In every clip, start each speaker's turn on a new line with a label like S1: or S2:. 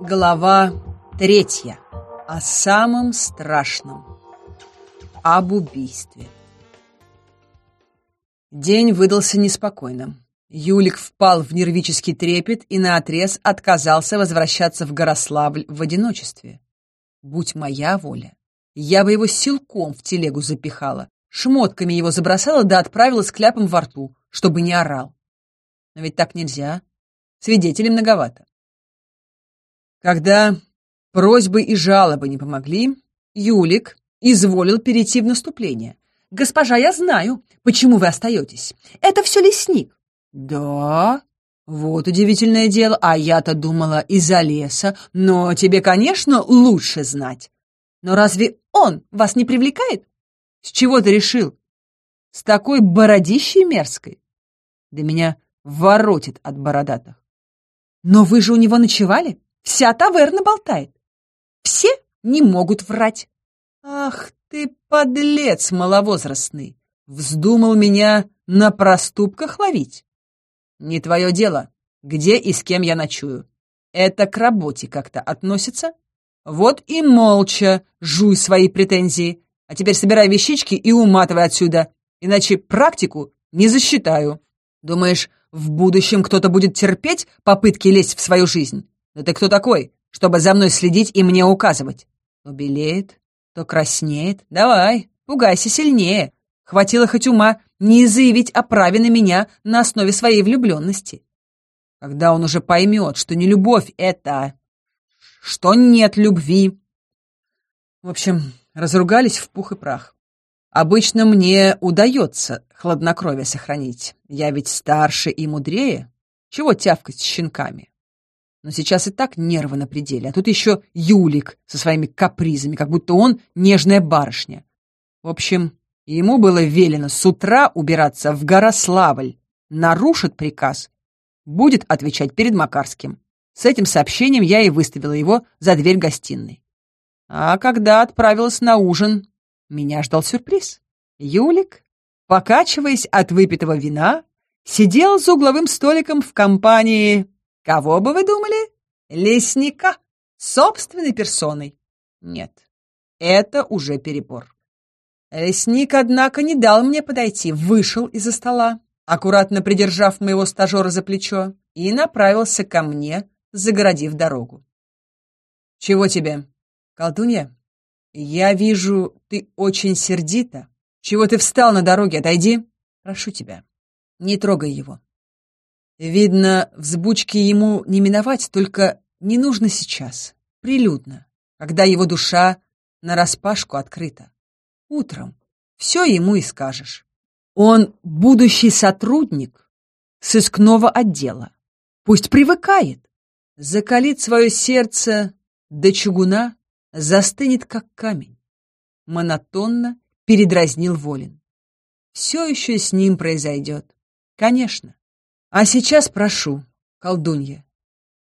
S1: Глава третья. О самом страшном. Об убийстве. День выдался неспокойным. Юлик впал в нервический трепет и наотрез отказался возвращаться в Горославль в одиночестве. Будь моя воля, я бы его силком в телегу запихала, шмотками его забросала да отправила с кляпом во рту, чтобы не орал. Но ведь так нельзя. Свидетелей многовато. Когда просьбы и жалобы не помогли, Юлик изволил перейти в наступление. «Госпожа, я знаю, почему вы остаетесь. Это все лесник». «Да? Вот удивительное дело. А я-то думала из-за леса. Но тебе, конечно, лучше знать. Но разве он вас не привлекает? С чего ты решил? С такой бородищей мерзкой? Да меня воротит от бородатых. Но вы же у него ночевали? Вся таверна болтает. Все не могут врать. Ах ты, подлец маловозрастный! Вздумал меня на проступках ловить? Не твое дело, где и с кем я ночую. Это к работе как-то относится? Вот и молча жуй свои претензии. А теперь собирай вещички и уматывай отсюда, иначе практику не засчитаю. Думаешь, в будущем кто-то будет терпеть попытки лезть в свою жизнь? Да ты кто такой, чтобы за мной следить и мне указывать? То белеет, то краснеет. Давай, пугайся сильнее. Хватило хоть ума не заявить о праве на меня на основе своей влюбленности. Когда он уже поймет, что не любовь это, что нет любви. В общем, разругались в пух и прах. Обычно мне удается хладнокровие сохранить. Я ведь старше и мудрее. Чего тявкать с щенками? Но сейчас и так нервы на пределе, а тут еще Юлик со своими капризами, как будто он нежная барышня. В общем, ему было велено с утра убираться в Горославль. Нарушит приказ, будет отвечать перед Макарским. С этим сообщением я и выставила его за дверь гостиной. А когда отправилась на ужин, меня ждал сюрприз. Юлик, покачиваясь от выпитого вина, сидел за угловым столиком в компании Кого бы вы думали? Лесника. Собственной персоной. Нет, это уже перебор. Лесник, однако, не дал мне подойти, вышел из-за стола, аккуратно придержав моего стажера за плечо, и направился ко мне, загородив дорогу. «Чего тебе?» «Колдунья, я вижу, ты очень сердита. Чего ты встал на дороге? Отойди. Прошу тебя, не трогай его. Видно, взбучки ему не миновать, только не нужно сейчас, прилюдно, когда его душа нараспашку открыта. Утром все ему и скажешь. Он будущий сотрудник сыскного отдела. Пусть привыкает, закалит свое сердце до чугуна, застынет, как камень. Монотонно передразнил Волин. Все еще с ним произойдет. Конечно. А сейчас прошу, колдунья,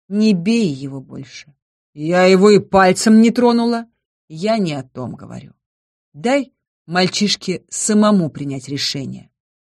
S1: не бей его больше. Я его и пальцем не тронула. Я не о том говорю. Дай мальчишке самому принять решение.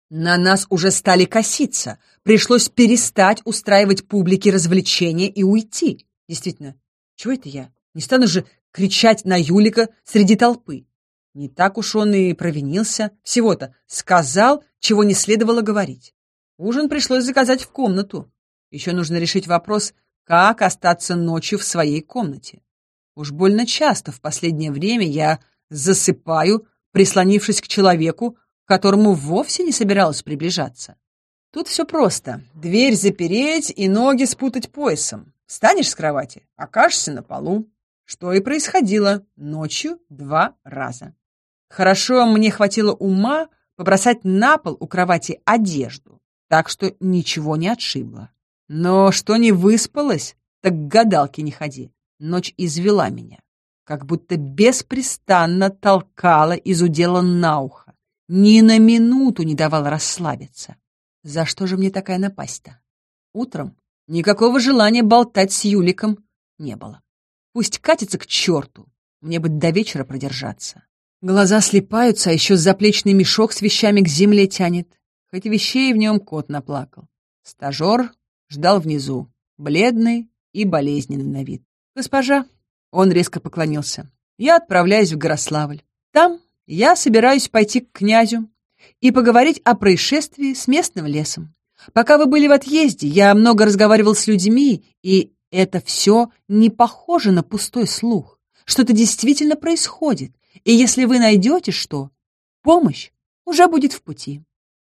S1: На нас уже стали коситься. Пришлось перестать устраивать публике развлечения и уйти. Действительно, чего это я? Не стану же кричать на Юлика среди толпы. Не так уж он и провинился. Всего-то сказал, чего не следовало говорить. Ужин пришлось заказать в комнату. Еще нужно решить вопрос, как остаться ночью в своей комнате. Уж больно часто в последнее время я засыпаю, прислонившись к человеку, к которому вовсе не собиралась приближаться. Тут все просто. Дверь запереть и ноги спутать поясом. Встанешь с кровати, окажешься на полу. Что и происходило ночью два раза. Хорошо мне хватило ума побросать на пол у кровати одежду так что ничего не отшибло. Но что не выспалась, так к гадалке не ходи. Ночь извела меня, как будто беспрестанно толкала из удела на ухо. Ни на минуту не давала расслабиться. За что же мне такая напасть-то? Утром никакого желания болтать с Юликом не было. Пусть катится к черту, мне бы до вечера продержаться. Глаза слепаются, а еще заплечный мешок с вещами к земле тянет хоть вещей в нем кот наплакал. Стажер ждал внизу, бледный и болезненный на вид. Госпожа, он резко поклонился, я отправляюсь в Горославль. Там я собираюсь пойти к князю и поговорить о происшествии с местным лесом. Пока вы были в отъезде, я много разговаривал с людьми, и это все не похоже на пустой слух. Что-то действительно происходит, и если вы найдете что, помощь уже будет в пути.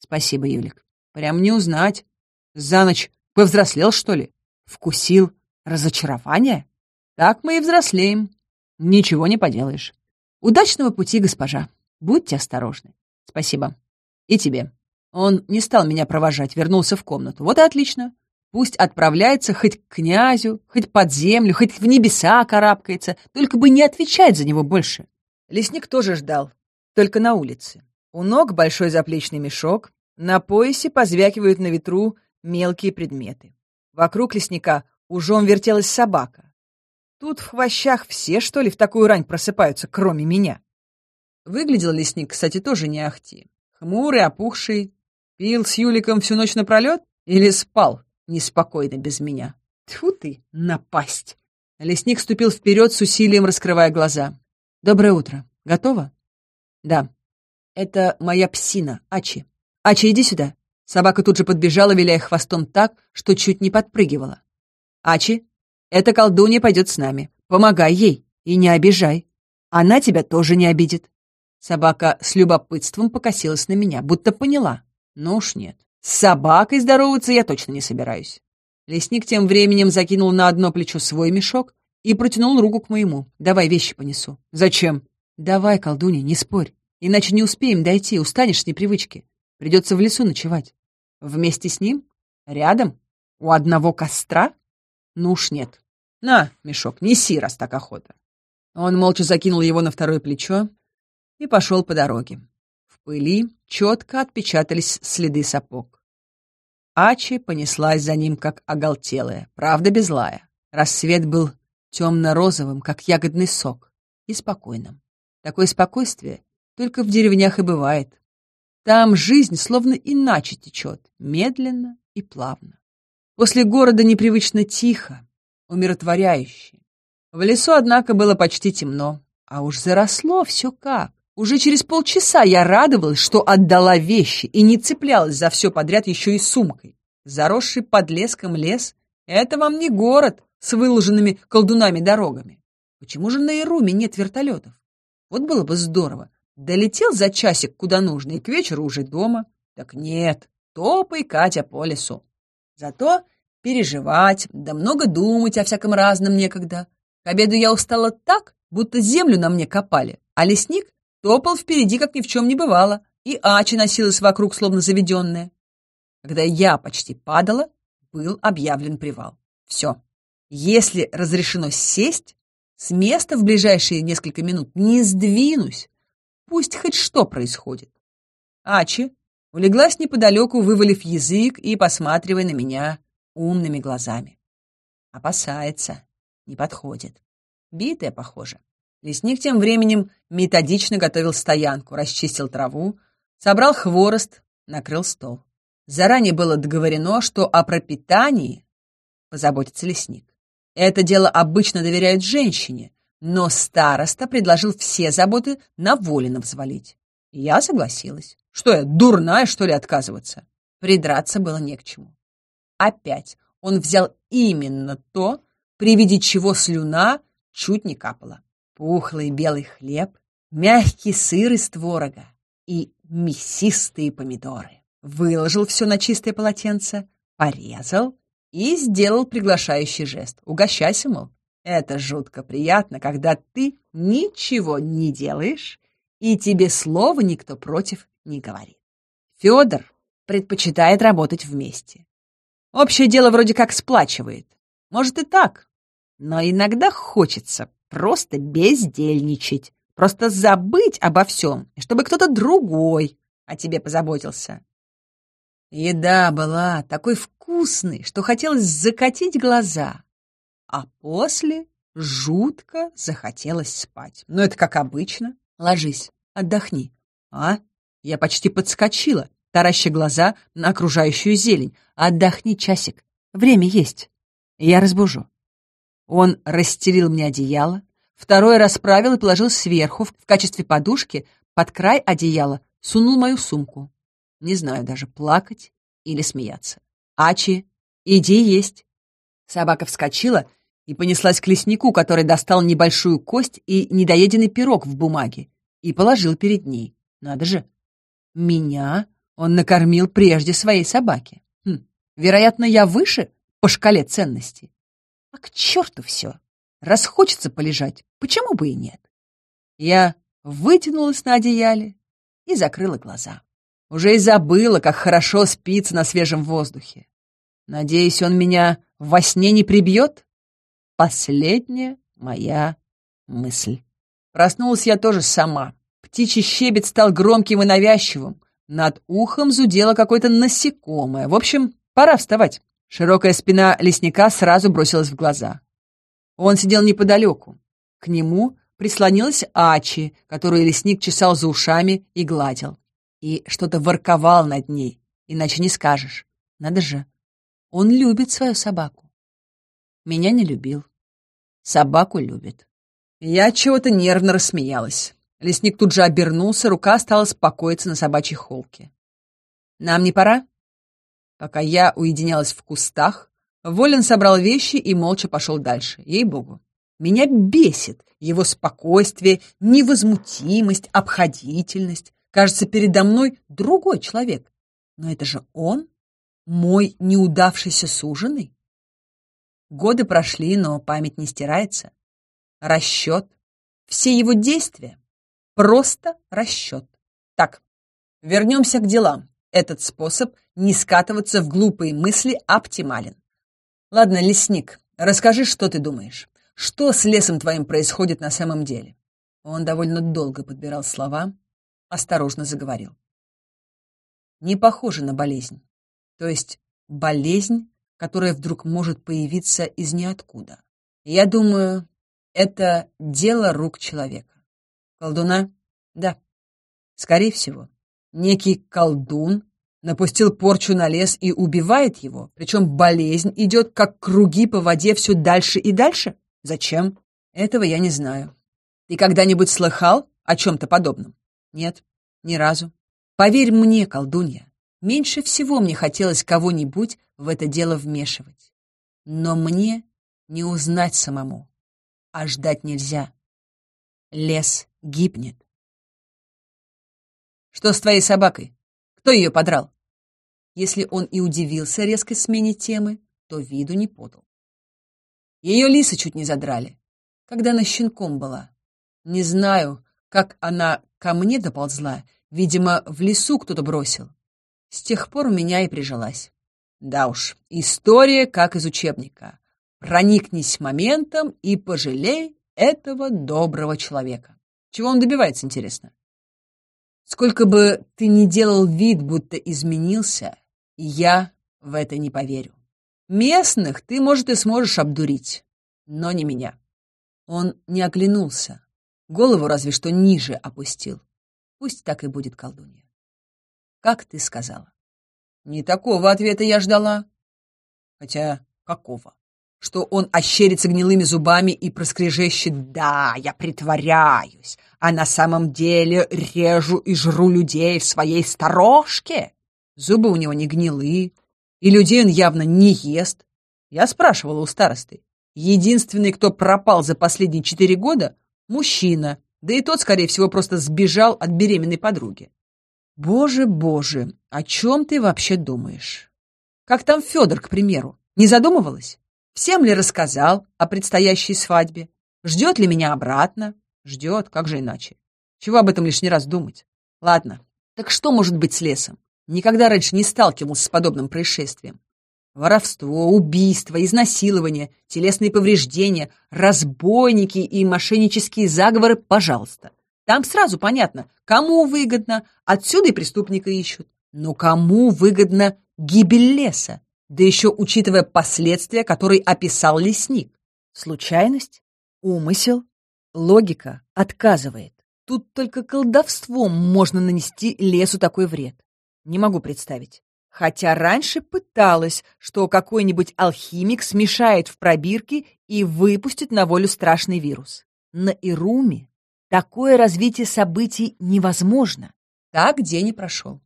S1: Спасибо, Юлик. Прям не узнать. За ночь повзрослел, что ли? Вкусил разочарование? Так мы и взрослеем. Ничего не поделаешь. Удачного пути, госпожа. Будьте осторожны. Спасибо. И тебе. Он не стал меня провожать, вернулся в комнату. Вот и отлично. Пусть отправляется хоть к князю, хоть под землю, хоть в небеса карабкается, только бы не отвечать за него больше. Лесник тоже ждал, только на улице. У ног большой заплечный мешок, на поясе позвякивают на ветру мелкие предметы. Вокруг лесника ужом вертелась собака. Тут в хвощах все, что ли, в такую рань просыпаются, кроме меня. Выглядел лесник, кстати, тоже не ахти. Хмурый, опухший. Пил с Юликом всю ночь напролет или спал неспокойно без меня? Тьфу ты, напасть! Лесник ступил вперед с усилием, раскрывая глаза. «Доброе утро. Готова?» «Да. Это моя псина, Ачи. Ачи, иди сюда». Собака тут же подбежала, виляя хвостом так, что чуть не подпрыгивала. «Ачи, эта колдунья пойдет с нами. Помогай ей и не обижай. Она тебя тоже не обидит». Собака с любопытством покосилась на меня, будто поняла. Ну уж нет. С собакой здороваться я точно не собираюсь. Лесник тем временем закинул на одно плечо свой мешок и протянул руку к моему. «Давай вещи понесу». «Зачем?» «Давай, колдунья, не спорь. Иначе не успеем дойти, устанешь с непривычки. Придется в лесу ночевать». «Вместе с ним? Рядом? У одного костра?» «Ну уж нет. На, мешок, неси, раз так охота». Он молча закинул его на второе плечо и пошел по дороге. В пыли четко отпечатались следы сапог. Ачи понеслась за ним, как оголтелая, правда без лая. Рассвет был темно-розовым, как ягодный сок, и спокойным. Такое спокойствие только в деревнях и бывает. Там жизнь словно иначе течет, медленно и плавно. После города непривычно тихо, умиротворяюще. В лесу, однако, было почти темно, а уж заросло все как. Уже через полчаса я радовалась, что отдала вещи и не цеплялась за все подряд еще и сумкой. Заросший подлеском лес — это вам не город, с выложенными колдунами дорогами. Почему же на Ируме нет вертолетов? Вот было бы здорово. Долетел за часик куда нужно, и к вечеру уже дома. Так нет, топай, Катя, по лесу. Зато переживать, да много думать о всяком разном некогда. К обеду я устала так, будто землю на мне копали, а лесник топал впереди, как ни в чем не бывало, и Ачи носилась вокруг, словно заведенная. Когда я почти падала, был объявлен привал. Все, если разрешено сесть, с места в ближайшие несколько минут не сдвинусь. Пусть хоть что происходит. Ачи улеглась неподалеку, вывалив язык и посматривая на меня умными глазами. Опасается, не подходит. Битая, похоже. Лесник тем временем методично готовил стоянку, расчистил траву, собрал хворост, накрыл стол. Заранее было договорено, что о пропитании позаботится лесник. Это дело обычно доверяют женщине, но староста предложил все заботы на Волина взвалить. я согласилась. Что я, дурная, что ли, отказываться? Придраться было не к чему. Опять он взял именно то, при виде чего слюна чуть не капала. Пухлый белый хлеб, мягкий сыр из творога и мясистые помидоры. Выложил все на чистое полотенце, порезал и сделал приглашающий жест. Угощайся, мол. Это жутко приятно, когда ты ничего не делаешь, и тебе слова никто против не говорит. Федор предпочитает работать вместе. Общее дело вроде как сплачивает. Может и так, но иногда хочется просто бездельничать, просто забыть обо всем, чтобы кто-то другой о тебе позаботился. Еда была такой вкусной, что хотелось закатить глаза, а после жутко захотелось спать. Но это как обычно. Ложись, отдохни. А? Я почти подскочила, тараща глаза на окружающую зелень. Отдохни часик. Время есть. Я разбужу. Он расстелил мне одеяло, второе расправил и положил сверху, в качестве подушки, под край одеяла сунул мою сумку. Не знаю даже, плакать или смеяться. «Ачи, иди есть!» Собака вскочила и понеслась к леснику, который достал небольшую кость и недоеденный пирог в бумаге и положил перед ней. Надо же! Меня он накормил прежде своей собаки. Хм, вероятно, я выше по шкале ценностей. А к черту все! Раз хочется полежать, почему бы и нет? Я вытянулась на одеяле и закрыла глаза. Уже и забыла, как хорошо спится на свежем воздухе. Надеюсь, он меня во сне не прибьет? Последняя моя мысль. Проснулась я тоже сама. Птичий щебет стал громким и навязчивым. Над ухом зудело какое-то насекомое. В общем, пора вставать. Широкая спина лесника сразу бросилась в глаза. Он сидел неподалеку. К нему прислонилась Ачи, которую лесник чесал за ушами и гладил. И что-то ворковал над ней, иначе не скажешь. Надо же, он любит свою собаку. Меня не любил. Собаку любит. Я чего-то нервно рассмеялась. Лесник тут же обернулся, рука стала спокоиться на собачьей холке. «Нам не пора?» Пока я уединялась в кустах, Волин собрал вещи и молча пошел дальше. Ей-богу. Меня бесит его спокойствие, невозмутимость, обходительность. Кажется, передо мной другой человек. Но это же он, мой неудавшийся суженый. Годы прошли, но память не стирается. Расчет. Все его действия. Просто расчет. Так, вернемся к делам. Этот способ не скатываться в глупые мысли оптимален. Ладно, лесник, расскажи, что ты думаешь. Что с лесом твоим происходит на самом деле? Он довольно долго подбирал слова, осторожно заговорил. Не похоже на болезнь. То есть болезнь которая вдруг может появиться из ниоткуда. Я думаю, это дело рук человека. Колдуна? Да. Скорее всего. Некий колдун напустил порчу на лес и убивает его, причем болезнь идет как круги по воде все дальше и дальше? Зачем? Этого я не знаю. Ты когда-нибудь слыхал о чем-то подобном? Нет, ни разу. Поверь мне, колдунья, Меньше всего мне хотелось кого-нибудь в это дело вмешивать. Но мне не узнать самому, а ждать нельзя. Лес гибнет. Что с твоей собакой? Кто ее подрал? Если он и удивился резкой смене темы, то виду не подал. Ее лисы чуть не задрали, когда она щенком была. Не знаю, как она ко мне доползла, видимо, в лесу кто-то бросил. С тех пор у меня и прижилась. Да уж, история как из учебника. Проникнись моментом и пожалей этого доброго человека. Чего он добивается, интересно? Сколько бы ты ни делал вид, будто изменился, я в это не поверю. Местных ты, может, и сможешь обдурить, но не меня. Он не оглянулся, голову разве что ниже опустил. Пусть так и будет колдунья как ты сказала. Не такого ответа я ждала. Хотя какого? Что он ощерится гнилыми зубами и проскрежещет «Да, я притворяюсь, а на самом деле режу и жру людей в своей сторожке». Зубы у него не гнилые, и людей он явно не ест. Я спрашивала у старосты. Единственный, кто пропал за последние четыре года — мужчина, да и тот, скорее всего, просто сбежал от беременной подруги. Боже, боже, о чем ты вообще думаешь? Как там Федор, к примеру? Не задумывалась? Всем ли рассказал о предстоящей свадьбе? Ждет ли меня обратно? Ждет, как же иначе? Чего об этом лишний раз думать? Ладно, так что может быть с лесом? Никогда раньше не сталкивался с подобным происшествием. Воровство, убийство, изнасилование, телесные повреждения, разбойники и мошеннические заговоры, пожалуйста. Там сразу понятно, кому выгодно, отсюда и преступника ищут. Но кому выгодно гибель леса, да еще учитывая последствия, которые описал лесник? Случайность? Умысел? Логика отказывает. Тут только колдовством можно нанести лесу такой вред. Не могу представить. хотя раньше пыталась, что какой-нибудь алхимик смешает в пробирке и выпустит на волю страшный вирус. На Ируме такое развитие событий невозможно. Так день и прошел.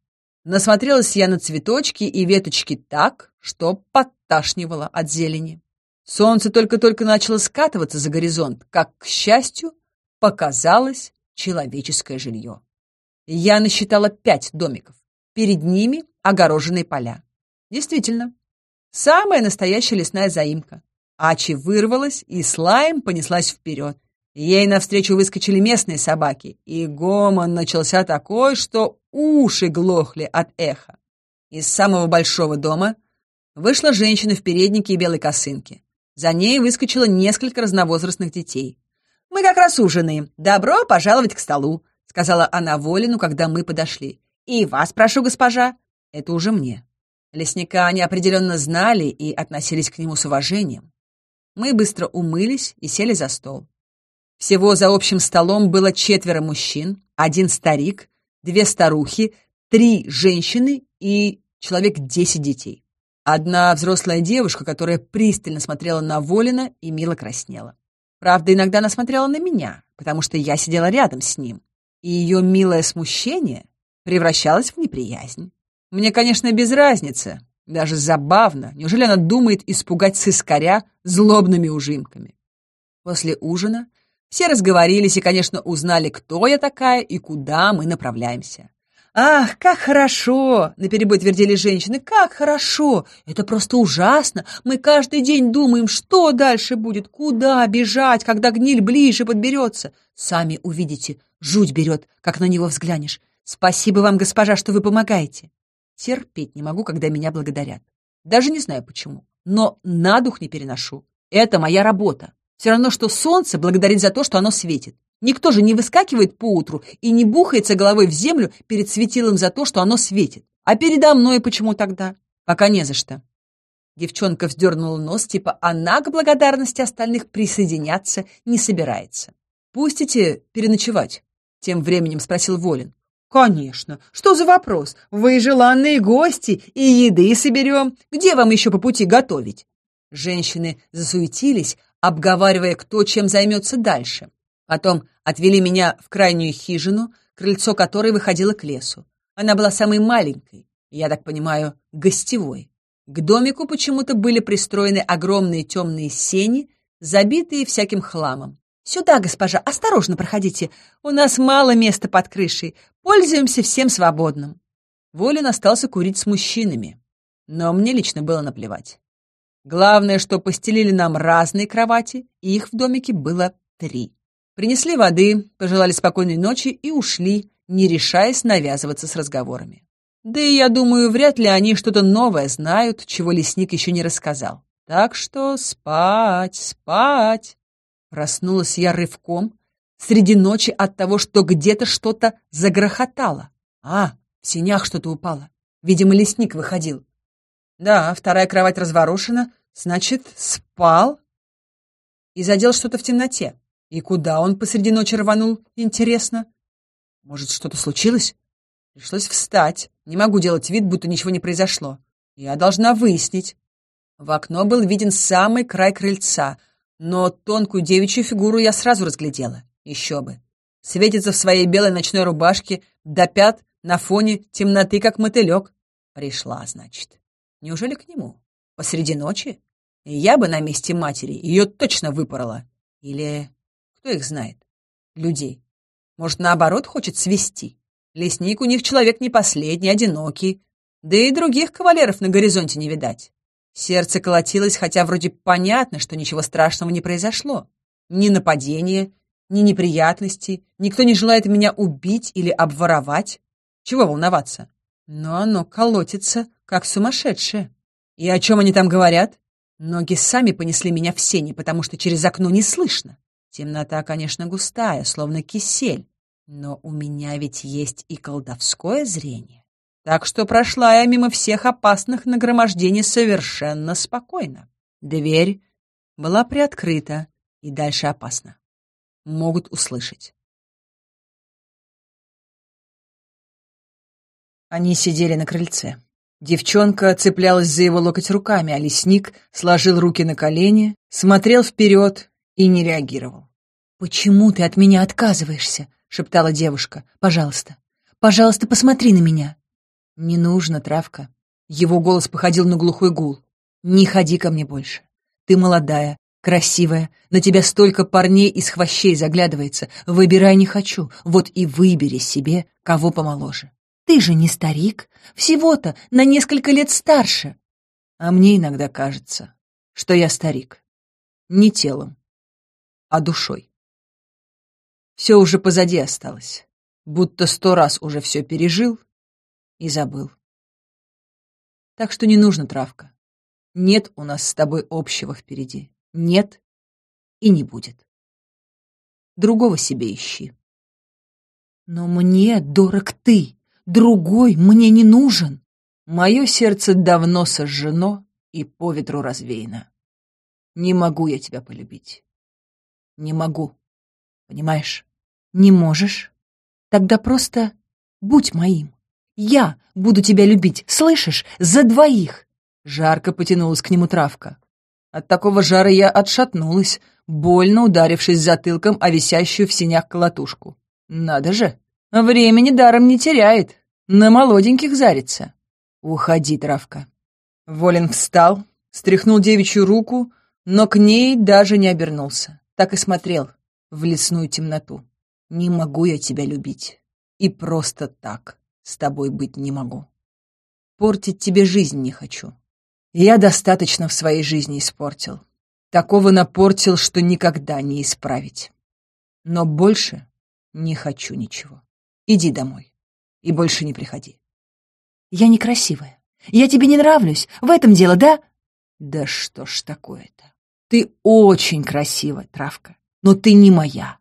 S1: Насмотрелась я на цветочки и веточки так, что подташнивала от зелени. Солнце только-только начало скатываться за горизонт, как, к счастью, показалось человеческое жилье. Я насчитала пять домиков. Перед ними огороженные поля. Действительно, самая настоящая лесная заимка. Ачи вырвалась и слаем понеслась вперед. Ей навстречу выскочили местные собаки, и гомон начался такой, что уши глохли от эха. Из самого большого дома вышла женщина в переднике и белой косынке. За ней выскочило несколько разновозрастных детей. «Мы как раз ужинаем. Добро пожаловать к столу», — сказала она Волину, когда мы подошли. «И вас прошу, госпожа». Это уже мне. Лесника они определенно знали и относились к нему с уважением. Мы быстро умылись и сели за стол. Всего за общим столом было четверо мужчин, один старик, две старухи, три женщины и человек десять детей. Одна взрослая девушка, которая пристально смотрела на Волина и мило краснела. Правда, иногда она смотрела на меня, потому что я сидела рядом с ним, и ее милое смущение превращалось в неприязнь. Мне, конечно, без разницы, даже забавно. Неужели она думает испугать сыскаря злобными ужимками? После ужина все разговорились и, конечно, узнали, кто я такая и куда мы направляемся. «Ах, как хорошо!» — наперебой твердили женщины. «Как хорошо! Это просто ужасно! Мы каждый день думаем, что дальше будет, куда бежать, когда гниль ближе подберется. Сами увидите, жуть берет, как на него взглянешь. Спасибо вам, госпожа, что вы помогаете. Терпеть не могу, когда меня благодарят. Даже не знаю почему, но на дух не переношу. Это моя работа. Все равно, что солнце благодарит за то, что оно светит. Никто же не выскакивает поутру и не бухается головой в землю перед светилом за то, что оно светит. А передо мной почему тогда? Пока не за что. Девчонка вздернула нос, типа она к благодарности остальных присоединяться не собирается. «Пустите переночевать?» — тем временем спросил Волин. «Конечно. Что за вопрос? Вы желанные гости, и еды соберем. Где вам еще по пути готовить?» Женщины засуетились, обговаривая, кто чем займется дальше. Потом отвели меня в крайнюю хижину, крыльцо которой выходило к лесу. Она была самой маленькой, я так понимаю, гостевой. К домику почему-то были пристроены огромные темные сени, забитые всяким хламом. «Сюда, госпожа, осторожно проходите. У нас мало места под крышей. Пользуемся всем свободным». Волин остался курить с мужчинами, но мне лично было наплевать. Главное, что постелили нам разные кровати, и их в домике было три. Принесли воды, пожелали спокойной ночи и ушли, не решаясь навязываться с разговорами. Да и я думаю, вряд ли они что-то новое знают, чего лесник еще не рассказал. Так что спать, спать. Проснулась я рывком среди ночи от того, что где-то что-то загрохотало. А, в синях что-то упало. Видимо, лесник выходил. Да, вторая кровать разворошена, значит, спал и задел что-то в темноте. И куда он посреди ночи рванул, интересно? Может, что-то случилось? Пришлось встать. Не могу делать вид, будто ничего не произошло. Я должна выяснить. В окно был виден самый край крыльца, но тонкую девичью фигуру я сразу разглядела. Еще бы. Светится в своей белой ночной рубашке до пят на фоне темноты, как мотылек. Пришла, значит. Неужели к нему? Посреди ночи? Я бы на месте матери ее точно выпорола. Или кто их знает? Людей. Может, наоборот, хочет свести? Лесник у них человек не последний, одинокий. Да и других кавалеров на горизонте не видать. Сердце колотилось, хотя вроде понятно, что ничего страшного не произошло. Ни нападения, ни неприятностей. Никто не желает меня убить или обворовать. Чего волноваться? Но оно колотится, как сумасшедшее. И о чем они там говорят? Ноги сами понесли меня в сени, потому что через окно не слышно. Темнота, конечно, густая, словно кисель, но у меня ведь есть и колдовское зрение. Так что прошла я мимо всех опасных нагромождений совершенно спокойно. Дверь была приоткрыта, и дальше опасно. Могут услышать. Они сидели на крыльце. Девчонка цеплялась за его локоть руками, а лесник сложил руки на колени, смотрел вперед и не реагировал. «Почему ты от меня отказываешься?» — шептала девушка. «Пожалуйста, пожалуйста, посмотри на меня». «Не нужно, травка». Его голос походил на глухой гул. «Не ходи ко мне больше. Ты молодая, красивая, на тебя столько парней из хвощей заглядывается. Выбирай не хочу, вот и выбери себе, кого помоложе. Ты же не старик, всего-то на несколько лет старше. А мне иногда кажется, что я старик. Не телом, а душой. Все уже позади осталось, будто сто раз уже все пережил и забыл. Так что не нужно, травка. Нет у нас с тобой общего впереди. Нет и не будет. Другого себе ищи. Но мне дорог ты. Другой мне не нужен. Мое сердце давно сожжено и по ветру развеяно. Не могу я тебя полюбить. Не могу. Понимаешь? Не можешь? Тогда просто будь моим. Я буду тебя любить, слышишь? За двоих. Жарко потянулась к нему травка. От такого жара я отшатнулась, больно ударившись затылком о висящую в синях колотушку. Надо же, времени даром не теряет. На молоденьких зарится. Уходи, травка. Волин встал, стряхнул девичью руку, но к ней даже не обернулся. Так и смотрел в лесную темноту. Не могу я тебя любить. И просто так с тобой быть не могу. Портить тебе жизнь не хочу. Я достаточно в своей жизни испортил. Такого напортил, что никогда не исправить. Но больше не хочу ничего. Иди домой и больше не приходи. Я некрасивая. Я тебе не нравлюсь. В этом дело, да? Да что ж такое-то? Ты очень красивая, травка, но ты не моя.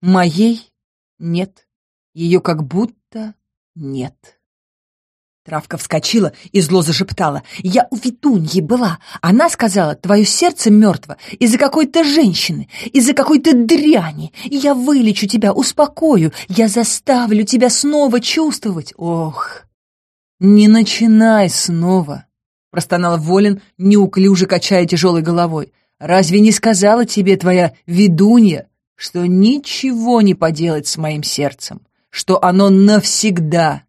S1: Моей нет. Ее как будто нет. Травка вскочила и зло зашептала. «Я у Витуньи была. Она сказала, твое сердце мертво из-за какой-то женщины, из-за какой-то дряни. Я вылечу тебя, успокою, я заставлю тебя снова чувствовать. Ох, не начинай снова!» Простонал Волин, неуклюже качая тяжелой головой. «Разве не сказала тебе твоя ведунья, что ничего не поделать с моим сердцем, что оно навсегда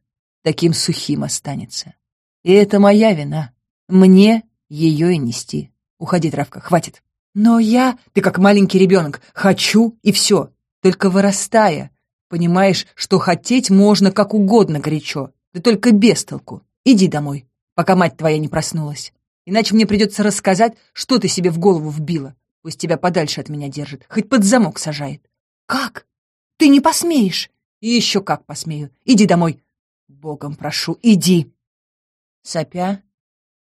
S1: таким сухим останется. И это моя вина. Мне ее и нести. Уходи, травка, хватит. Но я... Ты как маленький ребенок. Хочу и все. Только вырастая, понимаешь, что хотеть можно как угодно горячо. Да только без толку. Иди домой, пока мать твоя не проснулась. Иначе мне придется рассказать, что ты себе в голову вбила. Пусть тебя подальше от меня держит, хоть под замок сажает. Как? Ты не посмеешь? И еще как посмею. Иди домой, Богом прошу, иди!» Сопя,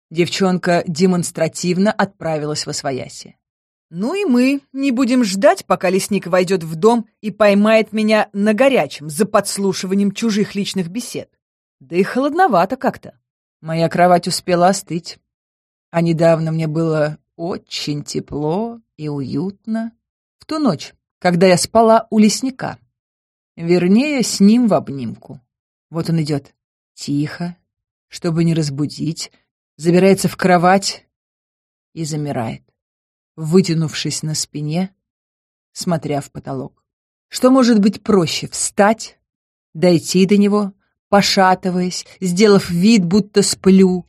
S1: девчонка демонстративно отправилась во свояси. «Ну и мы не будем ждать, пока лесник войдет в дом и поймает меня на горячем за подслушиванием чужих личных бесед. Да и холодновато как-то. Моя кровать успела остыть. А недавно мне было очень тепло и уютно. В ту ночь, когда я спала у лесника. Вернее, с ним в обнимку. Вот он идет. Тихо, чтобы не разбудить, забирается в кровать и замирает, вытянувшись на спине, смотря в потолок. Что может быть проще — встать, дойти до него, пошатываясь, сделав вид, будто сплю,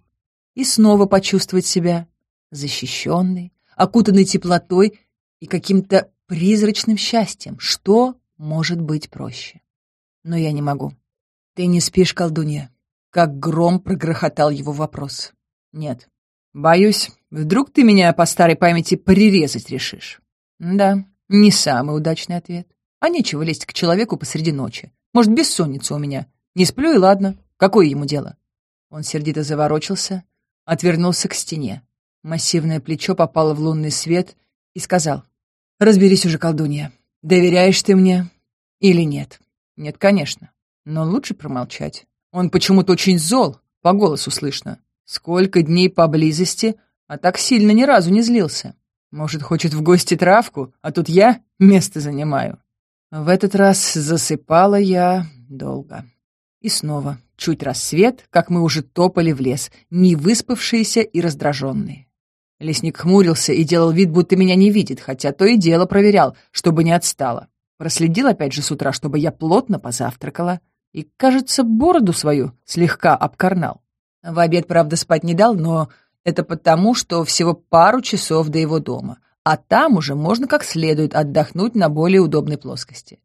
S1: и снова почувствовать себя защищенной, окутанной теплотой и каким-то призрачным счастьем. Что может быть проще? Но я не могу. «Ты не спишь, колдунья?» Как гром прогрохотал его вопрос. «Нет. Боюсь, вдруг ты меня по старой памяти прирезать решишь?» «Да, не самый удачный ответ. А нечего лезть к человеку посреди ночи. Может, бессонница у меня. Не сплю и ладно. Какое ему дело?» Он сердито заворочился, отвернулся к стене. Массивное плечо попало в лунный свет и сказал. «Разберись уже, колдунья. Доверяешь ты мне или нет?» «Нет, конечно. Но лучше промолчать. Он почему-то очень зол, по голосу слышно. Сколько дней поблизости, а так сильно ни разу не злился. Может, хочет в гости травку, а тут я место занимаю. В этот раз засыпала я долго. И снова чуть рассвет, как мы уже топали в лес, не выспавшиеся и раздраженные. Лесник хмурился и делал вид, будто меня не видит, хотя то и дело проверял, чтобы не отстало. Проследил опять же с утра, чтобы я плотно позавтракала. И, кажется, бороду свою слегка обкорнал. В обед, правда, спать не дал, но это потому, что всего пару часов до его дома, а там уже можно как следует отдохнуть на более удобной плоскости.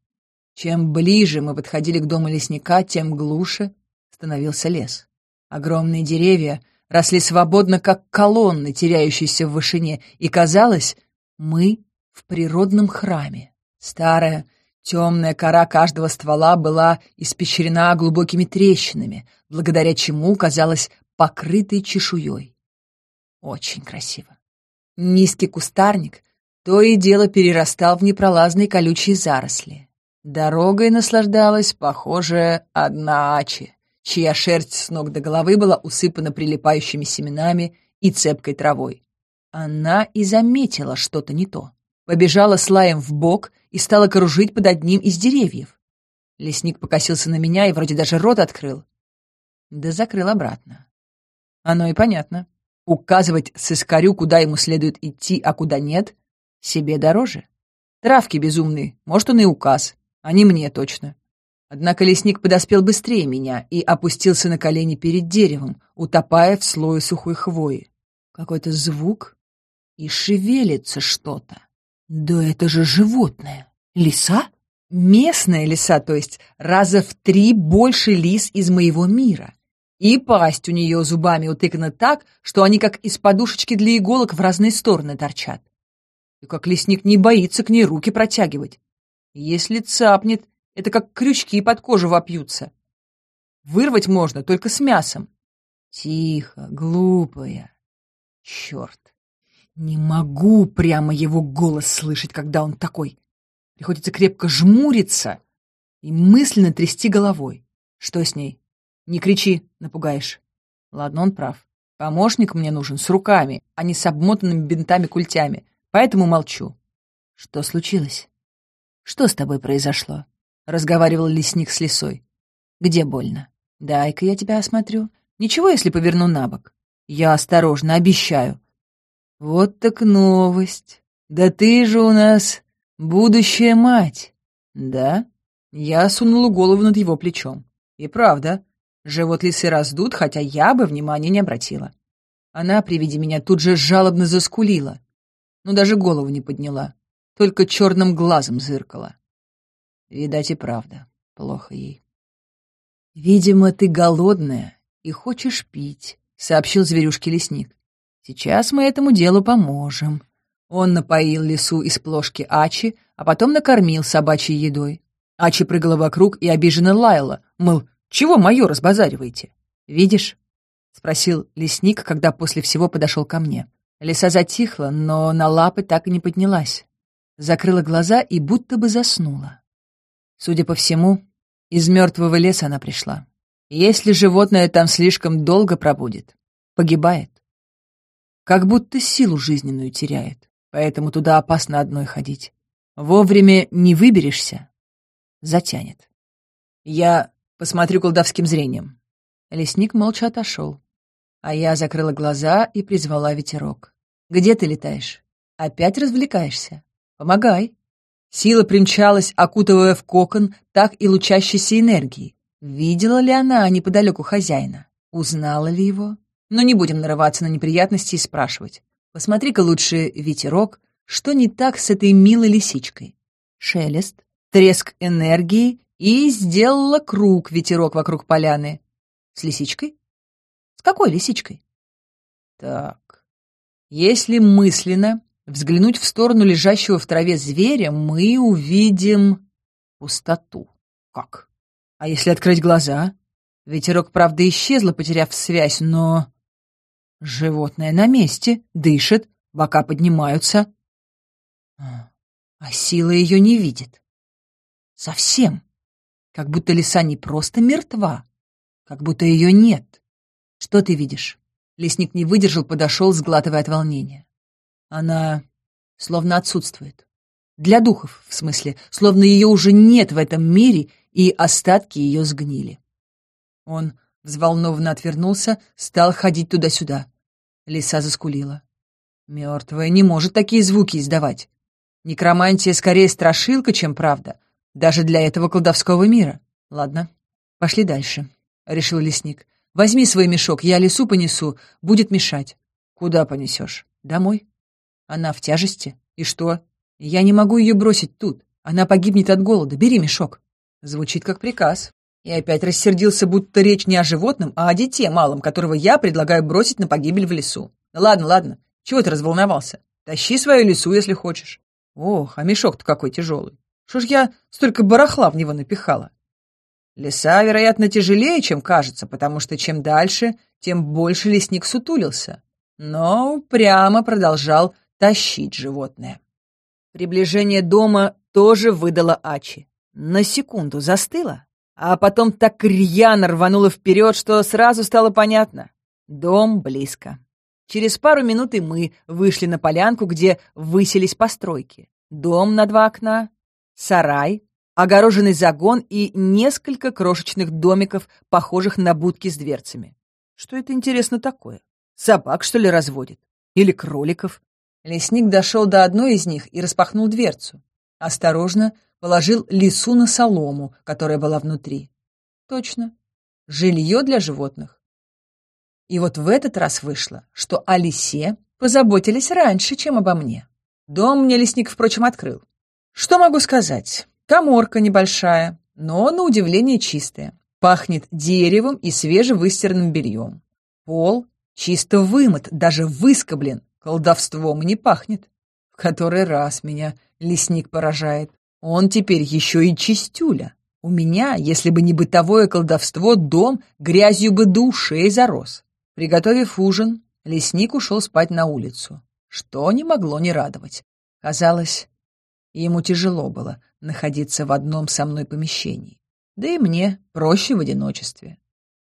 S1: Чем ближе мы подходили к дому лесника, тем глуше становился лес. Огромные деревья росли свободно, как колонны, теряющиеся в вышине, и казалось, мы в природном храме. Старая, темная кора каждого ствола была испещрена глубокими трещинами, благодаря чему казалась покрытой чешуей. Очень красиво. Низкий кустарник то и дело перерастал в непролазные колючие заросли. Дорогой наслаждалась, похоже, одна Ачи, чья шерсть с ног до головы была усыпана прилипающими семенами и цепкой травой. Она и заметила что-то не то. Побежала с лаем в бок и стала кружить под одним из деревьев. Лесник покосился на меня и вроде даже рот открыл. Да закрыл обратно. Оно и понятно. Указывать сыскарю, куда ему следует идти, а куда нет, себе дороже. Травки безумные, может, он и указ, а не мне точно. Однако лесник подоспел быстрее меня и опустился на колени перед деревом, утопая в слое сухой хвои. Какой-то звук, и шевелится что-то. Да это же животное. Лиса? Местная лиса, то есть раза в три больше лис из моего мира. И пасть у нее зубами утыкана так, что они как из подушечки для иголок в разные стороны торчат. И как лесник не боится к ней руки протягивать. Если цапнет, это как крючки под кожу вопьются. Вырвать можно только с мясом. Тихо, глупая. Черт. Не могу прямо его голос слышать, когда он такой. Приходится крепко жмуриться и мысленно трясти головой. Что с ней? Не кричи, напугаешь. Ладно, он прав. Помощник мне нужен с руками, а не с обмотанными бинтами-культями. Поэтому молчу. Что случилось? «Что с тобой произошло?» — разговаривал лесник с лисой. «Где больно? Дай-ка я тебя осмотрю. Ничего, если поверну на бок. Я осторожно, обещаю». «Вот так новость. Да ты же у нас будущая мать». «Да?» Я сунула голову над его плечом. И правда, живот лисы раздут, хотя я бы внимания не обратила. Она при виде меня тут же жалобно заскулила, но даже голову не подняла только черным глазом зыркала. Видать и правда, плохо ей. «Видимо, ты голодная и хочешь пить», — сообщил зверюшке лесник. «Сейчас мы этому делу поможем». Он напоил лису из плошки Ачи, а потом накормил собачьей едой. Ачи прыгала вокруг и обиженно лаяла, мол, чего мое разбазариваете? «Видишь?» — спросил лесник, когда после всего подошел ко мне. Лиса затихла, но на лапы так и не поднялась закрыла глаза и будто бы заснула. Судя по всему, из мертвого леса она пришла. Если животное там слишком долго пробудет, погибает. Как будто силу жизненную теряет, поэтому туда опасно одной ходить. Вовремя не выберешься — затянет. Я посмотрю колдовским зрением. Лесник молча отошел, а я закрыла глаза и призвала ветерок. «Где ты летаешь? Опять развлекаешься?» Помогай. Сила примчалась, окутывая в кокон так и лучащейся энергии. Видела ли она неподалеку хозяина? Узнала ли его? Но не будем нарываться на неприятности и спрашивать. Посмотри-ка лучше, ветерок, что не так с этой милой лисичкой? Шелест, треск энергии, и сделала круг ветерок вокруг поляны. С лисичкой? С какой лисичкой? Так, если мысленно взглянуть в сторону лежащего в траве зверя, мы увидим пустоту. Как? А если открыть глаза? Ветерок, правда, исчезла, потеряв связь, но... Животное на месте, дышит, бока поднимаются. А сила ее не видит. Совсем. Как будто лиса не просто мертва, как будто ее нет. Что ты видишь? Лесник не выдержал, подошел, сглатывая от волнения. Она словно отсутствует. Для духов, в смысле, словно ее уже нет в этом мире, и остатки ее сгнили. Он взволнованно отвернулся, стал ходить туда-сюда. Лиса заскулила. Мертвая не может такие звуки издавать. Некромантия скорее страшилка, чем правда, даже для этого колдовского мира. Ладно, пошли дальше, — решил лесник. Возьми свой мешок, я лесу понесу, будет мешать. Куда понесешь? Домой. Она в тяжести. И что? Я не могу ее бросить тут. Она погибнет от голода. Бери мешок. Звучит как приказ. И опять рассердился, будто речь не о животном, а о дите малом, которого я предлагаю бросить на погибель в лесу. ладно, ладно. Чего ты разволновался? Тащи свою лесу, если хочешь. Ох, а мешок-то какой тяжелый. Что ж я столько барахла в него напихала? Леса, вероятно, тяжелее, чем кажется, потому что чем дальше, тем больше лесник сутулился. Но прямо продолжал тащить животное. Приближение дома тоже выдало Ачи. На секунду застыла, а потом так рьяно рванула вперед, что сразу стало понятно. Дом близко. Через пару минут и мы вышли на полянку, где высились постройки. Дом на два окна, сарай, огороженный загон и несколько крошечных домиков, похожих на будки с дверцами. Что это, интересно, такое? Собак, что ли, разводит? Или кроликов? Лесник дошел до одной из них и распахнул дверцу. Осторожно положил лису на солому, которая была внутри. Точно. Жилье для животных. И вот в этот раз вышло, что о лисе позаботились раньше, чем обо мне. Дом мне лесник, впрочем, открыл. Что могу сказать? Коморка небольшая, но, на удивление, чистая. Пахнет деревом и свежевыстиранным бельем. Пол чисто вымыт, даже выскоблен. Колдовством не пахнет. В который раз меня лесник поражает. Он теперь еще и чистюля. У меня, если бы не бытовое колдовство, дом грязью бы до ушей зарос. Приготовив ужин, лесник ушел спать на улицу, что не могло не радовать. Казалось, ему тяжело было находиться в одном со мной помещении. Да и мне проще в одиночестве.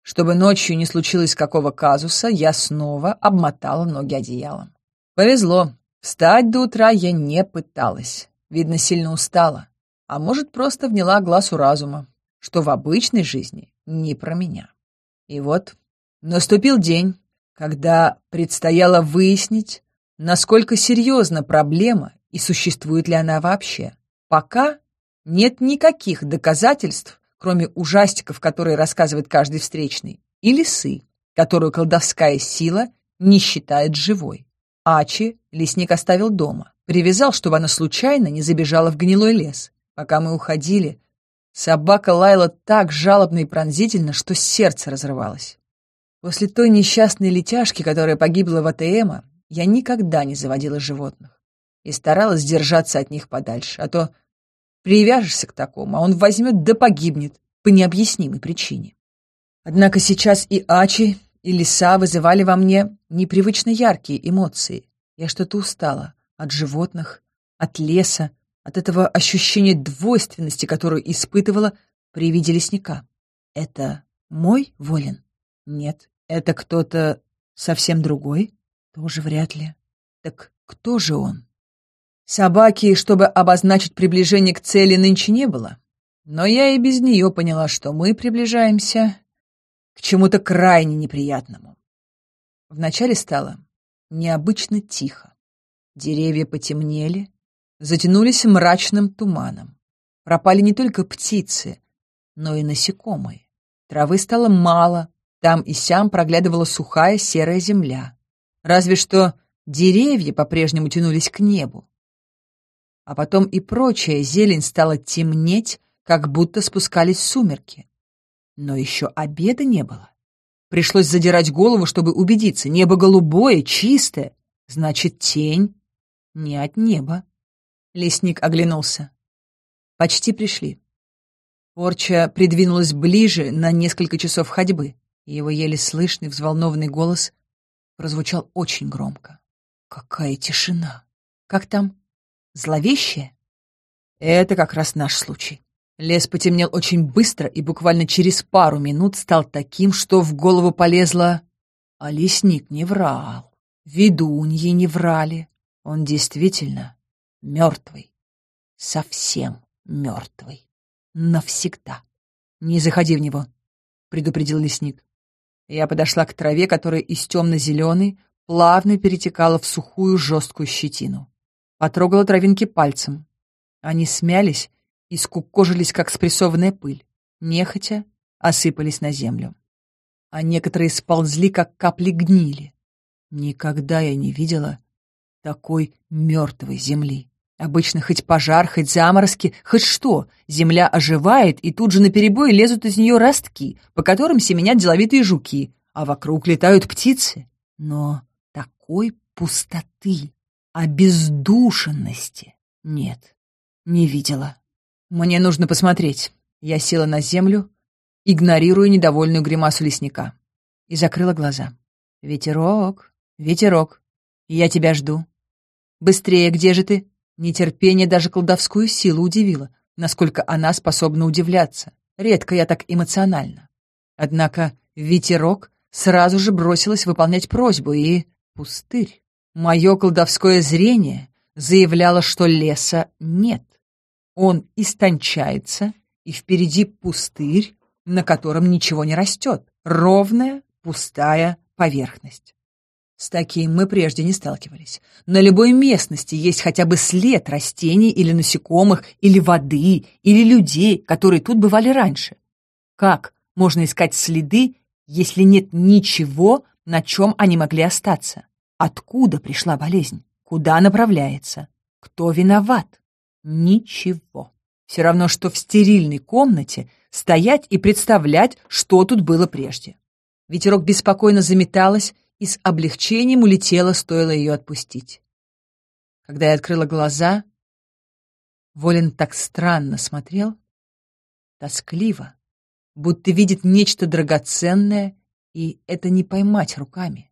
S1: Чтобы ночью не случилось какого казуса, я снова обмотала ноги одеялом. Повезло. Встать до утра я не пыталась. Видно, сильно устала. А может, просто вняла глазу разума, что в обычной жизни не про меня. И вот наступил день, когда предстояло выяснить, насколько серьезна проблема и существует ли она вообще. Пока нет никаких доказательств, кроме ужастиков, которые рассказывает каждый встречный, и лисы, которую колдовская сила не считает живой. Ачи лесник оставил дома, привязал, чтобы она случайно не забежала в гнилой лес. Пока мы уходили, собака лаяла так жалобно и пронзительно, что сердце разрывалось. После той несчастной летяжки, которая погибла в АТМа, я никогда не заводила животных и старалась держаться от них подальше, а то Привяжешься к такому, а он возьмет да погибнет по необъяснимой причине. Однако сейчас и Ачи, и лиса вызывали во мне непривычно яркие эмоции. Я что-то устала от животных, от леса, от этого ощущения двойственности, которую испытывала при виде лесника. Это мой Волин? Нет. Это кто-то совсем другой? Тоже вряд ли. Так кто же он? Собаки, чтобы обозначить приближение к цели, нынче не было. Но я и без нее поняла, что мы приближаемся к чему-то крайне неприятному. Вначале стало необычно тихо. Деревья потемнели, затянулись мрачным туманом. Пропали не только птицы, но и насекомые. Травы стало мало, там и сям проглядывала сухая серая земля. Разве что деревья по-прежнему тянулись к небу а потом и прочая зелень стала темнеть, как будто спускались сумерки. Но еще обеда не было. Пришлось задирать голову, чтобы убедиться. Небо голубое, чистое. Значит, тень не от неба. Лесник оглянулся. Почти пришли. Порча придвинулась ближе на несколько часов ходьбы. Его еле слышный взволнованный голос прозвучал очень громко. «Какая тишина! Как там?» Зловещее? Это как раз наш случай. Лес потемнел очень быстро и буквально через пару минут стал таким, что в голову полезло... А лесник не врал. Ведуньи не врали. Он действительно мертвый. Совсем мертвый. Навсегда. Не заходи в него. — предупредил лесник. Я подошла к траве, которая из темно-зеленой плавно перетекала в сухую жесткую щетину. Потрогала травинки пальцем. Они смялись и скукожились, как спрессованная пыль. Нехотя осыпались на землю. А некоторые сползли, как капли гнили. Никогда я не видела такой мертвой земли. Обычно хоть пожар, хоть заморозки, хоть что, земля оживает, и тут же наперебой лезут из нее ростки, по которым семенят деловитые жуки, а вокруг летают птицы. Но такой пустоты, обездушенности нет, не видела. Мне нужно посмотреть. Я села на землю, игнорируя недовольную гримасу лесника, и закрыла глаза. «Ветерок, ветерок, я тебя жду. Быстрее, где же ты?» Нетерпение даже колдовскую силу удивило, насколько она способна удивляться. Редко я так эмоционально. Однако ветерок сразу же бросилась выполнять просьбу, и пустырь. Мое колдовское зрение заявляло, что леса нет. Он истончается, и впереди пустырь, на котором ничего не растет. Ровная, пустая поверхность. С таким мы прежде не сталкивались. На любой местности есть хотя бы след растений или насекомых, или воды, или людей, которые тут бывали раньше. Как можно искать следы, если нет ничего, на чем они могли остаться? Откуда пришла болезнь? Куда направляется? Кто виноват? Ничего. Все равно, что в стерильной комнате стоять и представлять, что тут было прежде. Ветерок беспокойно заметалась, и с облегчением улетела, стоило ее отпустить. Когда я открыла глаза, Волин так странно смотрел, тоскливо, будто видит нечто драгоценное, и это не поймать руками,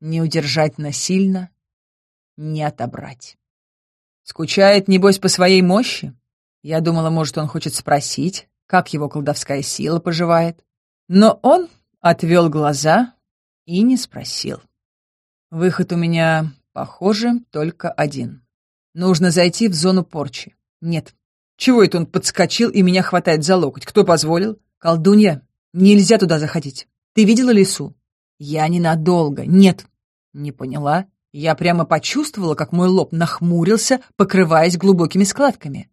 S1: не удержать насильно, не отобрать. Скучает, небось, по своей мощи? Я думала, может, он хочет спросить, как его колдовская сила поживает. Но он отвел глаза, и не спросил. Выход у меня, похоже, только один. Нужно зайти в зону порчи. Нет. Чего это он подскочил и меня хватает за локоть? Кто позволил? Колдунья, нельзя туда заходить. Ты видела лесу? Я ненадолго. Нет. Не поняла. Я прямо почувствовала, как мой лоб нахмурился, покрываясь глубокими складками.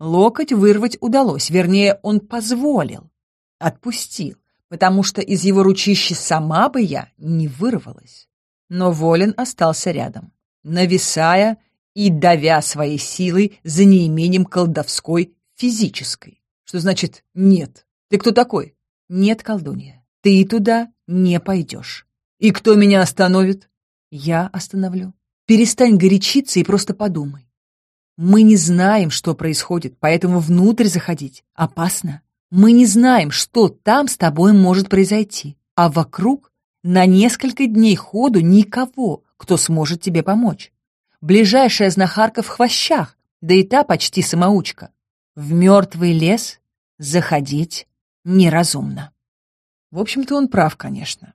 S1: Локоть вырвать удалось, вернее, он позволил. Отпустил потому что из его ручища сама бы я не вырвалась. Но Волин остался рядом, нависая и давя своей силой за неимением колдовской физической. Что значит «нет»? Ты кто такой? Нет, колдунья, ты туда не пойдешь. И кто меня остановит? Я остановлю. Перестань горячиться и просто подумай. Мы не знаем, что происходит, поэтому внутрь заходить опасно. Мы не знаем, что там с тобой может произойти, а вокруг на несколько дней ходу никого, кто сможет тебе помочь. Ближайшая знахарка в хвощах, да и та почти самоучка. В мертвый лес заходить неразумно. В общем-то, он прав, конечно.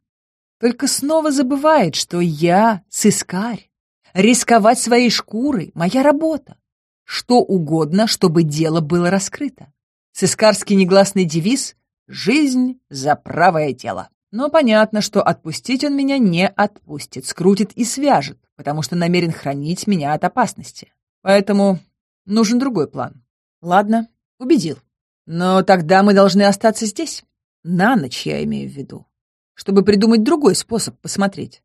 S1: Только снова забывает, что я сыскарь. Рисковать своей шкурой — моя работа. Что угодно, чтобы дело было раскрыто. Сыскарский негласный девиз «Жизнь за правое дело». Но понятно, что отпустить он меня не отпустит, скрутит и свяжет, потому что намерен хранить меня от опасности. Поэтому нужен другой план. Ладно, убедил. Но тогда мы должны остаться здесь. На ночь я имею в виду. Чтобы придумать другой способ посмотреть.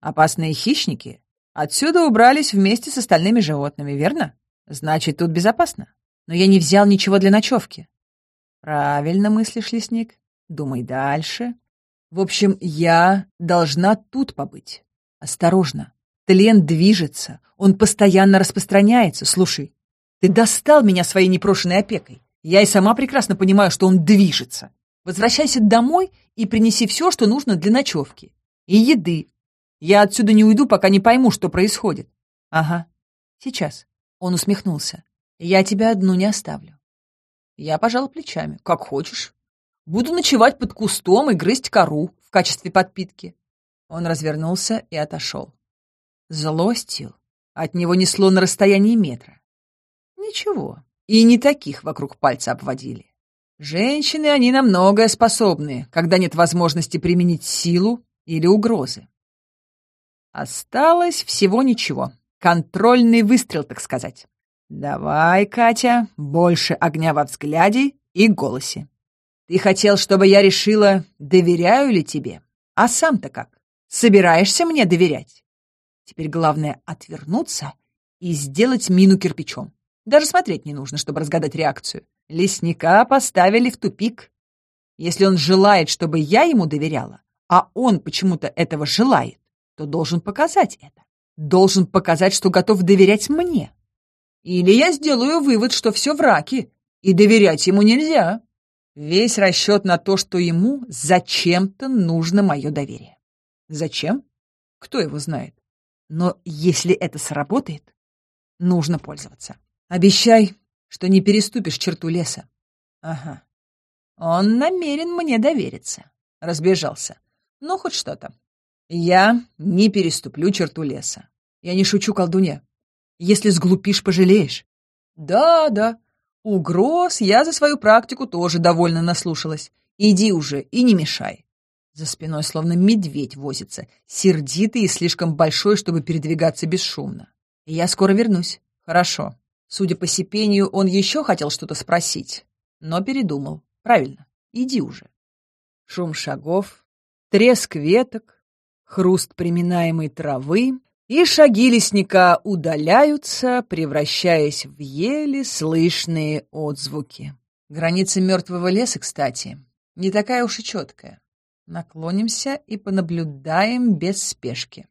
S1: Опасные хищники отсюда убрались вместе с остальными животными, верно? Значит, тут безопасно. Но я не взял ничего для ночевки. Правильно мыслишь, лесник. Думай дальше. В общем, я должна тут побыть. Осторожно. Тлен движется, он постоянно распространяется. Слушай, ты достал меня своей непрошенной опекой. Я и сама прекрасно понимаю, что он движется. Возвращайся домой и принеси все, что нужно для ночевки. И еды. Я отсюда не уйду, пока не пойму, что происходит. Ага, сейчас. Он усмехнулся. Я тебя одну не оставлю. Я пожал плечами. Как хочешь. Буду ночевать под кустом и грызть кору в качестве подпитки. Он развернулся и отошел. Злостью от него несло на расстоянии метра. Ничего, и не таких вокруг пальца обводили. Женщины, они на многое способны, когда нет возможности применить силу или угрозы. Осталось всего ничего. Контрольный выстрел, так сказать. Давай, Катя, больше огня во взгляде и голосе. Ты хотел, чтобы я решила, доверяю ли тебе? А сам-то как? Собираешься мне доверять? Теперь главное отвернуться и сделать мину кирпичом. Даже смотреть не нужно, чтобы разгадать реакцию. Лесника поставили в тупик. Если он желает, чтобы я ему доверяла, а он почему-то этого желает, то должен показать это. Должен показать, что готов доверять мне. Или я сделаю вывод, что все враки, и доверять ему нельзя. Весь расчет на то, что ему зачем-то нужно мое доверие. Зачем? Кто его знает? Но если это сработает, нужно пользоваться. Обещай, что не переступишь черту леса. Ага. Он намерен мне довериться. Разбежался. Ну, хоть что-то. Я не переступлю черту леса. Я не шучу, колдунья. Если сглупишь, пожалеешь. Да, да. Угроз я за свою практику тоже довольно наслушалась. Иди уже и не мешай. За спиной словно медведь возится, сердитый и слишком большой, чтобы передвигаться бесшумно. Я скоро вернусь. Хорошо. Судя по сипению, он еще хотел что-то спросить, но передумал. Правильно, иди уже. Шум шагов, треск веток, хруст приминаемой травы, и шаги лесника удаляются, превращаясь в еле слышные отзвуки. Граница мертвого леса, кстати, не такая уж и четкая. Наклонимся и понаблюдаем без спешки.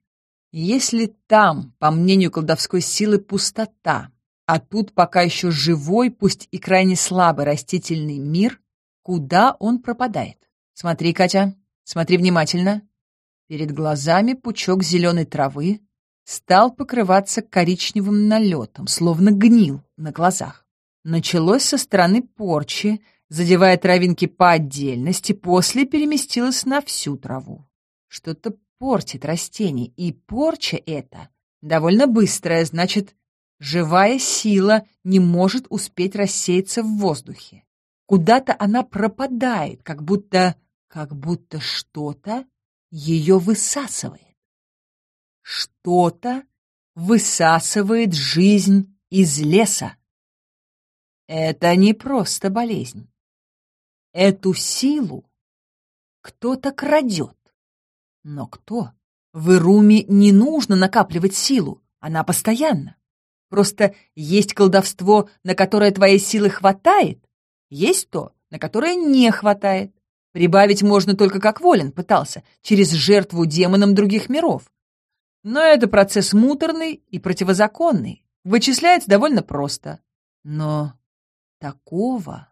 S1: Если там, по мнению колдовской силы, пустота, а тут пока еще живой, пусть и крайне слабый растительный мир, куда он пропадает? Смотри, Катя, смотри внимательно. Перед глазами пучок зеленой травы стал покрываться коричневым налетом, словно гнил на глазах. Началось со стороны порчи, задевая травинки по отдельности, после переместилось на всю траву. Что-то портит растение, и порча эта довольно быстрая, значит, живая сила не может успеть рассеяться в воздухе. Куда-то она пропадает, как будто, как будто что-то ее высасывает. Что-то высасывает жизнь из леса. Это не просто болезнь. Эту силу кто-то крадет. Но кто? В Ируме не нужно накапливать силу, она постоянна. Просто есть колдовство, на которое твоей силы хватает, есть то, на которое не хватает. Прибавить можно только как Волен пытался, через жертву демонам других миров. Но это процесс муторный и противозаконный, вычисляется довольно просто. Но такого,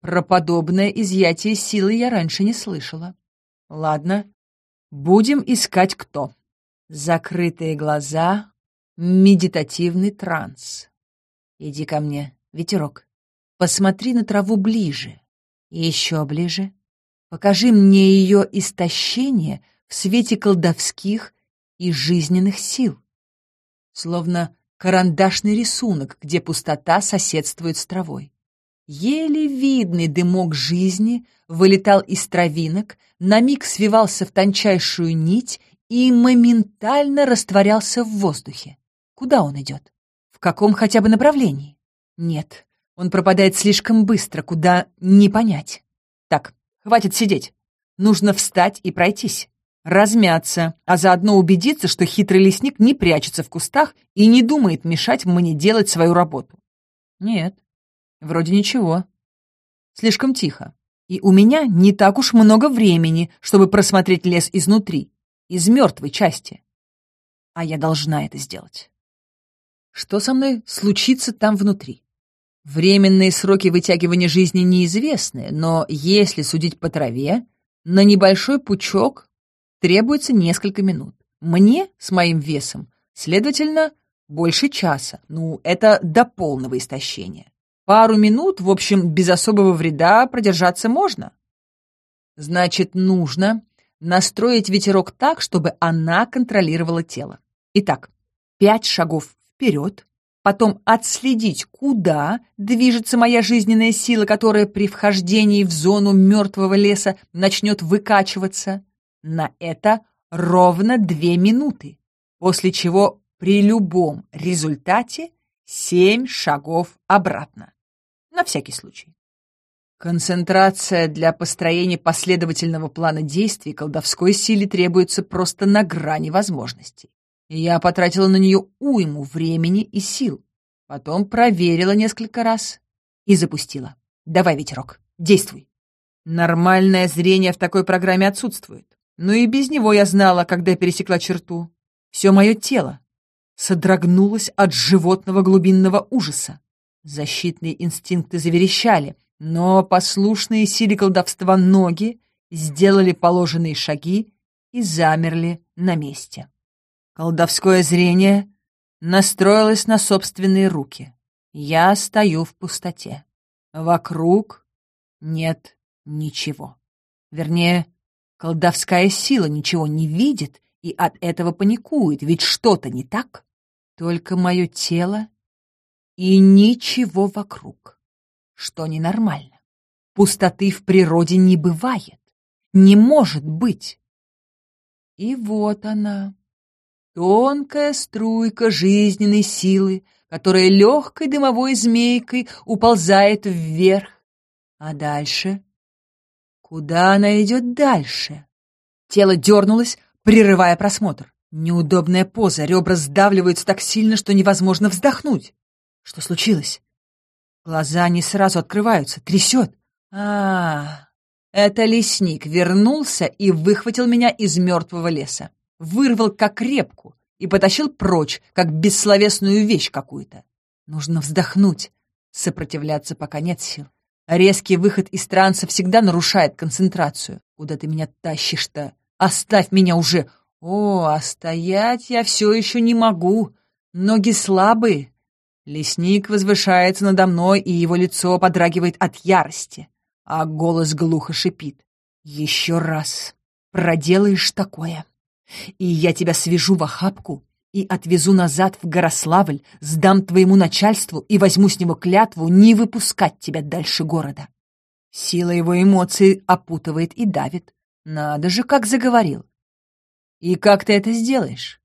S1: про подобное изъятие силы я раньше не слышала. Ладно, будем искать кто. Закрытые глаза, медитативный транс. Иди ко мне, ветерок. Посмотри на траву ближе. Еще ближе. Покажи мне ее истощение в свете колдовских и жизненных сил. Словно карандашный рисунок, где пустота соседствует с травой. Еле видный дымок жизни вылетал из травинок, на миг свивался в тончайшую нить и моментально растворялся в воздухе. Куда он идет? В каком хотя бы направлении? Нет, он пропадает слишком быстро, куда не понять. Так, хватит сидеть. Нужно встать и пройтись. Размяться, а заодно убедиться, что хитрый лесник не прячется в кустах и не думает мешать мне делать свою работу. Нет, вроде ничего. Слишком тихо. И у меня не так уж много времени, чтобы просмотреть лес изнутри, из мертвой части. А я должна это сделать. Что со мной случится там внутри? Временные сроки вытягивания жизни неизвестны, но если судить по траве, на небольшой пучок требуется несколько минут. Мне с моим весом, следовательно, больше часа. Ну, это до полного истощения. Пару минут, в общем, без особого вреда продержаться можно. Значит, нужно настроить ветерок так, чтобы она контролировала тело. Итак, пять шагов вперед, потом отследить, куда движется моя жизненная сила, которая при вхождении в зону мертвого леса начнет выкачиваться. На это ровно две минуты, после чего при любом результате семь шагов обратно. На всякий случай. Концентрация для построения последовательного плана действий колдовской силе требуется просто на грани возможностей. Я потратила на нее уйму времени и сил. Потом проверила несколько раз и запустила. Давай, ветерок, действуй. Нормальное зрение в такой программе отсутствует. Но и без него я знала, когда пересекла черту. Все мое тело содрогнулось от животного глубинного ужаса. Защитные инстинкты заверещали, но послушные силе колдовства ноги сделали положенные шаги и замерли на месте. Колдовское зрение настроилось на собственные руки. Я стою в пустоте. Вокруг нет ничего. Вернее, колдовская сила ничего не видит и от этого паникует, ведь что-то не так. Только мое тело и ничего вокруг, что ненормально. Пустоты в природе не бывает, не может быть. И вот она, Тонкая струйка жизненной силы, которая легкой дымовой змейкой уползает вверх. А дальше? Куда она идет дальше? Тело дернулось, прерывая просмотр. Неудобная поза, ребра сдавливаются так сильно, что невозможно вздохнуть. Что случилось? Глаза не сразу открываются, трясет. А, это лесник вернулся и выхватил меня из мертвого леса вырвал как репку и потащил прочь, как бессловесную вещь какую-то. Нужно вздохнуть, сопротивляться пока нет сил. Резкий выход из транса всегда нарушает концентрацию. Куда ты меня тащишь-то? Оставь меня уже! О, а стоять я все еще не могу. Ноги слабые. Лесник возвышается надо мной, и его лицо подрагивает от ярости, а голос глухо шипит. «Еще раз проделаешь такое!» И я тебя свяжу в охапку и отвезу назад в Горославль, сдам твоему начальству и возьму с него клятву не выпускать тебя дальше города. Сила его эмоций опутывает и давит. Надо же, как заговорил. И как ты это сделаешь?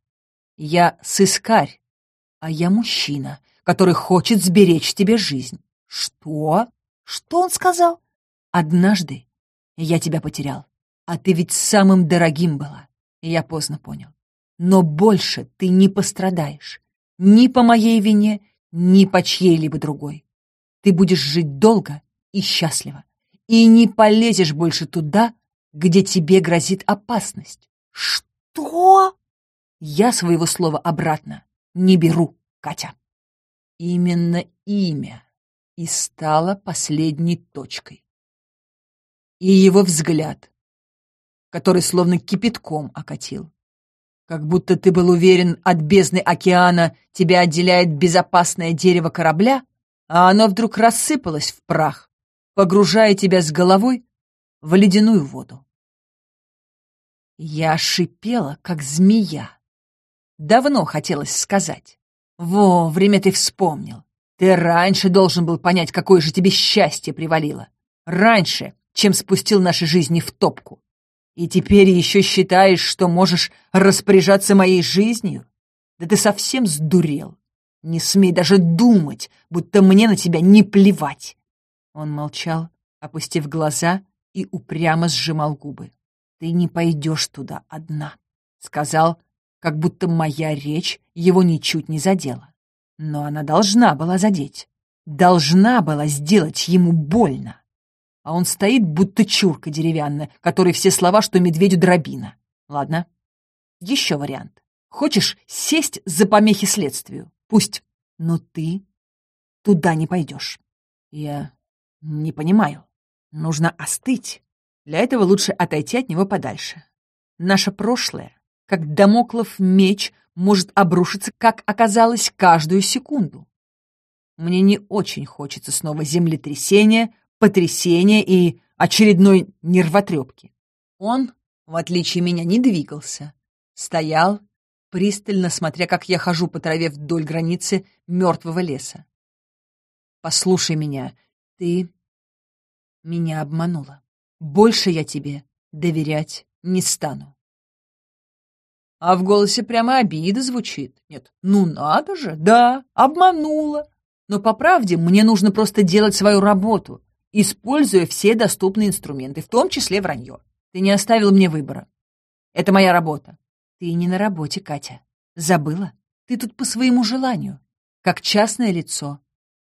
S1: Я сыскарь, а я мужчина, который хочет сберечь тебе жизнь. Что? Что он сказал? Однажды я тебя потерял, а ты ведь самым дорогим была. Я поздно понял. Но больше ты не пострадаешь. Ни по моей вине, ни по чьей-либо другой. Ты будешь жить долго и счастливо. И не полезешь больше туда, где тебе грозит опасность. Что? Я своего слова обратно не беру, Катя. Именно имя и стало последней точкой. И его взгляд, который словно кипятком окатил. Как будто ты был уверен, от бездны океана тебя отделяет безопасное дерево корабля, а оно вдруг рассыпалось в прах, погружая тебя с головой в ледяную воду. Я шипела, как змея. Давно хотелось сказать. Вовремя ты вспомнил. Ты раньше должен был понять, какое же тебе счастье привалило. Раньше, чем спустил наши жизни в топку. И теперь еще считаешь, что можешь распоряжаться моей жизнью? Да ты совсем сдурел. Не смей даже думать, будто мне на тебя не плевать. Он молчал, опустив глаза и упрямо сжимал губы. Ты не пойдешь туда одна, сказал, как будто моя речь его ничуть не задела. Но она должна была задеть. Должна была сделать ему больно а он стоит, будто чурка деревянная, которой все слова, что медведю дробина. Ладно. Еще вариант. Хочешь сесть за помехи следствию? Пусть. Но ты туда не пойдешь. Я не понимаю. Нужно остыть. Для этого лучше отойти от него подальше. Наше прошлое, как домоклов меч, может обрушиться, как оказалось, каждую секунду. Мне не очень хочется снова землетрясения, потрясения и очередной нервотрепки. Он, в отличие меня, не двигался. Стоял, пристально смотря, как я хожу по траве вдоль границы мертвого леса. «Послушай меня, ты меня обманула. Больше я тебе доверять не стану». А в голосе прямо обида звучит. Нет, ну надо же, да, обманула. Но по правде мне нужно просто делать свою работу, используя все доступные инструменты, в том числе вранье. Ты не оставил мне выбора. Это моя работа. Ты не на работе, Катя. Забыла? Ты тут по своему желанию, как частное лицо.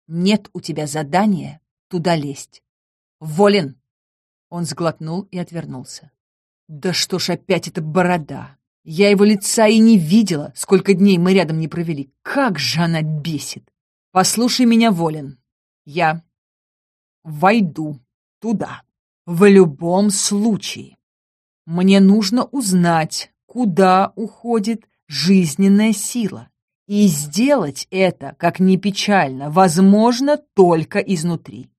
S1: Нет у тебя задания туда лезть. Волен. Он сглотнул и отвернулся. Да что ж опять эта борода? Я его лица и не видела, сколько дней мы рядом не провели. Как же она бесит! Послушай меня, Волин. Я войду туда. В любом случае. Мне нужно узнать, куда уходит жизненная сила. И сделать это, как ни печально, возможно только изнутри.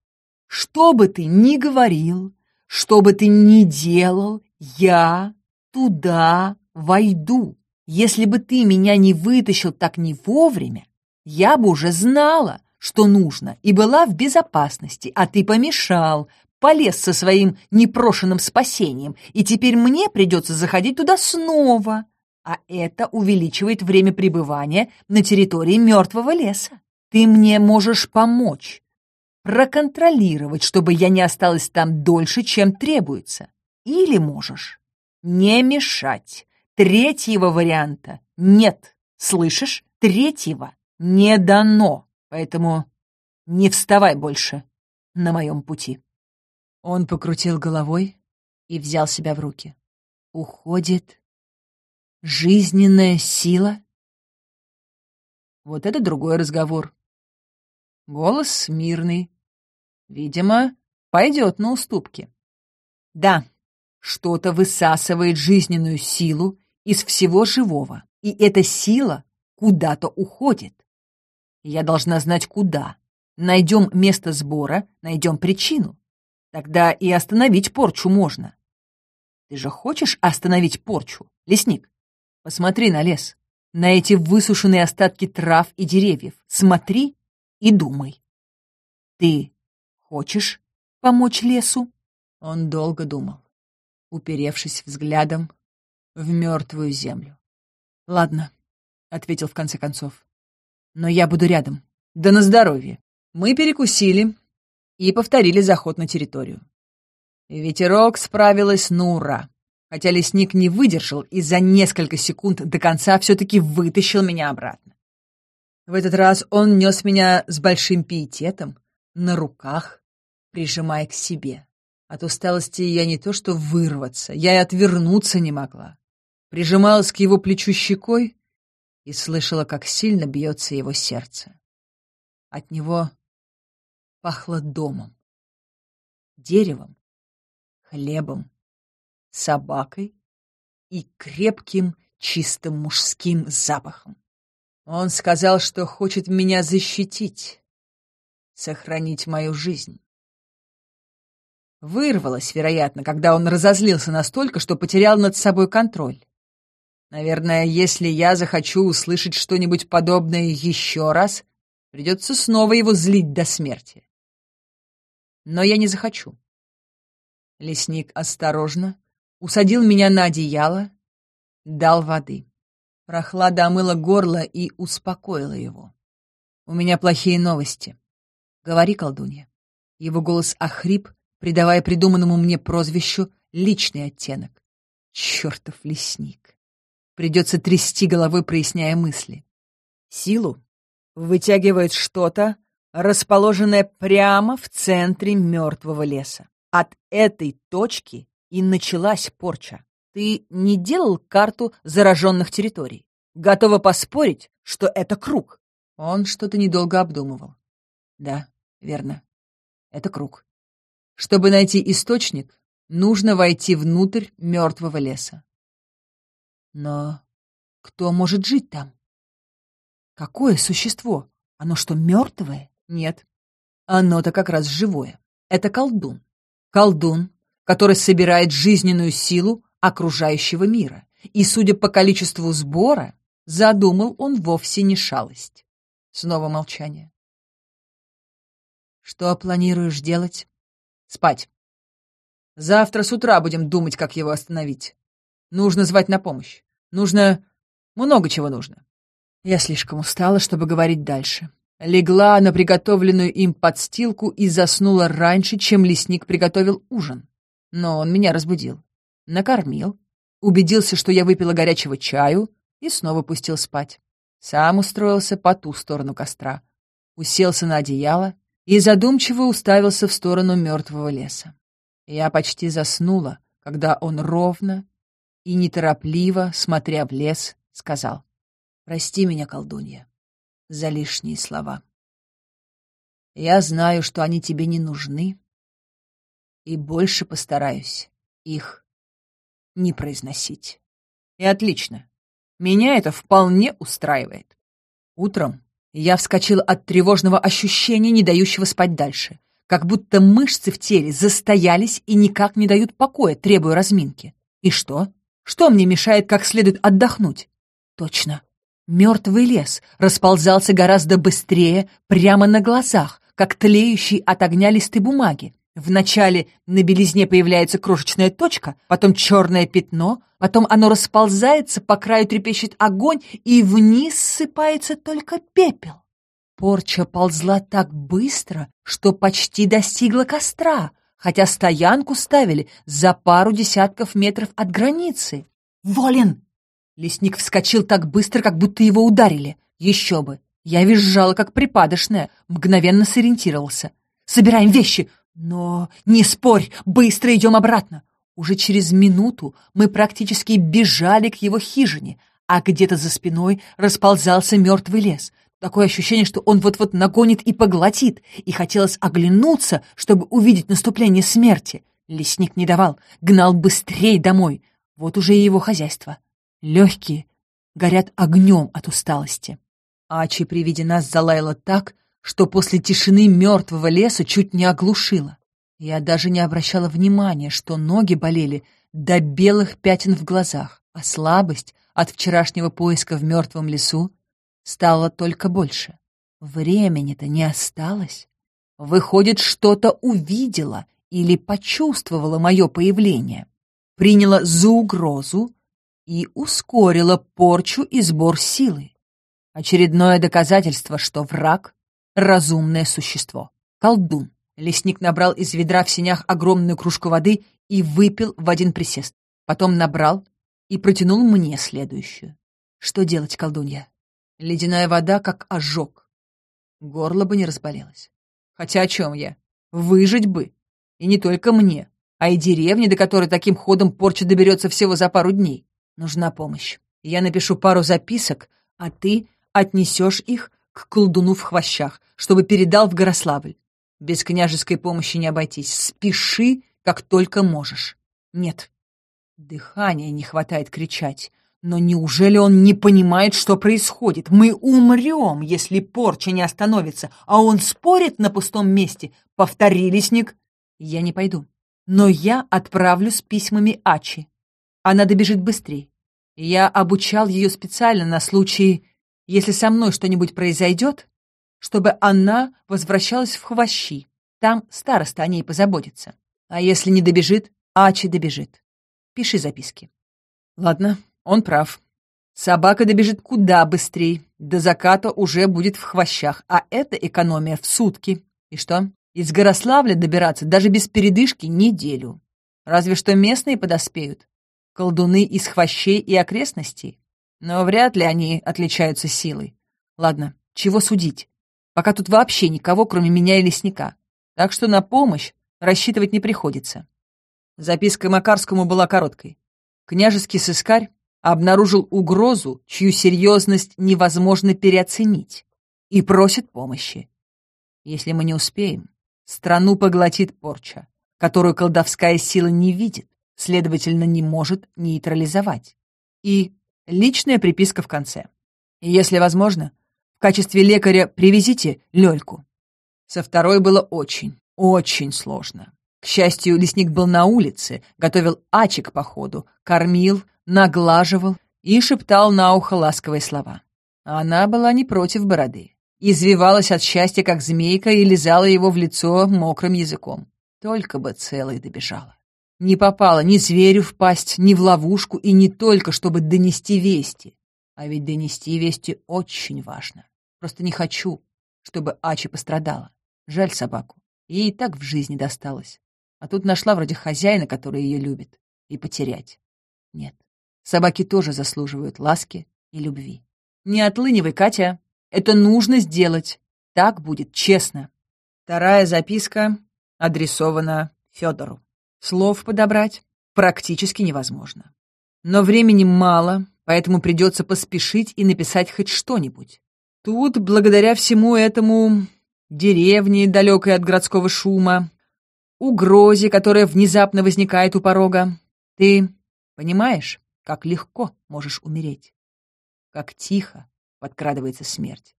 S1: Что бы ты ни говорил, что бы ты ни делал, я туда войду. Если бы ты меня не вытащил так не вовремя, я бы уже знала, что нужно, и была в безопасности, а ты помешал, полез со своим непрошенным спасением, и теперь мне придется заходить туда снова, а это увеличивает время пребывания на территории мертвого леса. Ты мне можешь помочь, проконтролировать, чтобы я не осталась там дольше, чем требуется. Или можешь не мешать, Третьего варианта нет. Слышишь? Третьего не дано. Поэтому не вставай больше на моем пути. Он покрутил головой и взял себя в руки. Уходит жизненная сила? Вот это другой разговор. Голос смирный. Видимо, пойдет на уступки. Да, что-то высасывает жизненную силу из всего живого, и эта сила куда-то уходит. Я должна знать, куда. Найдем место сбора, найдем причину. Тогда и остановить порчу можно. Ты же хочешь остановить порчу, лесник? Посмотри на лес, на эти высушенные остатки трав и деревьев. Смотри и думай. Ты хочешь помочь лесу? Он долго думал, уперевшись взглядом в мертвую землю. «Ладно», — ответил в конце концов. «Но я буду рядом. Да на здоровье». Мы перекусили и повторили заход на территорию. Ветерок справилась на ура, хотя лесник не выдержал и за несколько секунд до конца все-таки вытащил меня обратно. В этот раз он нес меня с большим пиететом, на руках, прижимая к себе. От усталости я не то что вырваться, я и отвернуться не могла прижималась к его плечу щекой и слышала, как сильно бьется его сердце. От него пахло домом, деревом, хлебом, собакой и крепким чистым мужским запахом. Он сказал, что хочет меня защитить, сохранить мою жизнь. Вырвалось, вероятно, когда он разозлился настолько, что потерял над собой контроль. Наверное, если я захочу услышать что-нибудь подобное еще раз, придется снова его злить до смерти. Но я не захочу. Лесник осторожно усадил меня на одеяло, дал воды. Прохлада омыла горло и успокоила его. «У меня плохие новости. Говори, колдунья». Его голос охрип, придавая придуманному мне прозвищу личный оттенок. Чертов лесник. Придется трясти головой, проясняя мысли. Силу вытягивает что-то, расположенное прямо в центре мертвого леса. От этой точки и началась порча. Ты не делал карту зараженных территорий? Готова поспорить, что это круг? Он что-то недолго обдумывал. Да, верно. Это круг. Чтобы найти источник, нужно войти внутрь мертвого леса. Но кто может жить там? Какое существо? Оно что, мертвое? Нет. Оно-то как раз живое. Это колдун. Колдун, который собирает жизненную силу окружающего мира. И, судя по количеству сбора, Задумал он вовсе не шалость. Снова молчание. «Что планируешь делать?» «Спать. Завтра с утра будем думать, как его остановить. Нужно звать на помощь. Нужно... Много чего нужно. Я слишком устала, чтобы говорить дальше. Легла на приготовленную им подстилку и заснула раньше, чем лесник приготовил ужин. Но он меня разбудил. Накормил. Убедился, что я выпила горячего чаю и снова пустил спать. Сам устроился по ту сторону костра. Уселся на одеяло и задумчиво уставился в сторону мертвого леса. Я почти заснула, когда он ровно и неторопливо, смотря в лес, сказал «Прости меня, колдунья, за лишние слова. Я знаю, что они тебе не нужны, и больше постараюсь их не произносить. И отлично. Меня это вполне устраивает. Утром я вскочил от тревожного ощущения, не дающего спать дальше. Как будто мышцы в теле застоялись и никак не дают покоя, требуя разминки. И что? Что мне мешает как следует отдохнуть? Точно. Мертвый лес расползался гораздо быстрее, прямо на глазах, как тлеющий от огня листы бумаги. Вначале на белизне появляется крошечная точка, потом черное пятно, потом оно расползается, по краю трепещет огонь, и вниз сыпается только пепел. Порча ползла так быстро, что почти достигла костра, хотя стоянку ставили за пару десятков метров от границы. «Волен!» Лесник вскочил так быстро, как будто его ударили. Еще бы! Я визжала, как припадочная, мгновенно сориентировался. «Собираем вещи!» «Но не спорь! Быстро идем обратно!» Уже через минуту мы практически бежали к его хижине, а где-то за спиной расползался мертвый лес — Такое ощущение, что он вот-вот нагонит и поглотит, и хотелось оглянуться, чтобы увидеть наступление смерти. Лесник не давал, гнал быстрее домой. Вот уже и его хозяйство. Легкие горят огнем от усталости. Ачи при виде нас залаяла так, что после тишины мертвого леса чуть не оглушила. Я даже не обращала внимания, что ноги болели до белых пятен в глазах, а слабость от вчерашнего поиска в мертвом лесу стало только больше. Времени-то не осталось. Выходит, что-то увидела или почувствовала мое появление, приняла за угрозу и ускорила порчу и сбор силы. Очередное доказательство, что враг — разумное существо. Колдун. Лесник набрал из ведра в синях огромную кружку воды и выпил в один присест. Потом набрал и протянул мне следующую. Что делать, колдунья? Ледяная вода как ожог. Горло бы не разболелось. Хотя о чем я? Выжить бы. И не только мне, а и деревне, до которой таким ходом порча доберется всего за пару дней. Нужна помощь. Я напишу пару записок, а ты отнесешь их к колдуну в хвощах, чтобы передал в Горославль. Без княжеской помощи не обойтись. Спеши, как только можешь. Нет, дыхания не хватает кричать. Но неужели он не понимает, что происходит? Мы умрем, если порча не остановится, а он спорит на пустом месте. Повтори, лесник. Я не пойду. Но я отправлю с письмами Ачи. Она добежит быстрее. Я обучал ее специально на случай, если со мной что-нибудь произойдет, чтобы она возвращалась в хвощи. Там староста о ней позаботится. А если не добежит, Ачи добежит. Пиши записки. Ладно, он прав. Собака добежит куда быстрее. До заката уже будет в хвощах, а это экономия в сутки. И что? Из Горославля добираться даже без передышки неделю. Разве что местные подоспеют. Колдуны из хвощей и окрестностей. Но вряд ли они отличаются силой. Ладно, чего судить? Пока тут вообще никого, кроме меня и лесника. Так что на помощь рассчитывать не приходится. Записка Макарскому была короткой. Княжеский сыскарь обнаружил угрозу, чью серьезность невозможно переоценить, и просит помощи. Если мы не успеем, страну поглотит порча, которую колдовская сила не видит, следовательно, не может нейтрализовать. И личная приписка в конце. Если возможно, в качестве лекаря привезите Лёльку. Со второй было очень, очень сложно. К счастью, лесник был на улице, готовил ачик по ходу, кормил, наглаживал и шептал на ухо ласковые слова. Она была не против бороды. Извивалась от счастья, как змейка, и лизала его в лицо мокрым языком. Только бы целой добежала. Не попала ни зверю в пасть, ни в ловушку, и не только, чтобы донести вести. А ведь донести вести очень важно. Просто не хочу, чтобы Ачи пострадала. Жаль собаку. Ей и так в жизни досталось. А тут нашла вроде хозяина, который ее любит. И потерять. Нет. Собаки тоже заслуживают ласки и любви. Не отлынивай, Катя. Это нужно сделать. Так будет честно. Вторая записка адресована Федору. Слов подобрать практически невозможно. Но времени мало, поэтому придется поспешить и написать хоть что-нибудь. Тут, благодаря всему этому, деревне, далекой от городского шума, угрозе, которая внезапно возникает у порога, ты понимаешь, как легко можешь умереть, как тихо подкрадывается смерть.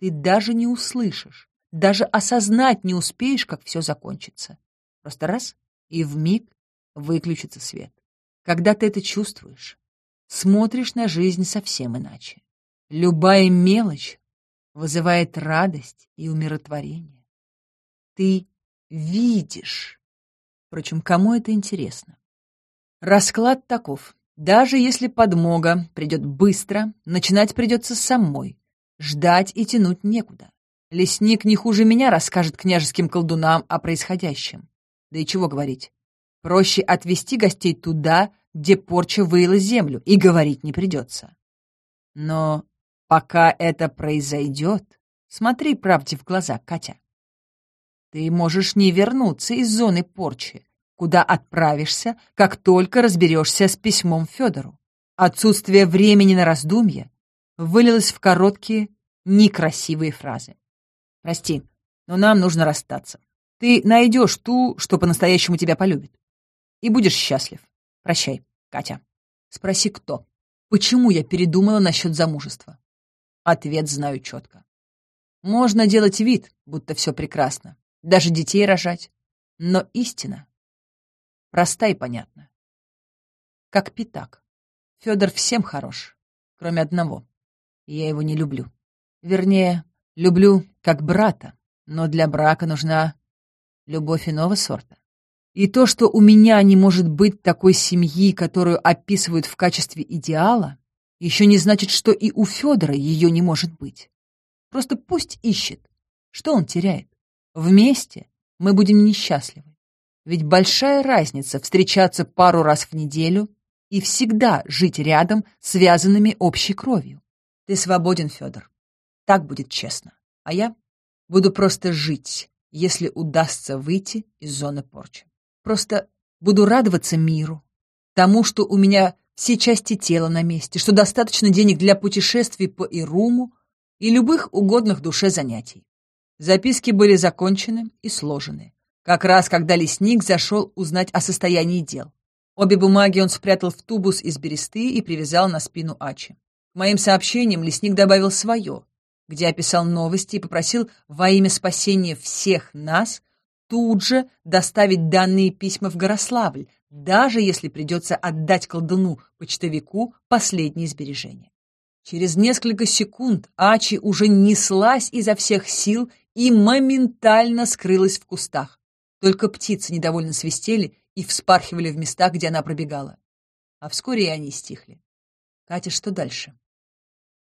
S1: Ты даже не услышишь, даже осознать не успеешь, как все закончится. Просто раз — и в миг выключится свет. Когда ты это чувствуешь, смотришь на жизнь совсем иначе. Любая мелочь вызывает радость и умиротворение. Ты видишь. Впрочем, кому это интересно? Расклад таков. Даже если подмога придет быстро, начинать придется самой. Ждать и тянуть некуда. Лесник не хуже меня расскажет княжеским колдунам о происходящем. Да и чего говорить. Проще отвести гостей туда, где порча выила землю, и говорить не придется. Но пока это произойдет, смотри правде в глаза, Катя. Ты можешь не вернуться из зоны порчи, куда отправишься, как только разберешься с письмом Федору. Отсутствие времени на раздумье вылилось в короткие, некрасивые фразы. «Прости, но нам нужно расстаться. Ты найдешь ту, что по-настоящему тебя полюбит. И будешь счастлив. Прощай, Катя. Спроси, кто. Почему я передумала насчет замужества? Ответ знаю четко. Можно делать вид, будто все прекрасно. Даже детей рожать. Но истина проста и понятна. Как пятак. Федор всем хорош, кроме одного. Я его не люблю. Вернее, люблю как брата, но для брака нужна любовь иного сорта. И то, что у меня не может быть такой семьи, которую описывают в качестве идеала, еще не значит, что и у Федора ее не может быть. Просто пусть ищет. Что он теряет? Вместе мы будем несчастливы. Ведь большая разница встречаться пару раз в неделю и всегда жить рядом, связанными общей кровью. Ты свободен, Федор. Так будет честно. А я буду просто жить, если удастся выйти из зоны порчи. Просто буду радоваться миру, тому, что у меня все части тела на месте, что достаточно денег для путешествий по Ируму и любых угодных душе занятий. Записки были закончены и сложены, как раз когда лесник зашел узнать о состоянии дел. Обе бумаги он спрятал в тубус из бересты и привязал на спину Ачи. К моим сообщениям лесник добавил свое, где описал новости и попросил во имя спасения всех нас тут же доставить данные письма в Горославль, даже если придется отдать колдуну-почтовику последние сбережения. Через несколько секунд Ачи уже неслась изо всех сил и моментально скрылась в кустах. Только птицы недовольно свистели и вспархивали в местах, где она пробегала. А вскоре и они стихли. Катя, что дальше?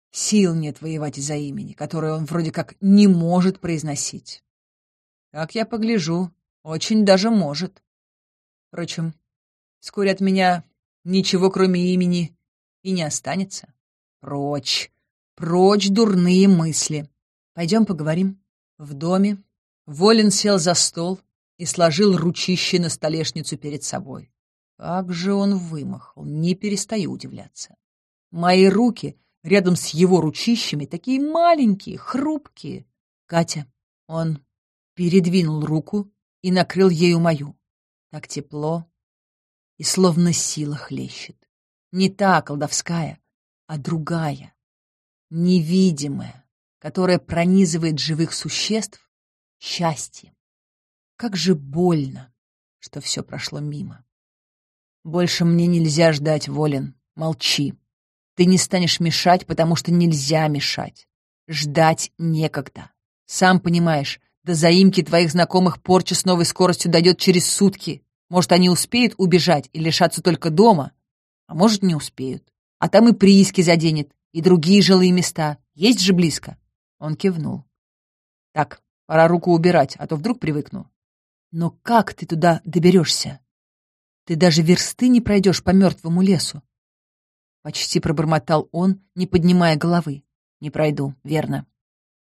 S1: Сил нет воевать из-за имени, которое он вроде как не может произносить. Как я погляжу, очень даже может. Впрочем, вскоре от меня ничего, кроме имени, и не останется. Прочь, прочь дурные мысли. Пойдем поговорим. В доме Волин сел за стол и сложил ручище на столешницу перед собой. Как же он вымахал, не перестаю удивляться. Мои руки рядом с его ручищами такие маленькие, хрупкие. Катя, он передвинул руку и накрыл ею мою. Так тепло и словно сила хлещет. Не та колдовская, а другая, невидимая, которая пронизывает живых существ счастьем. Как же больно, что все прошло мимо. Больше мне нельзя ждать, Волен. Молчи. Ты не станешь мешать, потому что нельзя мешать. Ждать некогда. Сам понимаешь, до заимки твоих знакомых порча с новой скоростью дойдет через сутки. Может, они успеют убежать и лишаться только дома, а может, не успеют. А там и прииски заденет, и другие жилые места. Есть же близко. Он кивнул. Так, пора руку убирать, а то вдруг привыкну. Но как ты туда доберешься? Ты даже версты не пройдешь по мертвому лесу. Почти пробормотал он, не поднимая головы. Не пройду, верно.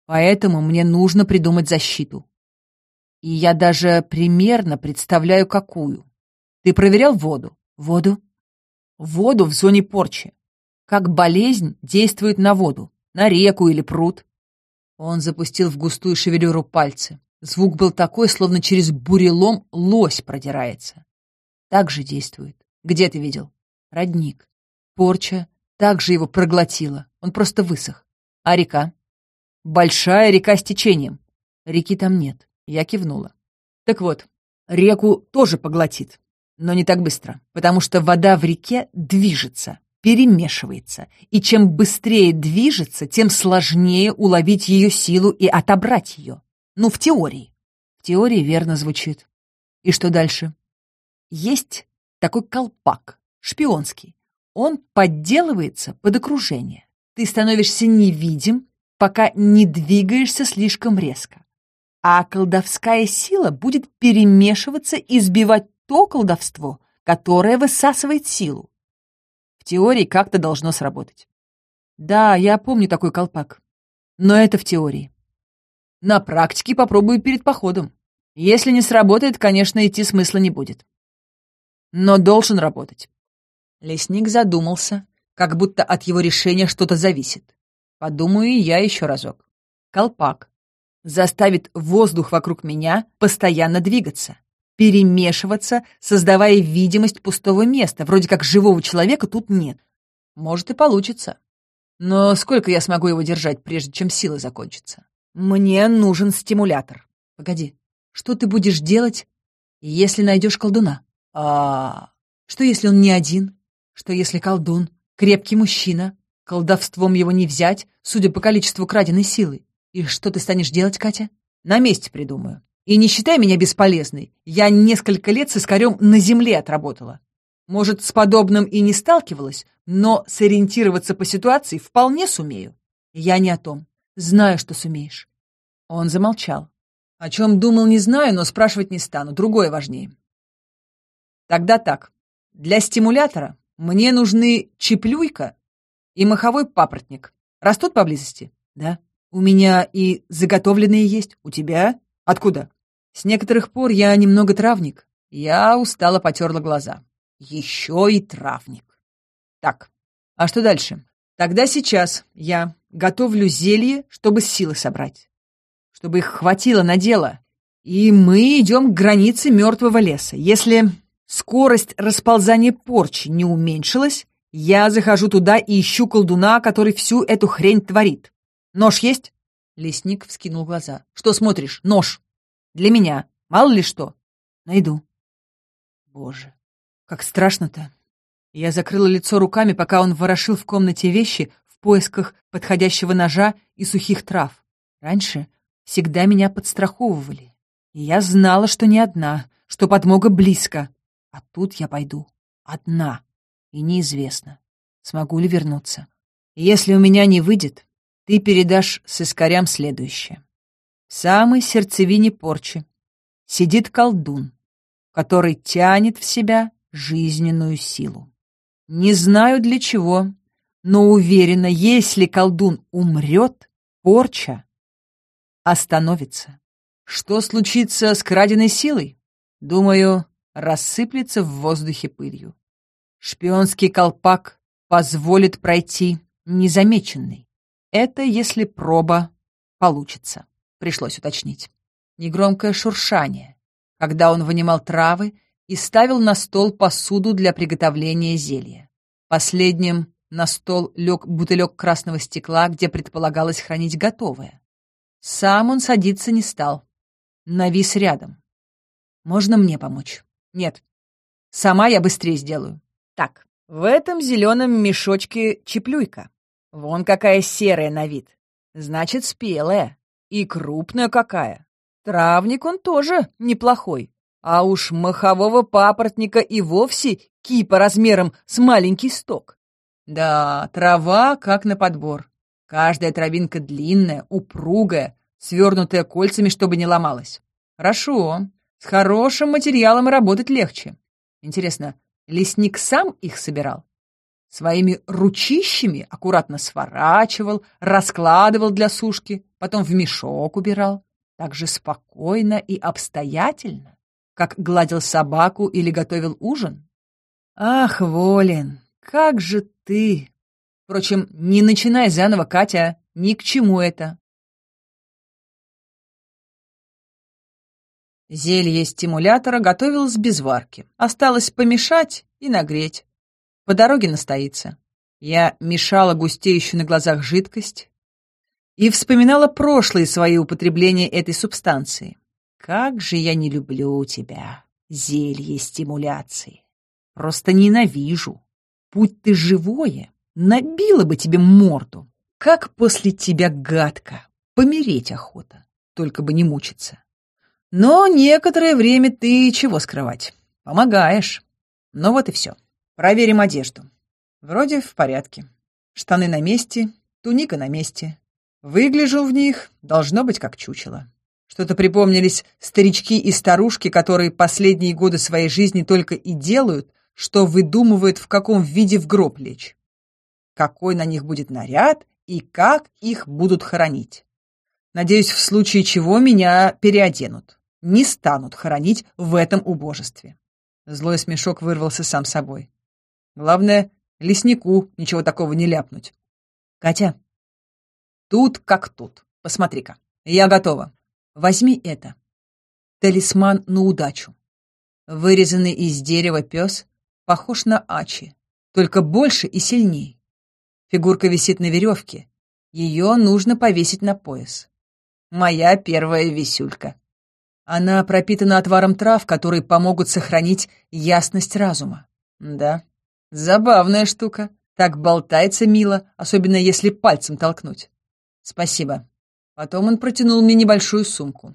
S1: Поэтому мне нужно придумать защиту. И я даже примерно представляю, какую. Ты проверял воду? Воду? Воду в зоне порчи. Как болезнь действует на воду, на реку или пруд. Он запустил в густую шевелюру пальцы. Звук был такой, словно через бурелом лось продирается. Так же действует. Где ты видел? Родник. Порча также его проглотила. Он просто высох. А река? Большая река с течением. Реки там нет. Я кивнула. Так вот, реку тоже поглотит, но не так быстро, потому что вода в реке движется, перемешивается, и чем быстрее движется, тем сложнее уловить ее силу и отобрать ее. Ну, в теории. В теории верно звучит. И что дальше? Есть такой колпак, шпионский. Он подделывается под окружение. Ты становишься невидим, пока не двигаешься слишком резко а колдовская сила будет перемешиваться и сбивать то колдовство, которое высасывает силу. В теории как-то должно сработать. Да, я помню такой колпак. Но это в теории. На практике попробую перед походом. Если не сработает, конечно, идти смысла не будет. Но должен работать. Лесник задумался, как будто от его решения что-то зависит. Подумаю я еще разок. Колпак заставит воздух вокруг меня постоянно двигаться, перемешиваться, создавая видимость пустого места, вроде как живого человека тут нет. Может и получится. Но сколько я смогу его держать, прежде чем силы закончатся? Мне нужен стимулятор. Погоди, что ты будешь делать, если найдешь колдуна? А что, если он не один? Что, если колдун — крепкий мужчина? Колдовством его не взять, судя по количеству краденой силы. «И что ты станешь делать, Катя?» «На месте придумаю. И не считай меня бесполезной. Я несколько лет с искорем на земле отработала. Может, с подобным и не сталкивалась, но сориентироваться по ситуации вполне сумею. Я не о том. Знаю, что сумеешь». Он замолчал. О чем думал, не знаю, но спрашивать не стану. Другое важнее. Тогда так. Для стимулятора мне нужны чеплюйка и маховой папоротник. Растут поблизости? Да. У меня и заготовленные есть. У тебя? Откуда? С некоторых пор я немного травник. Я устало потерла глаза. Еще и травник. Так, а что дальше? Тогда сейчас я готовлю зелье, чтобы силы собрать. Чтобы их хватило на дело. И мы идем к границе мертвого леса. Если скорость расползания порчи не уменьшилась, я захожу туда и ищу колдуна, который всю эту хрень творит. Нож есть?» Лесник вскинул глаза. «Что смотришь? Нож! Для меня. Мало ли что. Найду». Боже, как страшно-то. Я закрыла лицо руками, пока он ворошил в комнате вещи в поисках подходящего ножа и сухих трав. Раньше всегда меня подстраховывали. И я знала, что не одна, что подмога близко. А тут я пойду одна. И неизвестно, смогу ли вернуться. Если у меня не выйдет, ты передашь с искорям следующее. В самой сердцевине порчи сидит колдун, который тянет в себя жизненную силу. Не знаю для чего, но уверена, если колдун умрет, порча остановится. Что случится с краденой силой? Думаю, рассыплется в воздухе пылью. Шпионский колпак позволит пройти незамеченный. Это если проба получится, пришлось уточнить. Негромкое шуршание, когда он вынимал травы и ставил на стол посуду для приготовления зелья. Последним на стол лег бутылек красного стекла, где предполагалось хранить готовое. Сам он садиться не стал. Навис рядом. «Можно мне помочь?» «Нет. Сама я быстрее сделаю. Так, В этом зеленом мешочке чеплюйка. Вон какая серая на вид. Значит, спелая. И крупная какая. Травник он тоже неплохой. А уж махового папоротника и вовсе кипа размером с маленький сток. Да, трава как на подбор. Каждая травинка длинная, упругая, свернутая кольцами, чтобы не ломалась. Хорошо, с хорошим материалом работать легче. Интересно, лесник сам их собирал? Своими ручищами аккуратно сворачивал, раскладывал для сушки, потом в мешок убирал. Так же спокойно и обстоятельно, как гладил собаку или готовил ужин. Ах, Волин, как же ты! Впрочем, не начинай заново, Катя, ни к чему это. Зелье стимулятора готовилось без варки. Осталось помешать и нагреть. По дороге настоится. Я мешала густеющую на глазах жидкость и вспоминала прошлые свои употребления этой субстанции. Как же я не люблю тебя, зелье стимуляции. Просто ненавижу. Путь ты живое, набила бы тебе морду. Как после тебя гадко. Помереть охота, только бы не мучиться. Но некоторое время ты чего скрывать? Помогаешь. Ну вот и все. Проверим одежду. Вроде в порядке. Штаны на месте, туника на месте. Выгляжу в них, должно быть, как чучело. Что-то припомнились старички и старушки, которые последние годы своей жизни только и делают, что выдумывают, в каком виде в гроб лечь. Какой на них будет наряд и как их будут хоронить. Надеюсь, в случае чего меня переоденут не станут хоронить в этом убожестве. Злой смешок вырвался сам собой. Главное, леснику ничего такого не ляпнуть. Катя, тут как тут. Посмотри-ка. Я готова. Возьми это. Талисман на удачу. Вырезанный из дерева пес похож на Ачи, только больше и сильней. Фигурка висит на веревке. Ее нужно повесить на пояс. Моя первая висюлька. Она пропитана отваром трав, которые помогут сохранить ясность разума. Да, забавная штука. Так болтается мило, особенно если пальцем толкнуть. Спасибо. Потом он протянул мне небольшую сумку.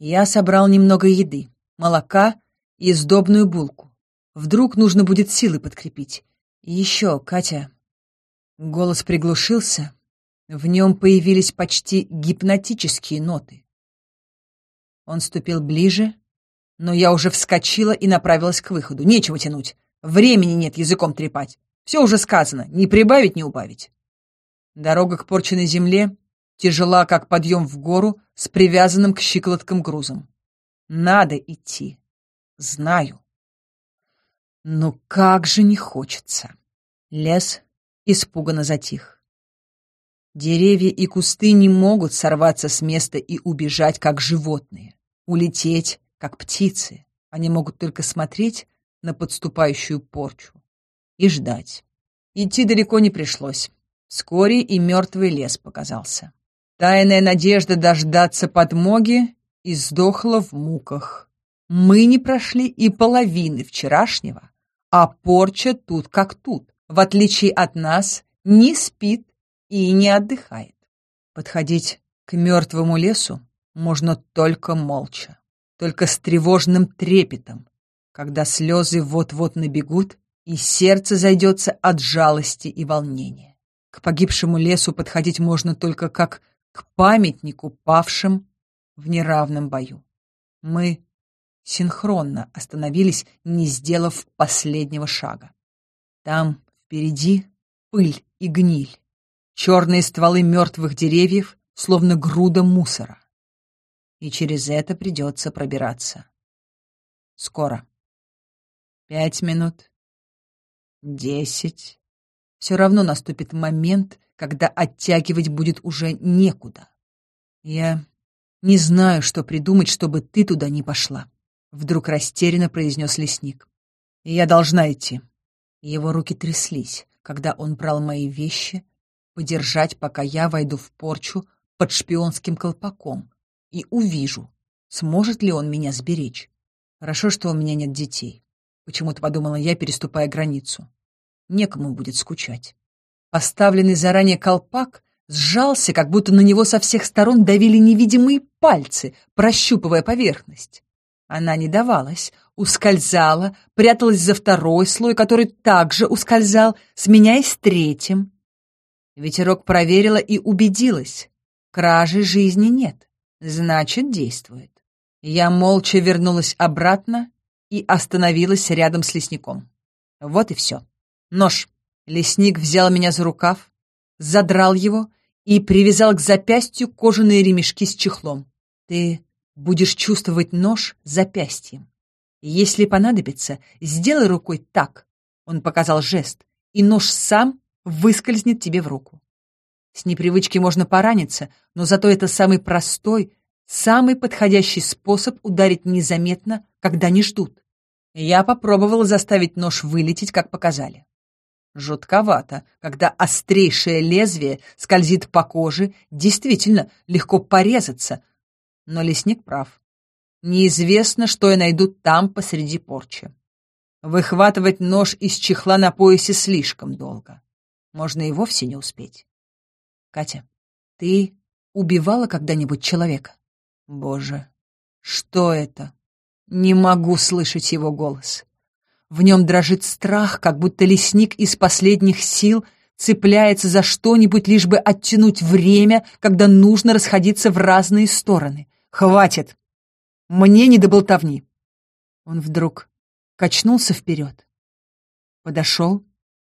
S1: Я собрал немного еды, молока и сдобную булку. Вдруг нужно будет силы подкрепить. И еще, Катя... Голос приглушился. В нем появились почти гипнотические ноты. Он ступил ближе, но я уже вскочила и направилась к выходу. Нечего тянуть. Времени нет языком трепать. Все уже сказано. Не прибавить, не убавить. Дорога к порченной земле тяжела, как подъем в гору с привязанным к щиколоткам грузом. Надо идти. Знаю. Но как же не хочется. Лес испуганно затих. Деревья и кусты не могут сорваться с места и убежать, как животные улететь, как птицы. Они могут только смотреть на подступающую порчу и ждать. Идти далеко не пришлось. Вскоре и мертвый лес показался. Тайная надежда дождаться подмоги и сдохла в муках. Мы не прошли и половины вчерашнего, а порча тут как тут, в отличие от нас, не спит и не отдыхает. Подходить к мертвому лесу можно только молча, только с тревожным трепетом, когда слезы вот-вот набегут, и сердце зайдется от жалости и волнения. К погибшему лесу подходить можно только как к памятнику павшим в неравном бою. Мы синхронно остановились, не сделав последнего шага. Там впереди пыль и гниль, черные стволы мертвых деревьев, словно груда мусора и через это придется пробираться. Скоро. Пять минут. Десять. Все равно наступит момент, когда оттягивать будет уже некуда. Я не знаю, что придумать, чтобы ты туда не пошла. Вдруг растерянно произнес лесник. Я должна идти. Его руки тряслись, когда он брал мои вещи, подержать, пока я войду в порчу под шпионским колпаком, и увижу, сможет ли он меня сберечь. Хорошо, что у меня нет детей. Почему-то подумала я, переступая границу. некому будет скучать. Поставленный заранее колпак сжался, как будто на него со всех сторон давили невидимые пальцы, прощупывая поверхность. Она не давалась, ускользала, пряталась за второй слой, который также ускользал, сменяясь третьим. Ветерок проверила и убедилась. Кражи жизни нет, значит, действует. Я молча вернулась обратно и остановилась рядом с лесником. Вот и все. Нож. Лесник взял меня за рукав, задрал его и привязал к запястью кожаные ремешки с чехлом. Ты будешь чувствовать нож запястьем. Если понадобится, сделай рукой так. Он показал жест, и нож сам выскользнет тебе в руку. С непривычки можно пораниться, но зато это самый простой, самый подходящий способ ударить незаметно, когда не ждут. Я попробовала заставить нож вылететь, как показали. Жутковато, когда острейшее лезвие скользит по коже, действительно легко порезаться. Но лесник прав. Неизвестно, что я найду там посреди порчи. Выхватывать нож из чехла на поясе слишком долго. Можно и вовсе не успеть. Катя, ты убивала когда-нибудь человека? Боже, что это? Не могу слышать его голос. В нем дрожит страх, как будто лесник из последних сил цепляется за что-нибудь, лишь бы оттянуть время, когда нужно расходиться в разные стороны. Хватит! Мне не до болтовни. Он вдруг качнулся вперед. Подошел,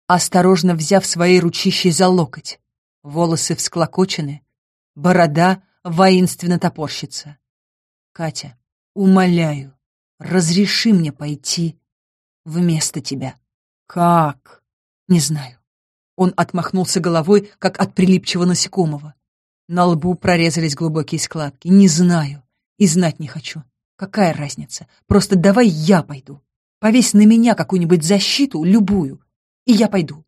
S1: осторожно взяв свои ручищи за локоть. Волосы всклокочены, борода воинственно топорщится. Катя, умоляю, разреши мне пойти вместо тебя. Как? Не знаю. Он отмахнулся головой, как от прилипчивого насекомого. На лбу прорезались глубокие складки. Не знаю. И знать не хочу. Какая разница? Просто давай я пойду. Повесь на меня какую-нибудь защиту, любую, и я пойду.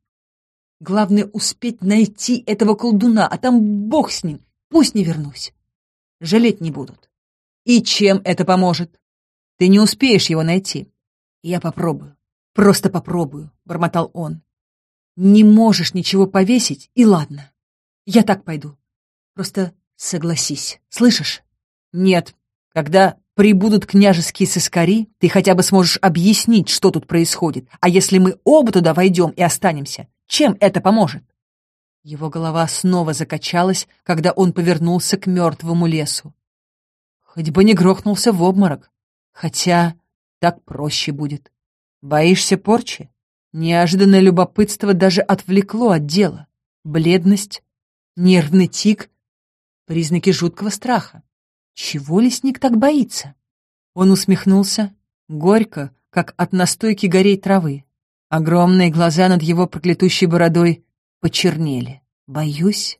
S1: Главное успеть найти этого колдуна, а там бог с ним, пусть не вернусь. Жалеть не будут. И чем это поможет? Ты не успеешь его найти. «Я попробую. Просто попробую», — бормотал он. «Не можешь ничего повесить, и ладно. Я так пойду. Просто согласись, слышишь?» «Нет. Когда прибудут княжеские сыскари, ты хотя бы сможешь объяснить, что тут происходит. А если мы оба туда войдем и останемся, чем это поможет?» Его голова снова закачалась, когда он повернулся к мертвому лесу. Хоть бы не грохнулся в обморок. Хотя так проще будет. Боишься порчи? Неожиданное любопытство даже отвлекло от дела. Бледность, нервный тик, признаки жуткого страха. Чего лесник так боится? Он усмехнулся, горько, как от настойки горей травы. Огромные глаза над его проклятущей бородой почернели. Боюсь?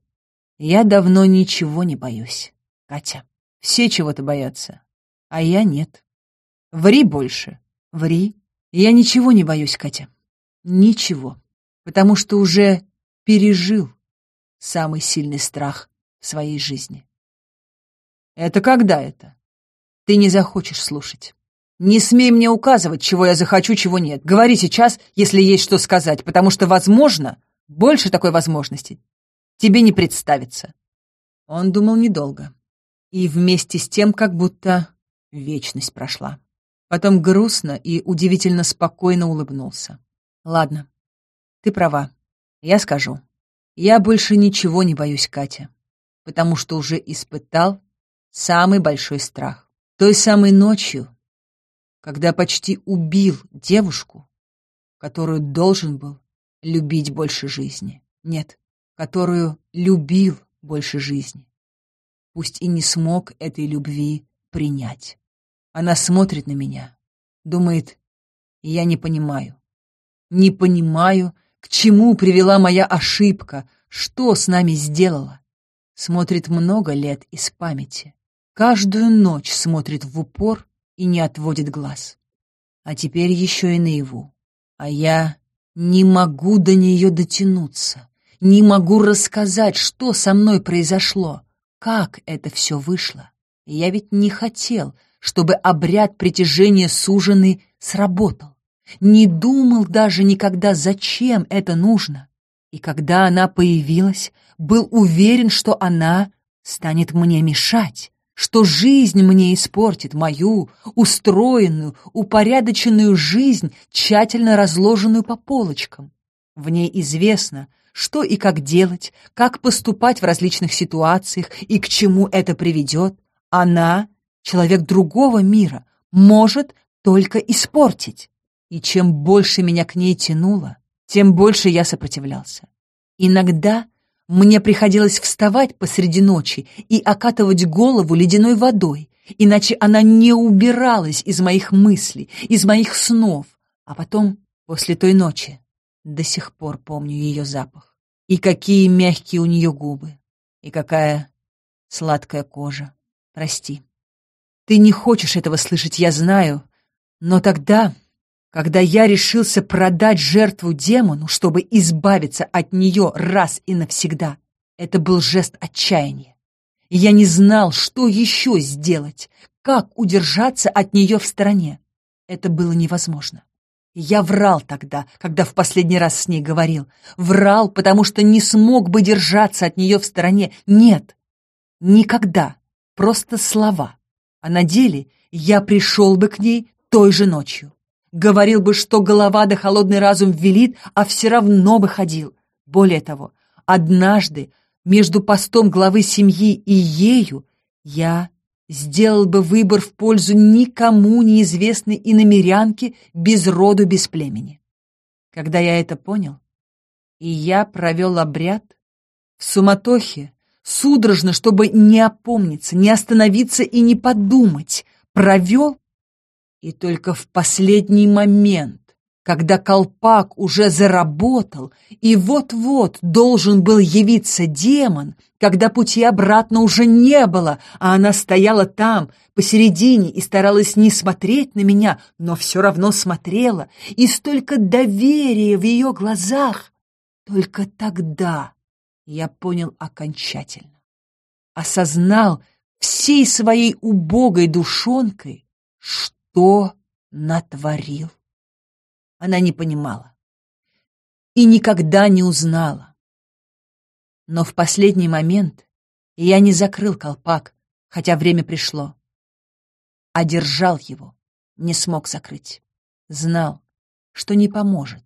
S1: Я давно ничего не боюсь, Катя. Все чего-то боятся, а я нет. Ври больше. Ври. Я ничего не боюсь, Катя. Ничего. Потому что уже пережил самый сильный страх в своей жизни. Это когда это? Ты не захочешь слушать. Не смей мне указывать, чего я захочу, чего нет. Говори сейчас, если есть что сказать, потому что, возможно, больше такой возможности тебе не представится. Он думал недолго. И вместе с тем, как будто вечность прошла. Потом грустно и удивительно спокойно улыбнулся. «Ладно, ты права. Я скажу. Я больше ничего не боюсь, Катя, потому что уже испытал самый большой страх. Той самой ночью, когда почти убил девушку, которую должен был любить больше жизни. Нет, которую любил больше жизни. Пусть и не смог этой любви принять. Она смотрит на меня, думает, я не понимаю. Не понимаю, к чему привела моя ошибка, что с нами сделала. Смотрит много лет из памяти. Каждую ночь смотрит в упор и не отводит глаз. А теперь еще и наяву. А я не могу до нее дотянуться. Не могу рассказать, что со мной произошло, как это все вышло. Я ведь не хотел, чтобы обряд притяжения сужены сработал. не думал даже никогда, зачем это нужно. И когда она появилась, был уверен, что она станет мне мешать, что жизнь мне испортит мою устроенную, упорядоченную жизнь, тщательно разложенную по полочкам. В ней известно, что и как делать, как поступать в различных ситуациях и к чему это приведет. Она, человек другого мира, может только испортить. И чем больше меня к ней тянуло, тем больше я сопротивлялся. Иногда мне приходилось вставать посреди ночи и окатывать голову ледяной водой, иначе она не убиралась из моих мыслей, из моих снов. А потом, после той ночи, до сих пор помню ее запах. И какие мягкие у нее губы, и какая сладкая кожа. Прости. Ты не хочешь этого слышать, я знаю, но тогда, когда я решился продать жертву демону, чтобы избавиться от нее раз и навсегда, это был жест отчаяния. Я не знал, что еще сделать, как удержаться от нее в стороне. Это было невозможно. Я врал тогда, когда в последний раз с ней говорил. Врал, потому что не смог бы держаться от нее в стороне. Нет, никогда. Просто слова. А на деле я пришел бы к ней той же ночью. Говорил бы, что голова да холодный разум велит, а все равно бы ходил. Более того, однажды между постом главы семьи и ею я сделал бы выбор в пользу никому неизвестной иномерянки без роду, без племени. Когда я это понял, и я провел обряд, в суматохе, судорожно, чтобы не опомниться, не остановиться и не подумать, провел и только в последний момент, когда колпак уже заработал, и вот-вот должен был явиться демон, когда пути обратно уже не было, а она стояла там, посередине, и старалась не смотреть на меня, но все равно смотрела, и столько доверия в ее глазах. Только тогда я понял окончательно, осознал всей своей убогой душонкой, что натворил? Она не понимала и никогда не узнала. Но в последний момент я не закрыл колпак, хотя время пришло, а держал его, не смог закрыть. Знал, что не поможет,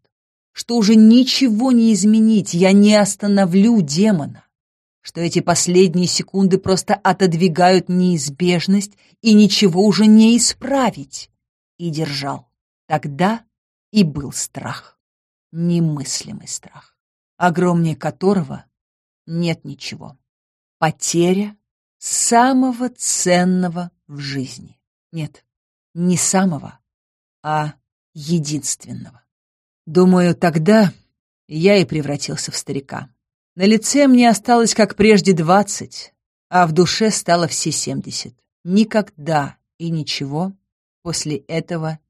S1: что уже ничего не изменить, я не остановлю демона что эти последние секунды просто отодвигают неизбежность и ничего уже не исправить. И держал. Тогда и был страх. Немыслимый страх, огромнее которого нет ничего. Потеря самого ценного в жизни. Нет, не самого, а единственного. Думаю, тогда я и превратился в старика. На лице мне осталось, как прежде, двадцать, а в душе стало все семьдесят. Никогда и ничего после этого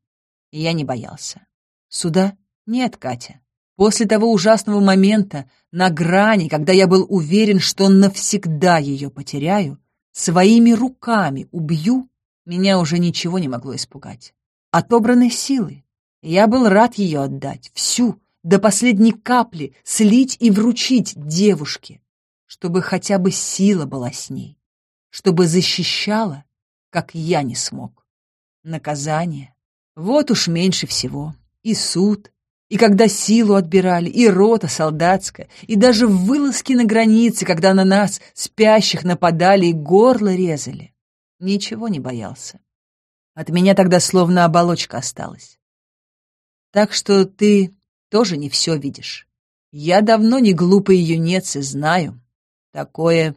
S1: я не боялся. Суда? Нет, Катя. После того ужасного момента, на грани, когда я был уверен, что навсегда ее потеряю, своими руками убью, меня уже ничего не могло испугать. Отобранной силы. Я был рад ее отдать, всю, до последней капли слить и вручить девушке, чтобы хотя бы сила была с ней, чтобы защищала, как я не смог. Наказание. Вот уж меньше всего. И суд, и когда силу отбирали, и рота солдатская, и даже вылазки на границе, когда на нас, спящих, нападали и горло резали. Ничего не боялся. От меня тогда словно оболочка осталась. Так что ты тоже не все видишь. Я давно не глупый юнец и знаю, такое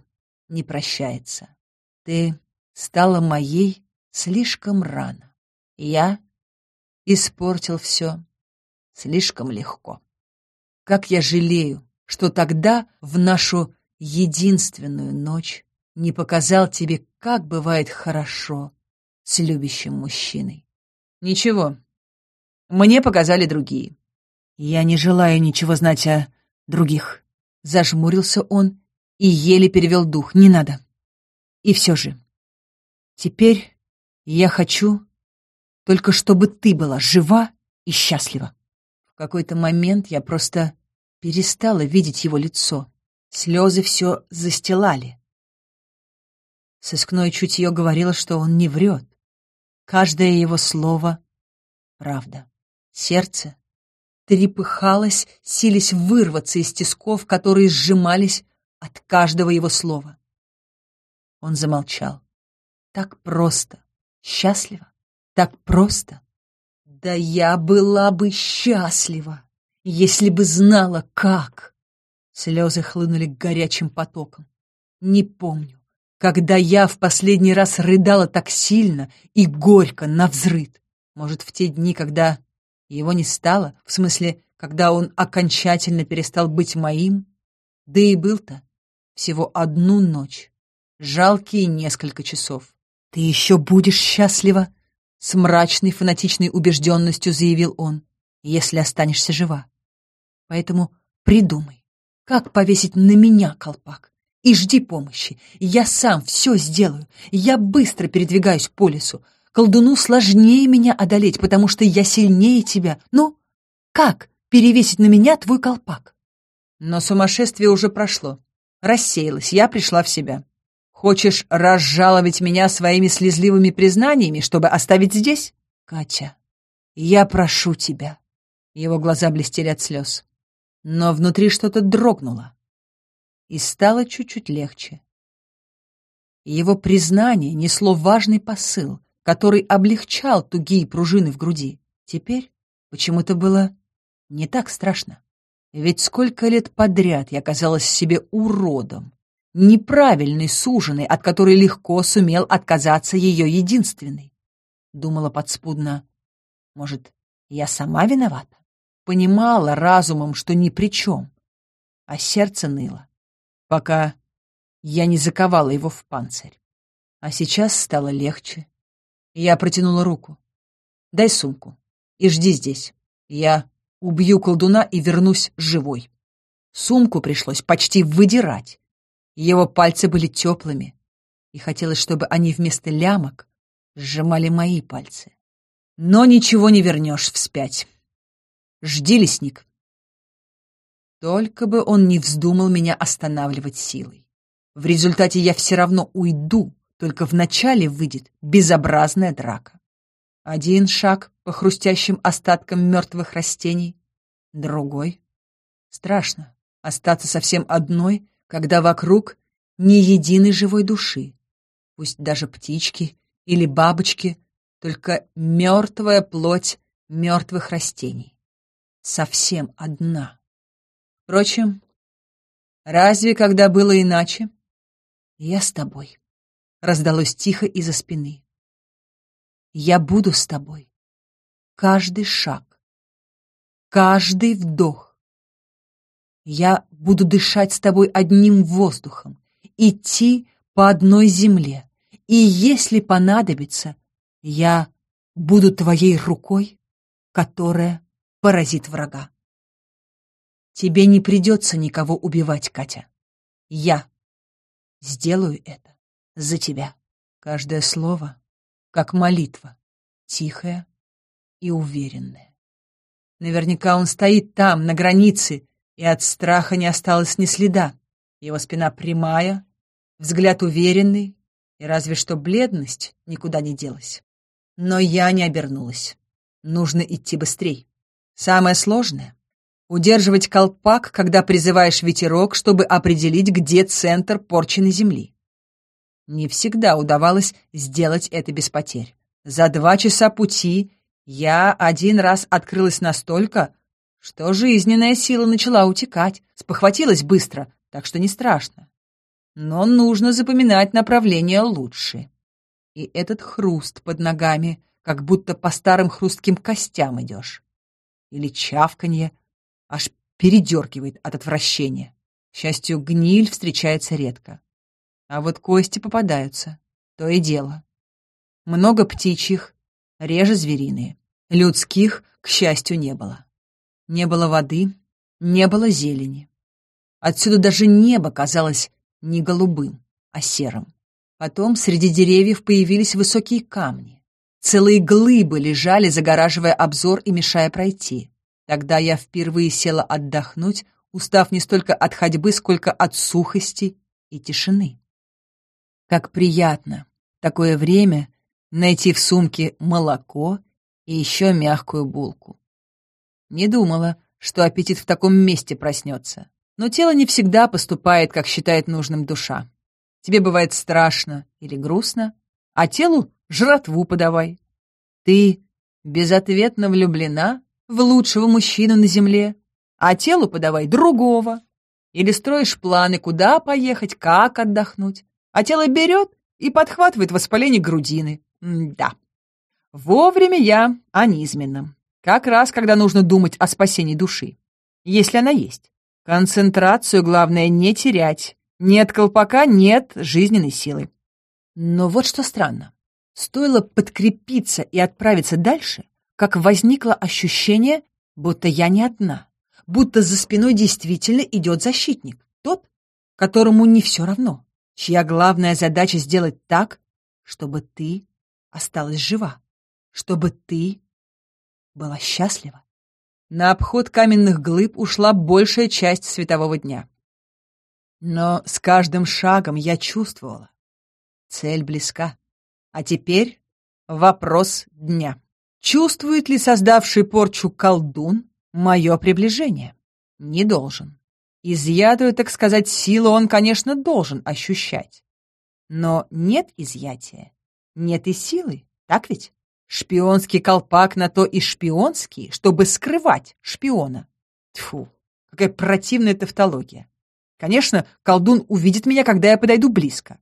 S1: не прощается. Ты стала моей слишком рано. Я испортил все слишком легко. Как я жалею, что тогда в нашу единственную ночь не показал тебе, как бывает хорошо с любящим мужчиной. Ничего, мне показали другие. «Я не желаю ничего знать о других», — зажмурился он и еле перевел дух. «Не надо». И все же, теперь я хочу только чтобы ты была жива и счастлива. В какой-то момент я просто перестала видеть его лицо. Слезы все застилали. Сыскное чутье говорило, что он не врет. Каждое его слово — правда. Сердце трепыхалось, сились вырваться из тисков, которые сжимались от каждого его слова. Он замолчал. Так просто, счастливо, так просто. Да я была бы счастлива, если бы знала, как. Слезы хлынули горячим потоком. Не помню, когда я в последний раз рыдала так сильно и горько навзрыд. Может, в те дни, когда его не стало, в смысле, когда он окончательно перестал быть моим? Да и был-то всего одну ночь, жалкие несколько часов. «Ты еще будешь счастлива?» С мрачной фанатичной убежденностью заявил он, «если останешься жива. Поэтому придумай, как повесить на меня колпак, и жди помощи. Я сам все сделаю. Я быстро передвигаюсь по лесу. Колдуну сложнее меня одолеть, потому что я сильнее тебя. Ну, как перевесить на меня твой колпак? Но сумасшествие уже прошло. Рассеялось, я пришла в себя. Хочешь разжаловать меня своими слезливыми признаниями, чтобы оставить здесь? Катя, я прошу тебя. Его глаза блестели от слез. Но внутри что-то дрогнуло. И стало чуть-чуть легче. Его признание несло важный посыл, который облегчал тугие пружины в груди. Теперь почему-то было не так страшно. Ведь сколько лет подряд я казалась себе уродом, неправильной суженой, от которой легко сумел отказаться ее единственный. Думала подспудно, может, я сама виновата? Понимала разумом, что ни при чем, а сердце ныло, пока я не заковала его в панцирь. А сейчас стало легче, я протянула руку. «Дай сумку и жди здесь. Я убью колдуна и вернусь живой». Сумку пришлось почти выдирать. Его пальцы были теплыми, и хотелось, чтобы они вместо лямок сжимали мои пальцы. Но ничего не вернешь вспять. Жди, лесник. Только бы он не вздумал меня останавливать силой. В результате я все равно уйду, только вначале выйдет безобразная драка. Один шаг по хрустящим остаткам мертвых растений, другой. Страшно остаться совсем одной, когда вокруг ни единой живой души, пусть даже птички или бабочки, только мертвая плоть мертвых растений. Совсем одна. Впрочем, разве когда было иначе? Я с тобой раздалось тихо из-за спины. Я буду с тобой. Каждый шаг, каждый вдох. Я буду дышать с тобой одним воздухом, идти по одной земле. И если понадобится, я буду твоей рукой, которая поразит врага. Тебе не придется никого убивать, Катя. Я сделаю это за тебя. Каждое слово как молитва, тихая и уверенная. Наверняка он стоит там, на границе, и от страха не осталось ни следа. Его спина прямая, взгляд уверенный, и разве что бледность никуда не делась. Но я не обернулась. Нужно идти быстрей. Самое сложное — удерживать колпак, когда призываешь ветерок, чтобы определить, где центр порченной земли. Не всегда удавалось сделать это без потерь. За два часа пути я один раз открылась настолько, что жизненная сила начала утекать, спохватилась быстро, так что не страшно. Но нужно запоминать направление лучше. И этот хруст под ногами, как будто по старым хрустким костям идешь. Или чавканье, аж передергивает от отвращения. К счастью, гниль встречается редко. А вот кости попадаются. То и дело. Много птичьих, реже звериные. Людских, к счастью, не было. Не было воды, не было зелени. Отсюда даже небо казалось не голубым, а серым. Потом среди деревьев появились высокие камни. Целые глыбы лежали, загораживая обзор и мешая пройти. Тогда я впервые села отдохнуть, устав не столько от ходьбы, сколько от сухости и тишины. Как приятно такое время найти в сумке молоко и еще мягкую булку. Не думала, что аппетит в таком месте проснется. Но тело не всегда поступает, как считает нужным душа. Тебе бывает страшно или грустно, а телу жратву подавай. Ты безответно влюблена в лучшего мужчину на земле, а телу подавай другого. Или строишь планы, куда поехать, как отдохнуть, а тело берет и подхватывает воспаление грудины. М да. Вовремя я о низменном. Как раз, когда нужно думать о спасении души. Если она есть. Концентрацию главное не терять. Нет колпака, нет жизненной силы. Но вот что странно. Стоило подкрепиться и отправиться дальше, как возникло ощущение, будто я не одна, будто за спиной действительно идет защитник, тот, которому не все равно, чья главная задача сделать так, чтобы ты осталась жива, чтобы ты была счастлива. На обход каменных глыб ушла большая часть светового дня. Но с каждым шагом я чувствовала. Цель близка. А теперь вопрос дня. Чувствует ли создавший порчу колдун мое приближение? Не должен. Изъятую, так сказать, силу он, конечно, должен ощущать. Но нет изъятия, нет и силы, так ведь? Шпионский колпак на то и шпионский, чтобы скрывать шпиона. Тьфу, какая противная тавтология. Конечно, колдун увидит меня, когда я подойду близко.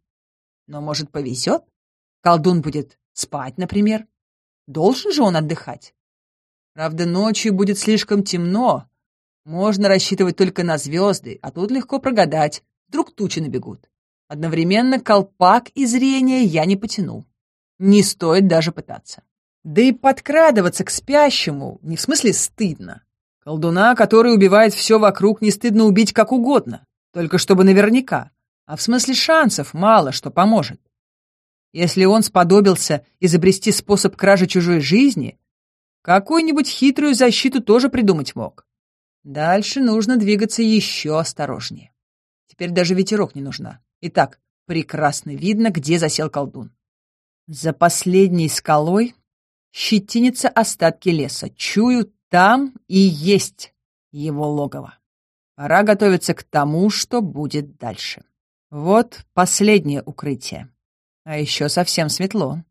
S1: Но, может, повезет? Колдун будет спать, например. Должен же он отдыхать. Правда, ночью будет слишком темно. Можно рассчитывать только на звезды, а тут легко прогадать. Вдруг тучи набегут. Одновременно колпак и зрение я не потяну. Не стоит даже пытаться. Да и подкрадываться к спящему не в смысле стыдно. Колдуна, который убивает все вокруг, не стыдно убить как угодно, только чтобы наверняка. А в смысле шансов мало что поможет. Если он сподобился изобрести способ кражи чужой жизни, какую-нибудь хитрую защиту тоже придумать мог. Дальше нужно двигаться еще осторожнее. Теперь даже ветерок не нужна. Итак, прекрасно видно, где засел колдун. За последней скалой щетинятся остатки леса. Чую, там и есть его логово. Пора готовиться к тому, что будет дальше. Вот последнее укрытие. А еще совсем светло.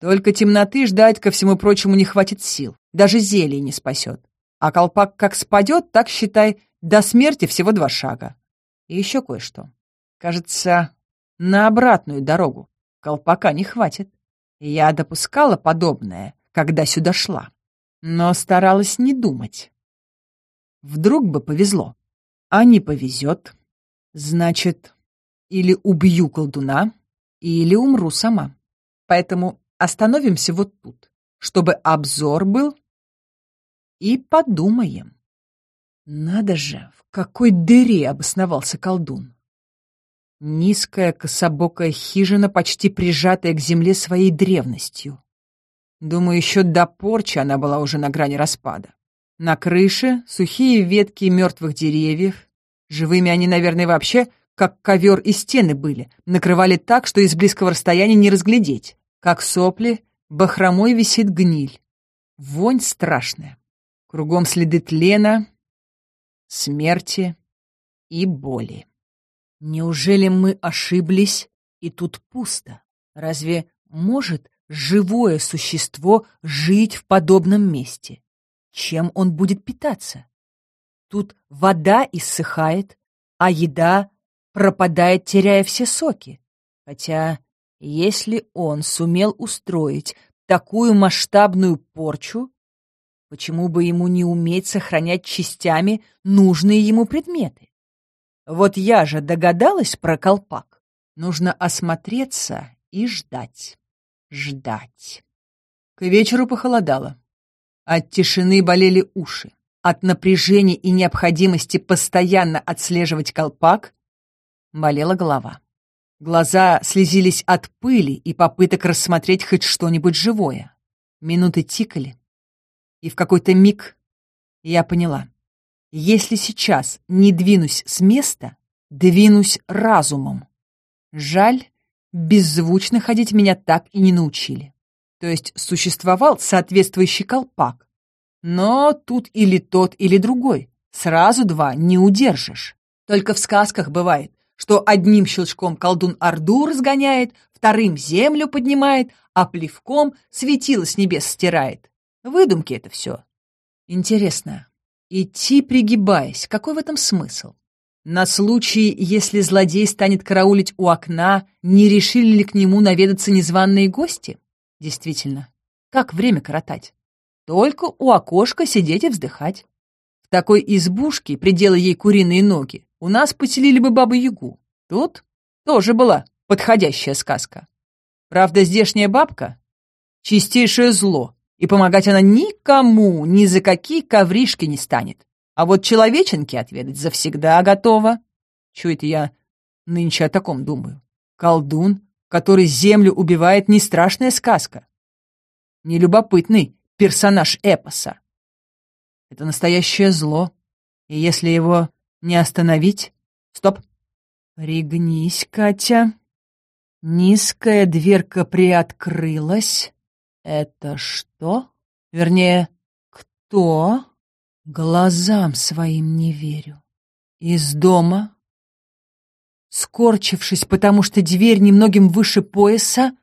S1: Только темноты ждать, ко всему прочему, не хватит сил. Даже зелье не спасет. А колпак как спадет, так, считай, до смерти всего два шага. И еще кое-что. Кажется, на обратную дорогу колпака не хватит. Я допускала подобное, когда сюда шла, но старалась не думать. Вдруг бы повезло. А не повезет, значит, или убью колдуна, или умру сама. Поэтому остановимся вот тут, чтобы обзор был, и подумаем. Надо же, в какой дыре обосновался колдун. Низкая кособокая хижина, почти прижатая к земле своей древностью. Думаю, еще до порчи она была уже на грани распада. На крыше сухие ветки мертвых деревьев. Живыми они, наверное, вообще как ковер и стены были, накрывали так, что из близкого расстояния не разглядеть. Как сопли, бахромой висит гниль. Вонь страшная. Кругом следы тлена, смерти и боли. Неужели мы ошиблись, и тут пусто? Разве может живое существо жить в подобном месте? Чем он будет питаться? Тут вода иссыхает, а еда пропадает, теряя все соки. Хотя, если он сумел устроить такую масштабную порчу, почему бы ему не уметь сохранять частями нужные ему предметы? Вот я же догадалась про колпак. Нужно осмотреться и ждать. Ждать. К вечеру похолодало. От тишины болели уши. От напряжения и необходимости постоянно отслеживать колпак болела голова. Глаза слезились от пыли и попыток рассмотреть хоть что-нибудь живое. Минуты тикали, и в какой-то миг я поняла. Если сейчас не двинусь с места, двинусь разумом. Жаль, беззвучно ходить меня так и не научили. То есть существовал соответствующий колпак. Но тут или тот, или другой. Сразу два не удержишь. Только в сказках бывает, что одним щелчком колдун Орду разгоняет, вторым землю поднимает, а плевком светило с небес стирает. Выдумки это все. Интересно, идти пригибаясь, какой в этом смысл? На случай, если злодей станет караулить у окна, не решили ли к нему наведаться незваные гости? Действительно, как время коротать? Только у окошка сидеть и вздыхать. В такой избушке, приделай ей куриные ноги, у нас поселили бы бабу-ягу. Тут тоже была подходящая сказка. Правда, здешняя бабка — чистейшее зло, и помогать она никому ни за какие ковришки не станет. А вот человеченки отведать завсегда готова. Это я нынче о таком думаю? Колдун, который землю убивает, не страшная сказка. Не любопытный персонаж эпоса. Это настоящее зло. И если его не остановить... Стоп. Пригнись, Катя. Низкая дверка приоткрылась. Это что? Вернее, кто? Глазам своим не верю. Из дома, скорчившись, потому что дверь немногим выше пояса,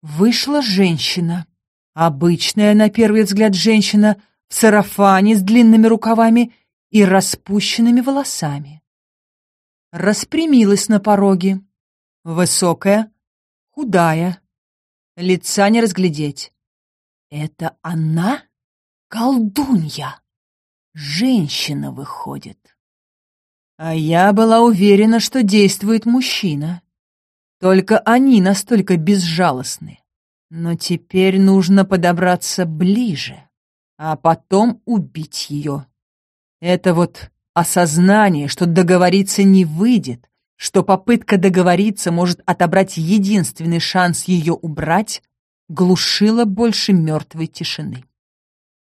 S1: вышла женщина. Обычная, на первый взгляд, женщина в сарафане с длинными рукавами и распущенными волосами. Распрямилась на пороге. Высокая, худая, лица не разглядеть. Это она? Колдунья! Женщина выходит. А я была уверена, что действует мужчина. Только они настолько безжалостны. Но теперь нужно подобраться ближе, а потом убить ее. Это вот осознание, что договориться не выйдет, что попытка договориться может отобрать единственный шанс ее убрать, глушила больше мертвой тишины.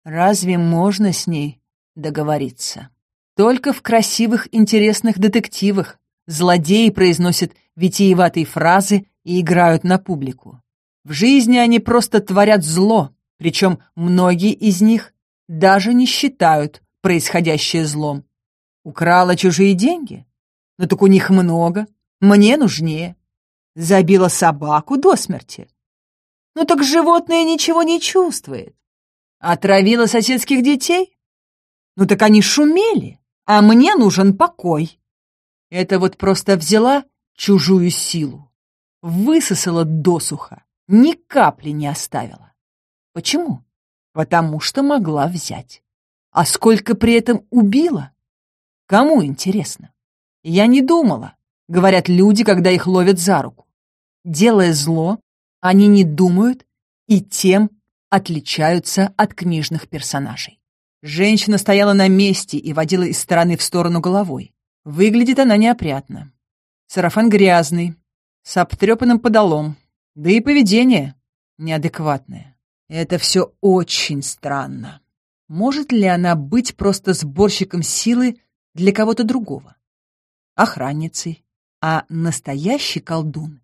S1: Разве можно с ней договориться? Только в красивых, интересных детективах злодеи произносят витиеватые фразы и играют на публику. В жизни они просто творят зло, причем многие из них даже не считают происходящее злом. Украла чужие деньги? Ну так у них много, мне нужнее. Забила собаку до смерти? Ну так животное ничего не чувствует. Отравила соседских детей? Ну так они шумели, а мне нужен покой. Это вот просто взяла чужую силу, высосала досуха, ни капли не оставила. Почему? Потому что могла взять. А сколько при этом убила? Кому интересно? Я не думала, говорят люди, когда их ловят за руку. Делая зло, они не думают и тем отличаются от книжных персонажей. Женщина стояла на месте и водила из стороны в сторону головой. Выглядит она неопрятно. Сарафан грязный, с обтрепанным подолом, да и поведение неадекватное. Это все очень странно. Может ли она быть просто сборщиком силы для кого-то другого? Охранницей. А настоящий колдун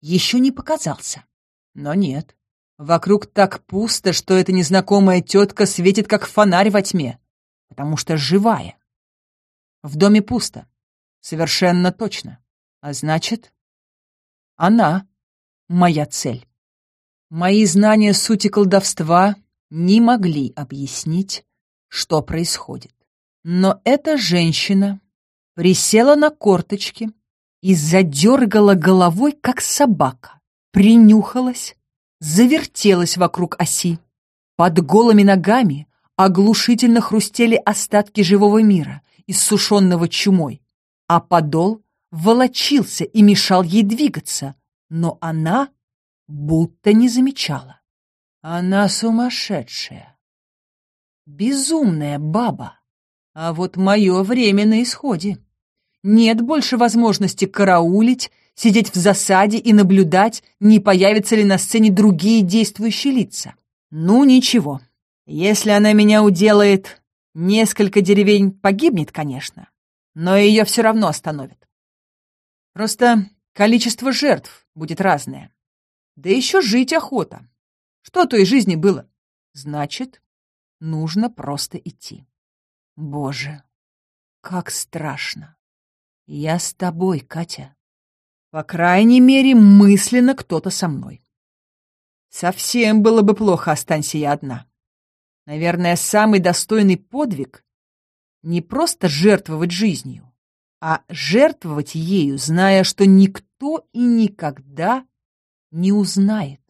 S1: еще не показался. Но нет. Вокруг так пусто, что эта незнакомая тетка светит, как фонарь во тьме, потому что живая. В доме пусто. Совершенно точно. А значит, она моя цель. Мои знания сути колдовства не могли объяснить, что происходит. Но эта женщина присела на корточки и задергала головой, как собака принюхалась, завертелась вокруг оси. Под голыми ногами оглушительно хрустели остатки живого мира, иссушенного чумой, а подол волочился и мешал ей двигаться, но она будто не замечала. Она сумасшедшая, безумная баба, а вот мое время на исходе. Нет больше возможности караулить сидеть в засаде и наблюдать, не появятся ли на сцене другие действующие лица. Ну, ничего. Если она меня уделает, несколько деревень погибнет, конечно, но ее все равно остановит. Просто количество жертв будет разное. Да еще жить охота. Что той жизни было? Значит, нужно просто идти. Боже, как страшно. Я с тобой, Катя. По крайней мере, мысленно кто-то со мной. Совсем было бы плохо, останься я одна. Наверное, самый достойный подвиг — не просто жертвовать жизнью, а жертвовать ею, зная, что никто и никогда не узнает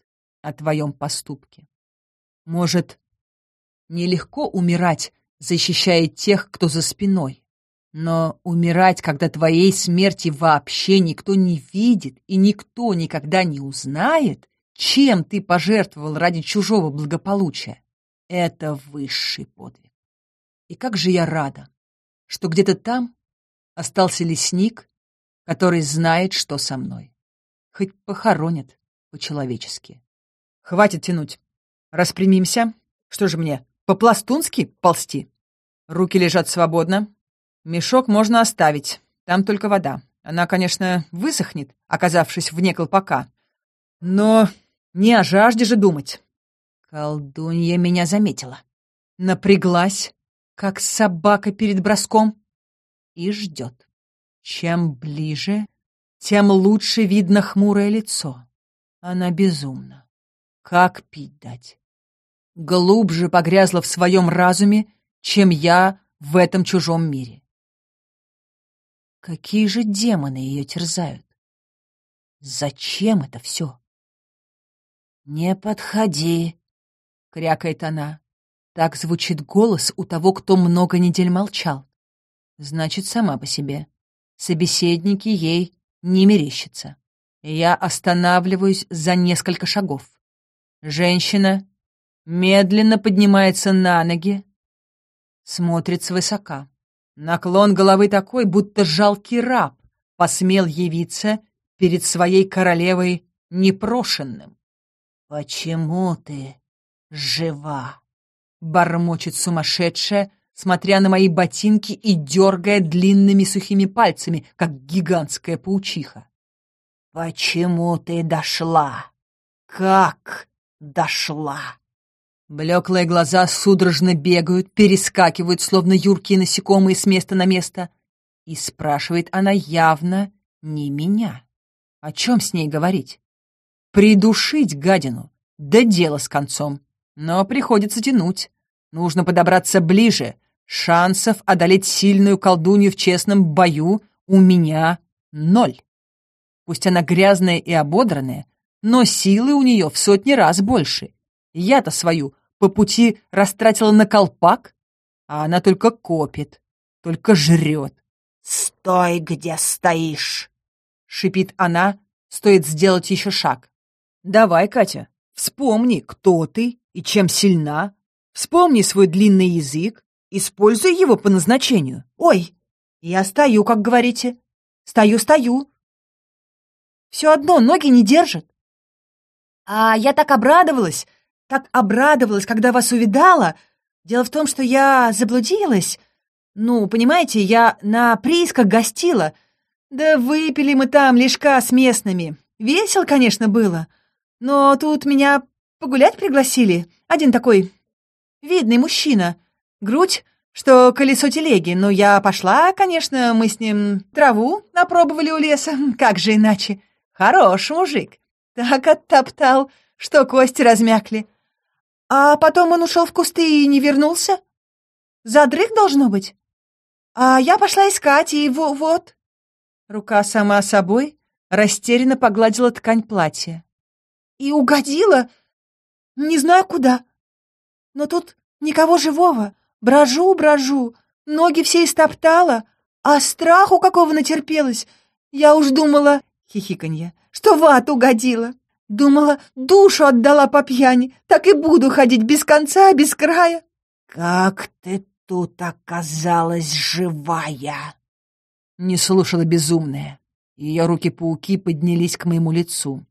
S1: о твоем поступке. Может, нелегко умирать, защищая тех, кто за спиной, но умирать, когда твоей смерти вообще никто не видит и никто никогда не узнает, чем ты пожертвовал ради чужого благополучия, это высший подвиг. И как же я рада, что где-то там остался лесник, который знает, что со мной. Хоть похоронят по-человечески. Хватит тянуть. Распрямимся. Что же мне, по-пластунски ползти? Руки лежат свободно, Мешок можно оставить, там только вода. Она, конечно, высохнет, оказавшись вне колпака. Но не о жажде же думать. Колдунья меня заметила. Напряглась, как собака перед броском, и ждет. Чем ближе, тем лучше видно хмурое лицо. Она безумна. Как пить дать? Глубже погрязла в своем разуме, чем я в этом чужом мире. Какие же демоны ее терзают? Зачем это все? «Не подходи», — крякает она. Так звучит голос у того, кто много недель молчал. Значит, сама по себе. Собеседники ей не мерещатся. Я останавливаюсь за несколько шагов. Женщина медленно поднимается на ноги, смотрит свысока. Наклон головы такой, будто жалкий раб посмел явиться перед своей королевой непрошенным. «Почему ты жива?» — бормочет сумасшедшая, смотря на мои ботинки и дергая длинными сухими пальцами, как гигантская паучиха. «Почему ты дошла? Как дошла?» Блеклые глаза судорожно бегают, перескакивают, словно юркие насекомые с места на место. И спрашивает она явно не меня. О чем с ней говорить? Придушить гадину, да дело с концом. Но приходится тянуть. Нужно подобраться ближе. Шансов одолеть сильную колдунью в честном бою у меня ноль. Пусть она грязная и ободранная, но силы у нее в сотни раз больше. Я-то свою по пути растратила на колпак, а она только копит, только жрет. «Стой, где стоишь!» — шипит она, стоит сделать еще шаг. «Давай, Катя, вспомни, кто ты и чем сильна. Вспомни свой длинный язык, используй его по назначению. Ой, я стою, как говорите. Стою, стою. Все одно, ноги не держат. А я так обрадовалась, так обрадовалась, когда вас увидала. Дело в том, что я заблудилась. Ну, понимаете, я на приисках гостила. Да выпили мы там лишка с местными. Весело, конечно, было. Но тут меня погулять пригласили. Один такой видный мужчина. Грудь, что колесо телеги. Но я пошла, конечно, мы с ним траву напробовали у леса. Как же иначе? Хороший мужик. Так оттоптал, что кости размякли. А потом он ушел в кусты и не вернулся? Задрых должно быть? А я пошла искать, и во вот...» Рука сама собой растерянно погладила ткань платья. «И угодила, не знаю куда. Но тут никого живого. Брожу, брожу, ноги все истоптала, а страху какого натерпелась. Я уж думала, хихиканье, что в ад угодила. Думала, душу отдала по пьяни, так и буду ходить без конца, без края. Как ты тут оказалась живая? Не слушала безумная. Ее руки-пауки поднялись к моему лицу.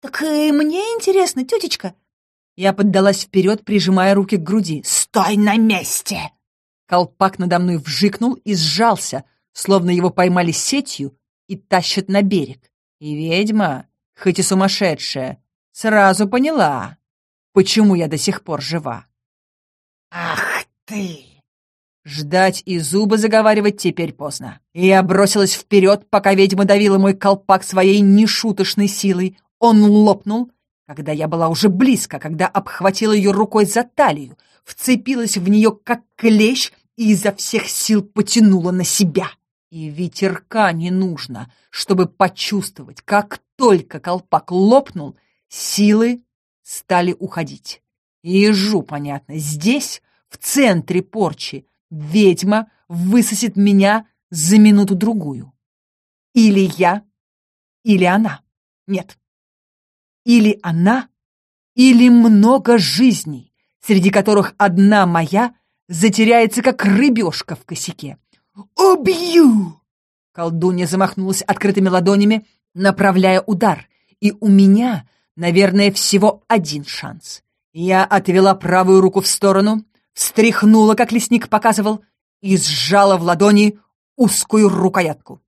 S1: Так и мне интересно, тетечка. Я поддалась вперед, прижимая руки к груди.
S2: «Стой на месте!»
S1: Колпак надо мной вжикнул и сжался, словно его поймали сетью и тащат на берег. И ведьма, хоть и сумасшедшая, сразу поняла, почему я до сих пор жива.
S2: «Ах ты!»
S1: Ждать и зубы заговаривать теперь поздно. Я бросилась вперед, пока ведьма давила мой колпак своей нешуточной силой. Он лопнул, когда я была уже близко, когда обхватила ее рукой за талию, вцепилась в нее как клещ и изо всех сил потянула на себя. И ветерка не нужно, чтобы почувствовать, как только колпак лопнул, силы стали уходить. Ежу, понятно, здесь, в центре порчи, ведьма высосет меня за минуту-другую. Или я, или она. Нет. Или она, или много жизней, среди которых одна моя затеряется, как рыбешка в косяке. «Убью!» Колдунья замахнулась открытыми ладонями, направляя удар, и у меня, наверное, всего один шанс. Я отвела правую руку в сторону, встряхнула, как лесник показывал, и сжала в ладони узкую рукоятку.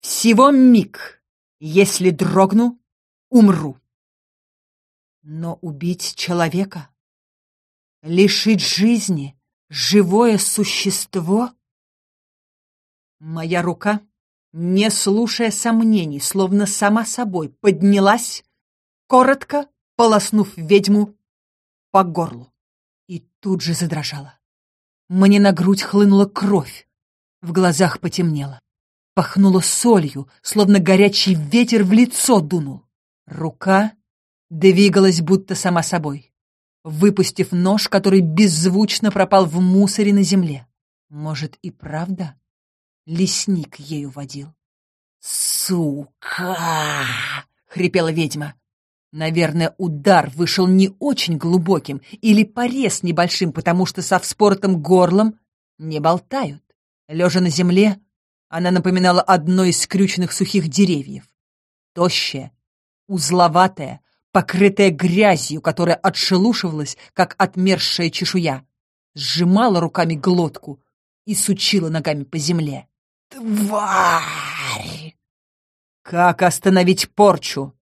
S1: Всего миг, если дрогну, умру. Но убить человека, лишить жизни живое существо? Моя рука, не слушая сомнений, словно сама собой, поднялась, коротко полоснув ведьму по горлу и тут же задрожала. Мне на грудь хлынула кровь, в глазах потемнело. Пахнуло солью, словно горячий ветер в лицо дунул. Рука двигалась будто сама собой, выпустив нож, который беззвучно пропал в мусоре на земле. Может, и правда лесник ею водил? «Сука!» — хрипела ведьма. Наверное, удар вышел не очень глубоким или порез небольшим, потому что со вспоротым горлом не болтают. Лежа на земле, она напоминала одно из скрюченных сухих деревьев. Тощая, узловатая, покрытая грязью, которая отшелушивалась, как отмерзшая чешуя, сжимала руками глотку и сучила ногами по земле.
S2: «Тварь!»
S1: «Как остановить порчу?»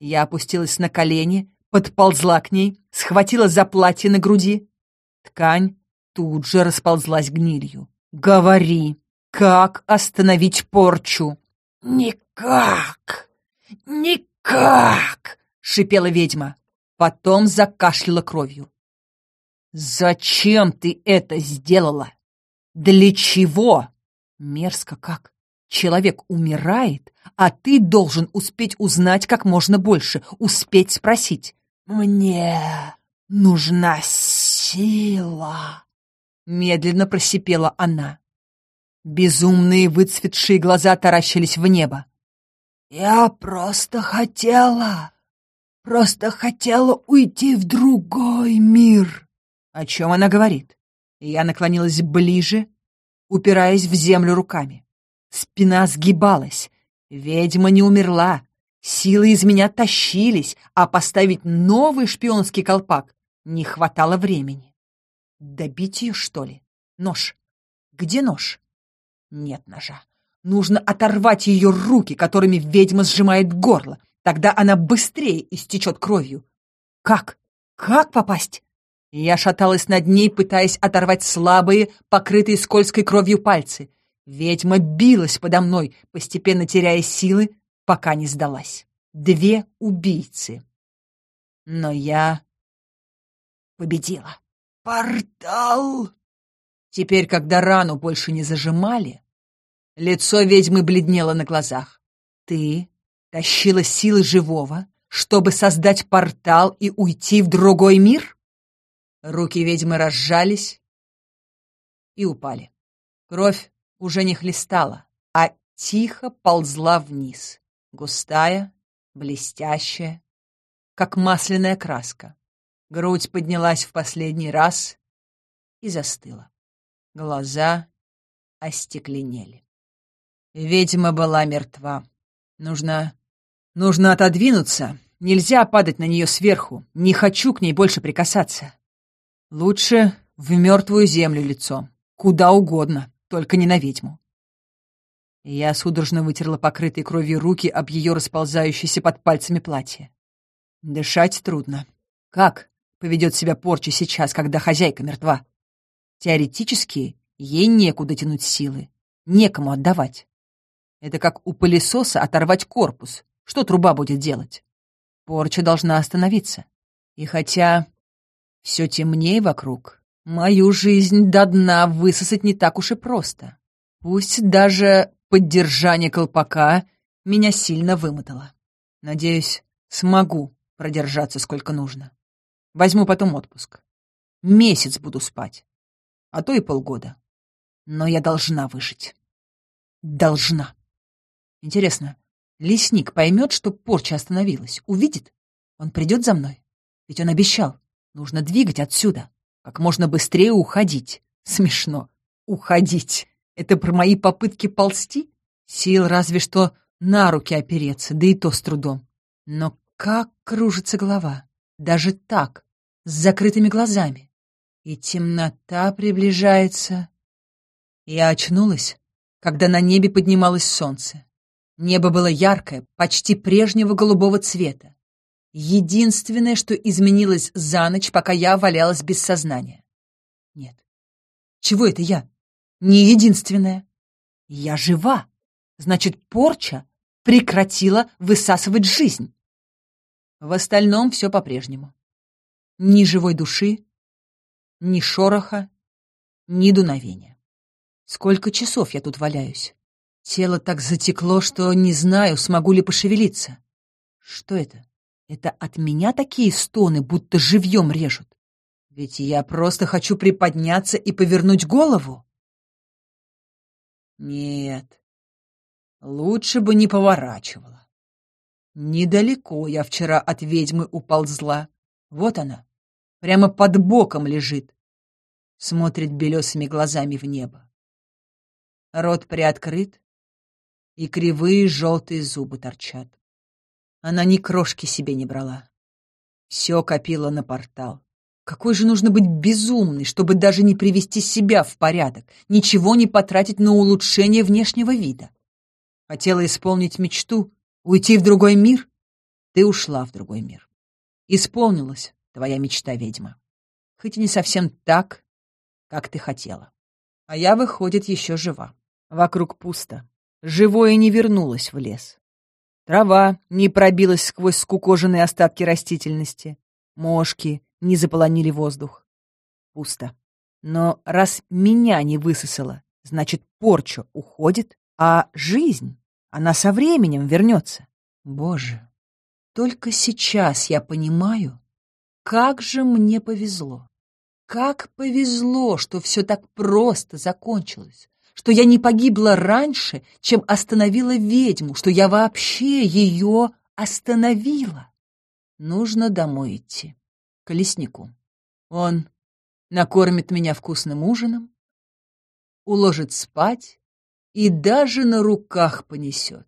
S1: Я опустилась на колени, подползла к ней, схватила за платье на груди. Ткань тут же расползлась гнилью. «Говори, как остановить порчу?»
S2: «Никак! Никак!» — шипела ведьма.
S1: Потом закашляла кровью. «Зачем ты это сделала? Для чего?» Мерзко как. Человек умирает, а ты должен успеть узнать как можно больше, успеть спросить.
S2: «Мне нужна сила», —
S1: медленно просипела она. Безумные выцветшие глаза таращились в небо.
S2: «Я просто хотела, просто хотела уйти в другой мир».
S1: О чем она говорит? Я наклонилась ближе, упираясь в землю руками. Спина сгибалась. Ведьма не умерла. Силы из меня тащились, а поставить новый шпионский колпак не хватало времени. Добить ее, что ли? Нож. Где нож? Нет ножа. Нужно оторвать ее руки, которыми ведьма сжимает горло. Тогда она быстрее истечет кровью. Как? Как попасть? Я шаталась над ней, пытаясь оторвать слабые, покрытые скользкой кровью пальцы. Ведьма билась подо мной, постепенно теряя силы, пока не сдалась. Две убийцы. Но я победила.
S2: «Портал!»
S1: Теперь, когда рану больше не зажимали, лицо ведьмы бледнело на глазах. «Ты тащила силы живого, чтобы создать портал и уйти в другой мир?» Руки ведьмы разжались и упали. Кровь уже не хлестала, а тихо ползла вниз, густая, блестящая, как масляная краска. Грудь поднялась в последний раз и застыла. Глаза остекленели. Ведьма была мертва. Нужно... нужно отодвинуться Нельзя падать на нее сверху. Не хочу к ней больше прикасаться. Лучше в мертвую землю лицом. Куда угодно, только не на ведьму. Я судорожно вытерла покрытые кровью руки об ее расползающееся под пальцами платье. Дышать трудно. Как поведет себя порча сейчас, когда хозяйка мертва? Теоретически, ей некуда тянуть силы, некому отдавать. Это как у пылесоса оторвать корпус. Что труба будет делать? Порча должна остановиться. И хотя все темнее вокруг, мою жизнь до дна высосать не так уж и просто. Пусть даже поддержание колпака меня сильно вымотало. Надеюсь, смогу продержаться сколько нужно. Возьму потом отпуск. Месяц буду спать, а то и полгода. Но я должна выжить. Должна. Интересно, лесник поймет, что порча остановилась, увидит? Он придет за мной? Ведь он обещал. Нужно двигать отсюда. Как можно быстрее уходить. Смешно. Уходить. Это про мои попытки ползти? Сил разве что на руки опереться, да и то с трудом. Но как кружится голова. Даже так, с закрытыми глазами. И темнота приближается. Я очнулась, когда на небе поднималось солнце. Небо было яркое, почти прежнего голубого цвета. Единственное, что изменилось за ночь, пока я валялась без сознания. Нет. Чего это я? не единственная. Я жива. Значит, порча прекратила высасывать жизнь. В остальном все по-прежнему. Ни живой души, ни шороха, ни дуновения. Сколько часов я тут валяюсь? Тело так затекло, что не знаю, смогу ли пошевелиться. Что это? Это от меня такие стоны, будто живьем режут. Ведь я просто хочу приподняться и повернуть голову. Нет, лучше бы не поворачивала. Недалеко я вчера от ведьмы уползла. Вот она, прямо под боком лежит. Смотрит белесыми глазами в небо. Рот приоткрыт, и кривые желтые зубы торчат. Она ни крошки себе не брала. Все копила на портал. Какой же нужно быть безумный, чтобы даже не привести себя в порядок, ничего не потратить на улучшение внешнего вида? Хотела исполнить мечту, уйти в другой мир? Ты ушла в другой мир. Исполнилась твоя мечта, ведьма. Хоть и не совсем так, как ты хотела. А я, выходит, еще жива. Вокруг пусто. Живое не вернулось в лес. Трава не пробилась сквозь скукоженные остатки растительности. Мошки не заполонили воздух. Пусто. Но раз меня не высосало, значит, порча уходит, а жизнь, она со временем вернется. Боже, только сейчас я понимаю, как же мне повезло. Как повезло, что все так просто закончилось, что я не погибла раньше, чем остановила ведьму, что я вообще ее остановила. Нужно домой идти к леснику. Он накормит меня вкусным ужином, уложит спать и даже на руках понесет,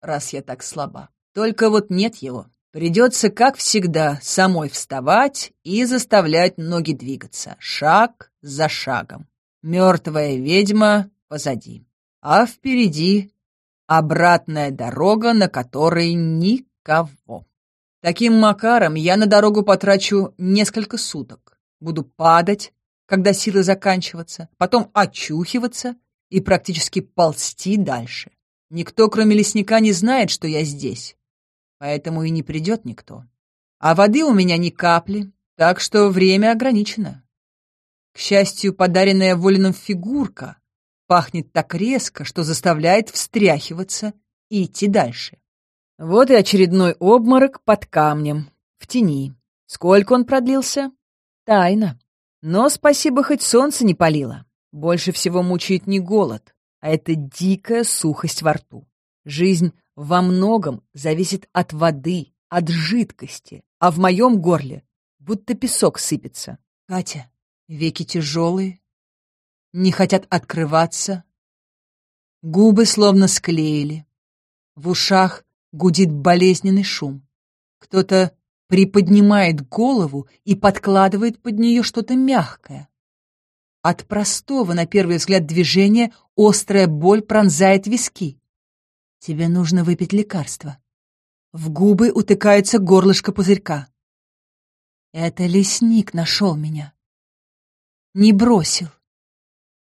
S1: раз я так слаба. Только вот нет его. Придется, как всегда, самой вставать и заставлять ноги двигаться, шаг за шагом. Мертвая ведьма позади, а впереди обратная дорога, на которой никого. Таким макаром я на дорогу потрачу несколько суток. Буду падать, когда силы заканчиваться, потом очухиваться и практически ползти дальше. Никто, кроме лесника, не знает, что я здесь, поэтому и не придет никто. А воды у меня ни капли, так что время ограничено. К счастью, подаренная Волином фигурка пахнет так резко, что заставляет встряхиваться и идти дальше. Вот и очередной обморок под камнем, в тени. Сколько он продлился? Тайна. Но спасибо, хоть солнце не палило. Больше всего мучает не голод, а это дикая сухость во рту. Жизнь во многом зависит от воды, от жидкости, а в моем горле будто песок сыпется. Катя, веки тяжелые, не хотят открываться, губы словно склеили, в ушах гудит болезненный шум. Кто-то приподнимает голову и подкладывает под нее что-то мягкое. От простого, на первый взгляд, движения острая боль пронзает виски. Тебе нужно выпить лекарство. В губы утыкается горлышко пузырька. Это лесник нашел меня. Не бросил.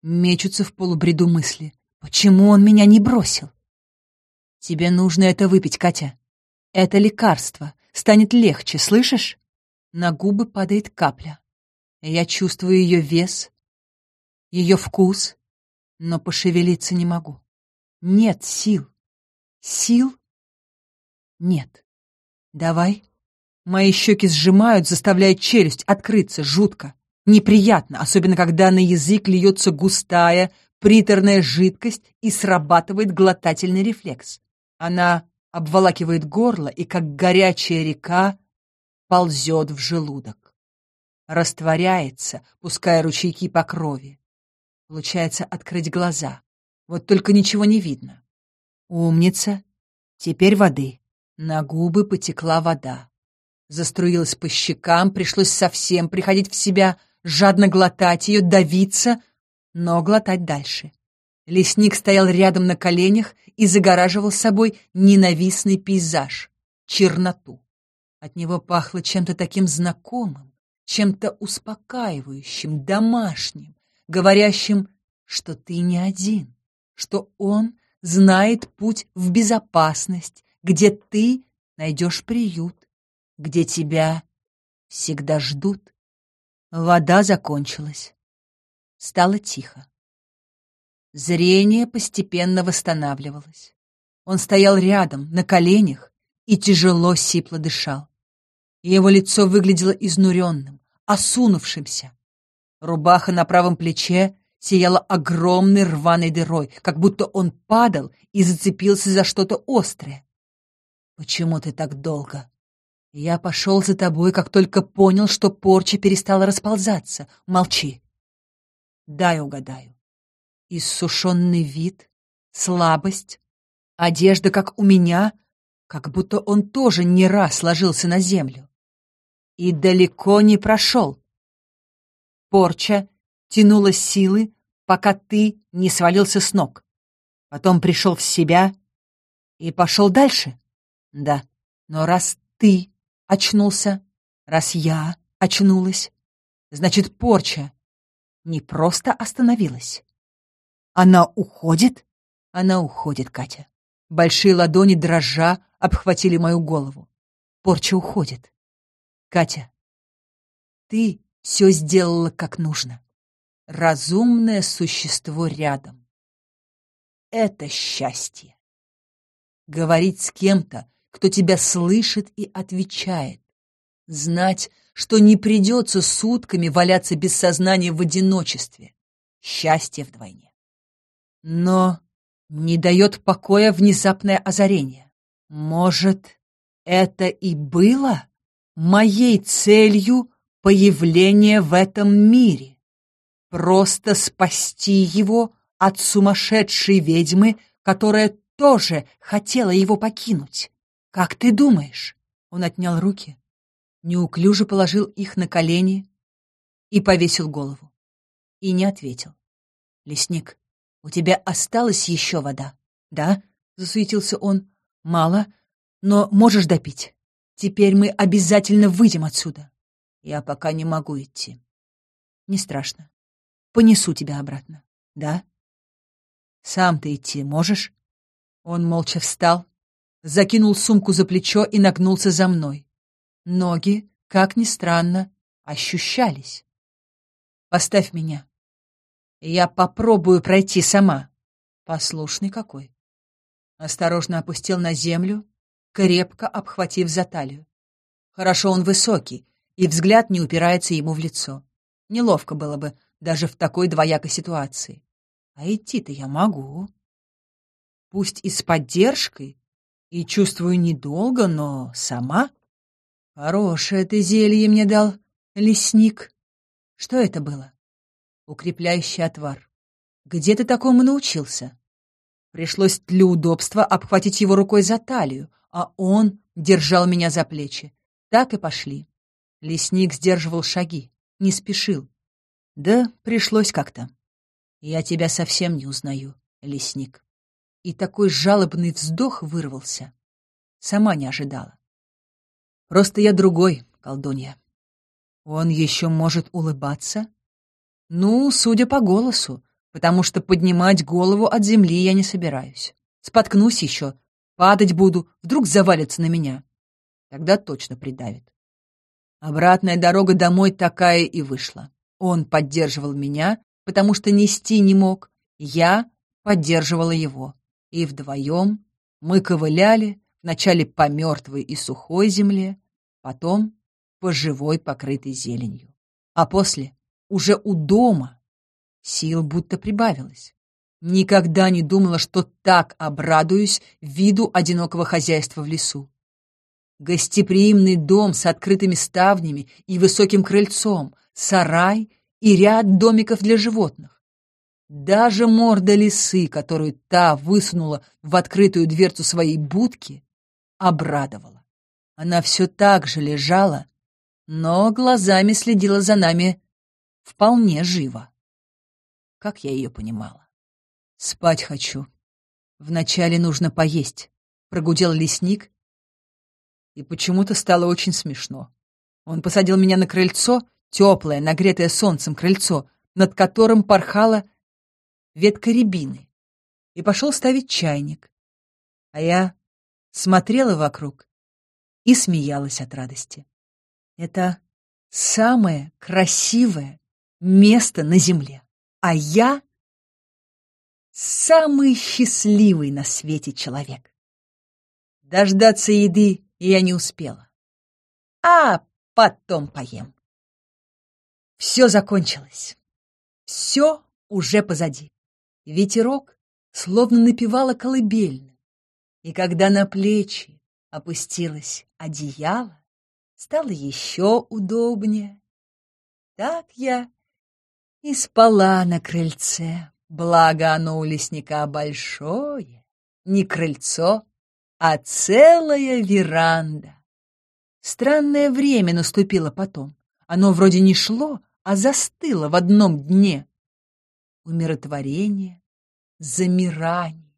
S1: Мечутся в полубреду мысли. Почему он меня не бросил? Тебе нужно это выпить, Катя. Это лекарство. Станет легче, слышишь? На губы падает капля. Я чувствую ее вес, ее вкус, но пошевелиться не могу. Нет сил. Сил нет. Давай. Мои щеки сжимают, заставляя челюсть открыться. Жутко. Неприятно, особенно когда на язык льется густая, приторная жидкость и срабатывает глотательный рефлекс. Она обволакивает горло и, как горячая река, ползет в желудок. Растворяется, пуская ручейки по крови. Получается открыть глаза. Вот только ничего не видно. Умница. Теперь воды. На губы потекла вода. Заструилась по щекам, пришлось совсем приходить в себя, жадно глотать ее, давиться, но глотать дальше. Лесник стоял рядом на коленях и загораживал собой ненавистный пейзаж — черноту. От него пахло чем-то таким знакомым, чем-то успокаивающим, домашним, говорящим, что ты не один, что он знает путь в безопасность, где ты найдешь приют, где тебя всегда ждут. Вода закончилась. Стало тихо. Зрение постепенно восстанавливалось. Он стоял рядом, на коленях, и тяжело сипло дышал. Его лицо выглядело изнуренным, осунувшимся. Рубаха на правом плече сияла огромной рваной дырой, как будто он падал и зацепился за что-то острое. «Почему ты так долго?» «Я пошел за тобой, как только понял, что порча перестала расползаться. Молчи!» «Дай угадаю. Иссушенный вид, слабость, одежда, как у меня, как будто он тоже не раз ложился на землю. И далеко не прошел. Порча тянула силы, пока ты не свалился с ног. Потом пришел в себя и пошел дальше. Да, но раз ты очнулся, раз я очнулась, значит, порча не просто остановилась. Она уходит? Она уходит, Катя. Большие ладони дрожа обхватили мою голову. Порча уходит. Катя, ты все сделала как нужно. Разумное существо рядом. Это счастье. Говорить с кем-то, кто тебя слышит и отвечает. Знать, что не придется сутками валяться без сознания в одиночестве. Счастье вдвойне. Но не дает покоя внезапное озарение. Может, это и было моей целью появления в этом мире? Просто спасти его от сумасшедшей ведьмы, которая тоже хотела его покинуть. «Как ты думаешь?» Он отнял руки, неуклюже положил их на колени и повесил голову. И не ответил. «Лесник, у тебя осталась еще вода?» «Да?» — засуетился он. «Мало, но можешь допить. Теперь мы обязательно выйдем отсюда. Я пока не могу идти. Не страшно. Понесу тебя обратно. Да? Сам ты идти можешь?» Он молча встал, закинул сумку за плечо и нагнулся за мной. Ноги, как ни странно, ощущались. «Поставь меня. Я попробую пройти сама». Послушный какой. Осторожно опустил на землю, крепко обхватив за талию. Хорошо он высокий, и взгляд не упирается ему в лицо. Неловко было бы даже в такой двоякой ситуации. А идти-то я могу. Пусть и с поддержкой, и чувствую недолго, но сама. Хорошее ты зелье мне дал, лесник. Что это было? Укрепляющий отвар. Где ты такому научился? Пришлось для удобства обхватить его рукой за талию, а он держал меня за плечи. Так и пошли. Лесник сдерживал шаги, не спешил. Да пришлось как-то. Я тебя совсем не узнаю, лесник. И такой жалобный вздох вырвался. Сама не ожидала. Просто я другой, колдунья. Он еще может улыбаться? Ну, судя по голосу, потому что поднимать голову от земли я не собираюсь. Споткнусь еще, падать буду, вдруг завалится на меня. Тогда точно придавит. Обратная дорога домой такая и вышла. Он поддерживал меня, потому что нести не мог. Я поддерживала его. И вдвоем мы ковыляли вначале по мертвой и сухой земле, потом по живой, покрытой зеленью. А после, уже у дома, сил будто прибавилось. Никогда не думала, что так обрадуюсь виду одинокого хозяйства в лесу. Гостеприимный дом с открытыми ставнями и высоким крыльцом, сарай и ряд домиков для животных. Даже морда лисы, которую та высунула в открытую дверцу своей будки, обрадовала. Она все так же лежала, но глазами следила за нами вполне живо. Как я ее понимала. «Спать хочу. Вначале нужно поесть», — прогудел лесник, и почему-то стало очень смешно. Он посадил меня на крыльцо, теплое, нагретое солнцем крыльцо, над которым порхала ветка рябины, и пошел ставить чайник. А я смотрела вокруг и смеялась от радости. Это самое красивое место на земле, а я самый счастливый на свете человек. Дождаться еды я не успела. А потом поем. Все закончилось. Все уже позади. Ветерок словно напевала колыбельную. И когда на плечи опустилось одеяло, стало еще удобнее. Так я и спала на крыльце, благо оно у лесника большое, не крыльцо, а целая веранда. Странное время наступило потом. Оно вроде не шло, а застыло в одном дне. Умиротворение, замирание,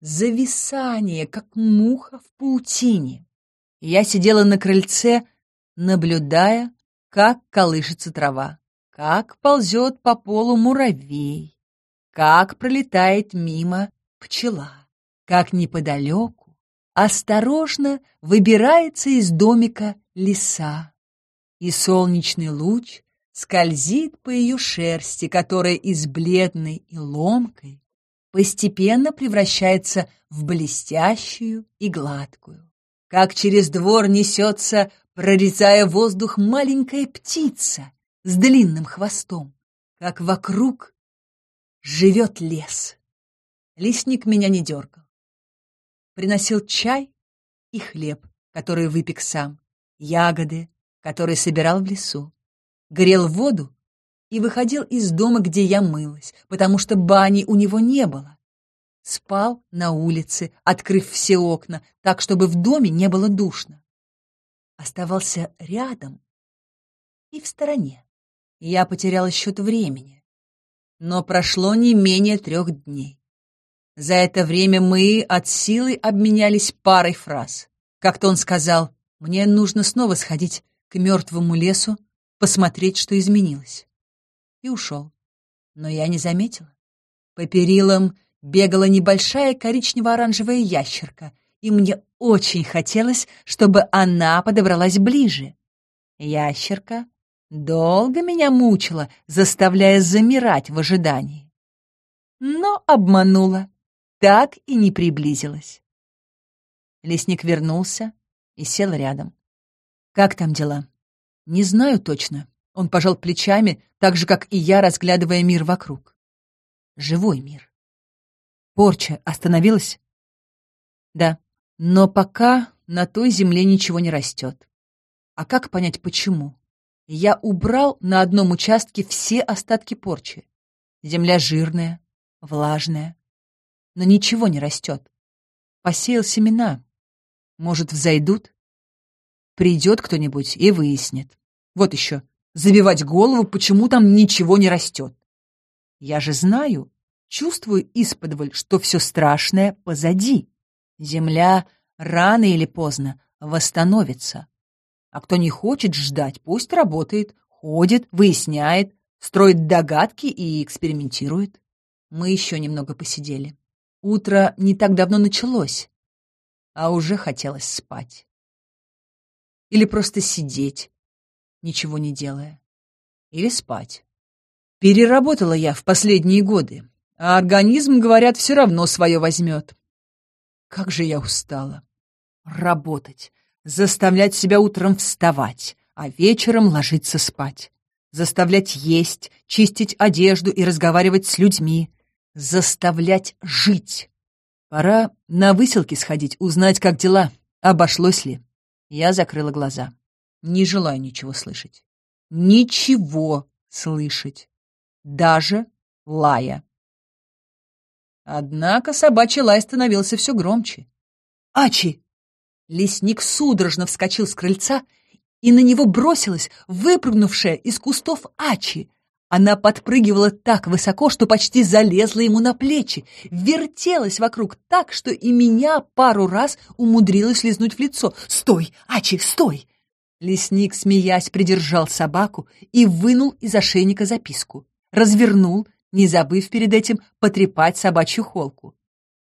S1: зависание, как муха в паутине. Я сидела на крыльце, наблюдая, как колышется трава, как ползет по полу муравей, как пролетает мимо пчела, как неподалеку осторожно выбирается из домика лиса, и солнечный луч скользит по ее шерсти, которая из бледной и ломкой постепенно превращается в блестящую и гладкую. Как через двор несется, прорезая воздух, маленькая птица с длинным хвостом, как вокруг живет лес. Лесник меня не дергал приносил чай и хлеб, который выпек сам, ягоды, которые собирал в лесу, грел воду и выходил из дома, где я мылась, потому что бани у него не было. Спал на улице, открыв все окна, так, чтобы в доме не было душно. Оставался рядом и в стороне. Я потеряла счет времени. Но прошло не менее трех дней. За это время мы от силы обменялись парой фраз. Как-то он сказал, мне нужно снова сходить к мертвому лесу, посмотреть, что изменилось. И ушел. Но я не заметила. По перилам бегала небольшая коричнево-оранжевая ящерка, и мне очень хотелось, чтобы она подобралась ближе. Ящерка долго меня мучила, заставляя замирать в ожидании. Но обманула так и не приблизилась. Лесник вернулся и сел рядом. «Как там дела?» «Не знаю точно». Он пожал плечами, так же, как и я, разглядывая мир вокруг. Живой мир. Порча остановилась? Да, но пока на той земле ничего не растет. А как понять, почему? Я убрал на одном участке все остатки порчи. Земля жирная, влажная, но ничего не растет. Посеял семена. Может, взойдут? Придет кто-нибудь и выяснит. Вот еще, забивать голову, почему там ничего не растет. Я же знаю, чувствую исподволь, что все страшное позади. Земля рано или поздно восстановится. А кто не хочет ждать, пусть работает, ходит, выясняет, строит догадки и экспериментирует. Мы еще немного посидели. Утро не так давно началось, а уже хотелось спать. Или просто сидеть, ничего не делая. Или спать. Переработала я в последние годы, а организм, говорят, все равно свое возьмет. Как же я устала. Работать, заставлять себя утром вставать, а вечером ложиться спать. Заставлять есть, чистить одежду и разговаривать с людьми. Заставлять жить. Пора на выселки сходить, узнать, как дела, обошлось ли. Я закрыла глаза. Не желаю ничего слышать. Ничего слышать. Даже лая. Однако собачий лай становился все громче. «Ачи!» Лесник судорожно вскочил с крыльца, и на него бросилась выпрыгнувшая из кустов Ачи. Она подпрыгивала так высоко, что почти залезла ему на плечи, вертелась вокруг так, что и меня пару раз умудрилась лизнуть в лицо. «Стой, Ачи, стой!» Лесник, смеясь, придержал собаку и вынул из ошейника записку. Развернул, не забыв перед этим потрепать собачью холку.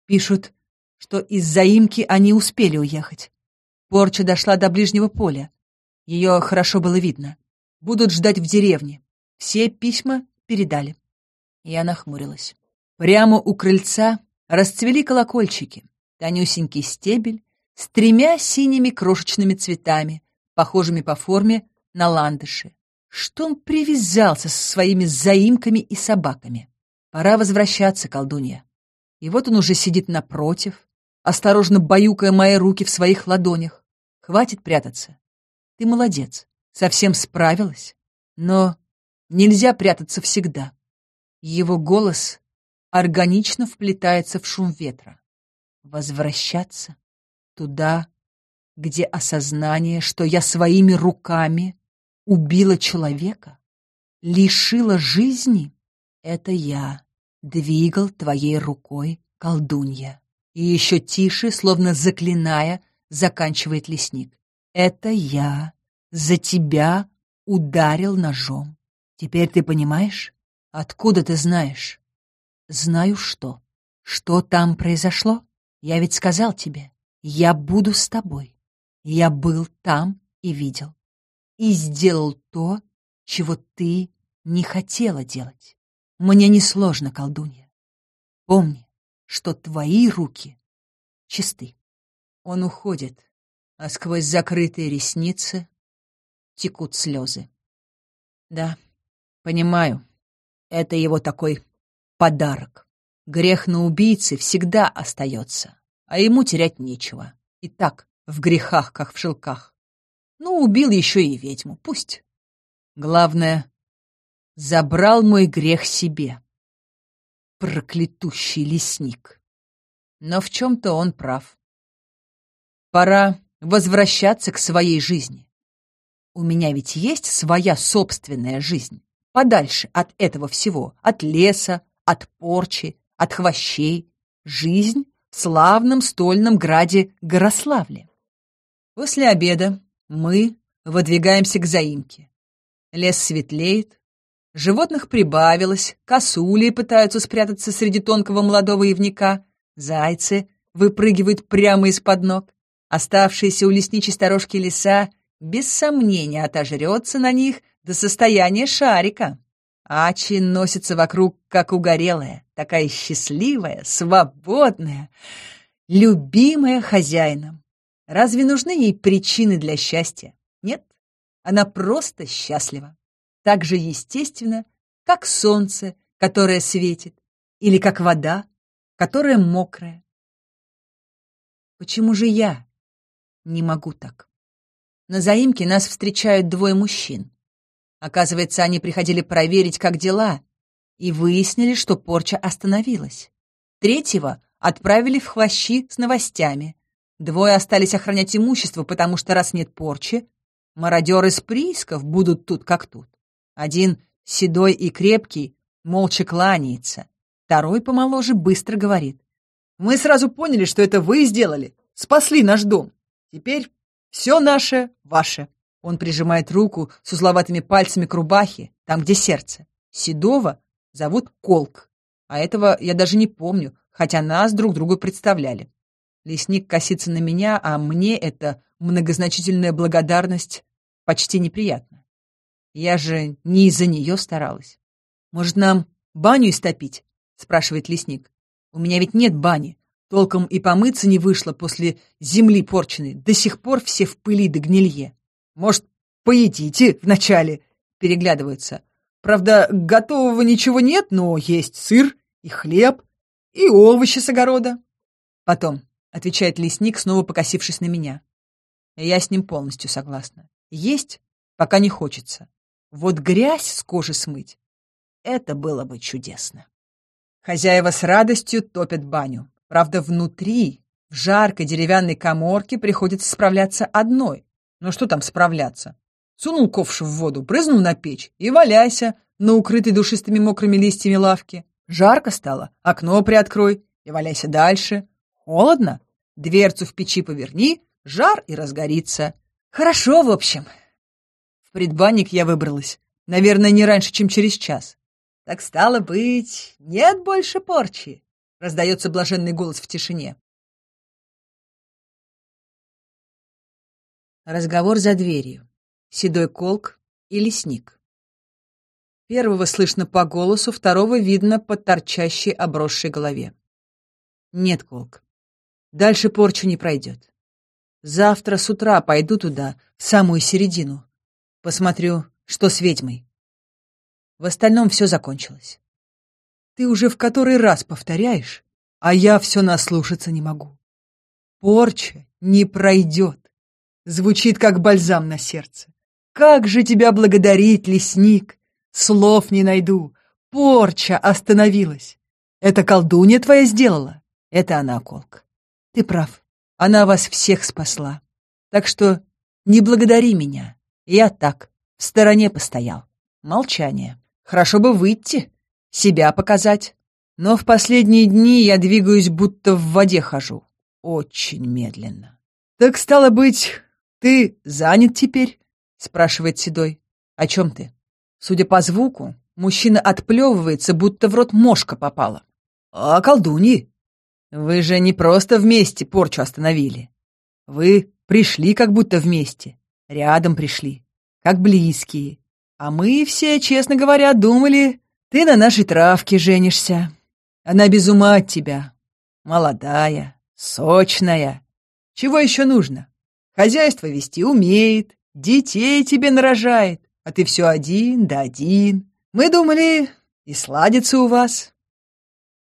S1: Пишут, что из заимки они успели уехать. Порча дошла до ближнего поля. Ее хорошо было видно. Будут ждать в деревне. Все письма передали. Я нахмурилась. Прямо у крыльца расцвели колокольчики. Тонюсенький стебель с тремя синими крошечными цветами, похожими по форме на ландыши. Что он привязался со своими заимками и собаками? Пора возвращаться, колдунья. И вот он уже сидит напротив, осторожно баюкая мои руки в своих ладонях. Хватит прятаться. Ты молодец, совсем справилась. Но Нельзя прятаться всегда. Его голос органично вплетается в шум ветра. Возвращаться туда, где осознание, что я своими руками убила человека, лишила жизни, это я двигал твоей рукой, колдунья. И еще тише, словно заклиная, заканчивает лесник. Это я за тебя ударил ножом. Теперь ты понимаешь? Откуда ты знаешь? Знаю что. Что там произошло? Я ведь сказал тебе, я буду с тобой. Я был там и видел. И сделал то, чего ты не хотела делать. Мне несложно, колдунья. Помни, что твои руки чисты. Он уходит, а сквозь закрытые ресницы текут слезы. Да, Понимаю, это его такой подарок. Грех на убийце всегда остается, а ему терять нечего. И так, в грехах, как в шелках. Ну, убил еще и ведьму, пусть. Главное, забрал мой грех себе. Проклятущий лесник. Но в чем-то он прав. Пора возвращаться к своей жизни. У меня ведь есть своя собственная жизнь подальше от этого всего, от леса, от порчи, от хвощей, жизнь в славном стольном граде Горославле. После обеда мы выдвигаемся к заимке. Лес светлеет, животных прибавилось, косули пытаются спрятаться среди тонкого молодого ивника, зайцы выпрыгивают прямо из-под ног. Оставшиеся у лесничей сторожки леса без сомнения отожрется на них до состояния шарика. Ачи носится вокруг, как угорелая, такая счастливая, свободная, любимая хозяином. Разве нужны ей причины для счастья? Нет, она просто счастлива. Так же естественно, как солнце, которое светит, или как вода, которая мокрая. Почему же я не могу так? На заимке нас встречают двое мужчин. Оказывается, они приходили проверить, как дела, и выяснили, что порча остановилась. Третьего отправили в хвощи с новостями. Двое остались охранять имущество, потому что раз нет порчи, мародеры с приисков будут тут как тут. Один седой и крепкий молча кланяется, второй помоложе быстро говорит. «Мы сразу поняли, что это вы сделали, спасли наш дом. Теперь все наше ваше». Он прижимает руку с узловатыми пальцами к рубахе, там, где сердце. Седова зовут Колк, а этого я даже не помню, хотя нас друг другу представляли. Лесник косится на меня, а мне эта многозначительная благодарность почти неприятна. Я же не из-за нее старалась. «Может, нам баню истопить?» — спрашивает лесник. «У меня ведь нет бани. Толком и помыться не вышло после земли порченой. До сих пор все в пыли да гнилье. Может, поедите вначале?» — переглядываются. «Правда, готового ничего нет, но есть сыр и хлеб, и овощи с огорода. Потом, — отвечает лесник, снова покосившись на меня. Я с ним полностью согласна. Есть, пока не хочется. Вот грязь с кожи смыть — это было бы чудесно. Хозяева с радостью топят баню. Правда, внутри, в жаркой деревянной коморке, приходится справляться одной. Но что там справляться? Сунул ковш в воду, брызнул на печь и валяйся на укрытой душистыми мокрыми листьями лавке. Жарко стало, окно приоткрой и валяйся дальше. Холодно? Дверцу в печи поверни, жар и разгорится. Хорошо, в общем. В предбанник я выбралась. Наверное, не раньше, чем через час. Так стало быть, нет больше порчи. Раздается блаженный голос в тишине. Разговор за дверью. Седой колк и лесник. Первого слышно по голосу, второго видно по торчащей обросшей голове. Нет, колк. Дальше порчу не пройдет. Завтра с утра пойду туда, в самую середину. Посмотрю, что с ведьмой. В остальном все закончилось. Ты уже в который раз повторяешь, а я все наслушаться не могу. Порча не пройдет. Звучит, как бальзам на сердце. Как же тебя благодарить, лесник? Слов не найду. Порча остановилась. Это колдунья твоя сделала? Это она, Колк. Ты прав. Она вас всех спасла. Так что не благодари меня. Я так, в стороне постоял. Молчание. Хорошо бы выйти, себя показать. Но в последние дни я двигаюсь, будто в воде хожу. Очень медленно. Так стало быть, ты занят теперь? Спрашивает Седой. О чем ты? Судя по звуку, мужчина отплевывается, будто в рот мошка попала. А колдуньи? Вы же не просто вместе порчу остановили. Вы пришли как будто вместе, рядом пришли, как близкие. А мы все, честно говоря, думали, ты на нашей травке женишься. Она без ума от тебя. Молодая, сочная. Чего еще нужно? Хозяйство вести умеет, детей тебе нарожает, а ты все один да один. Мы думали, и сладится у вас.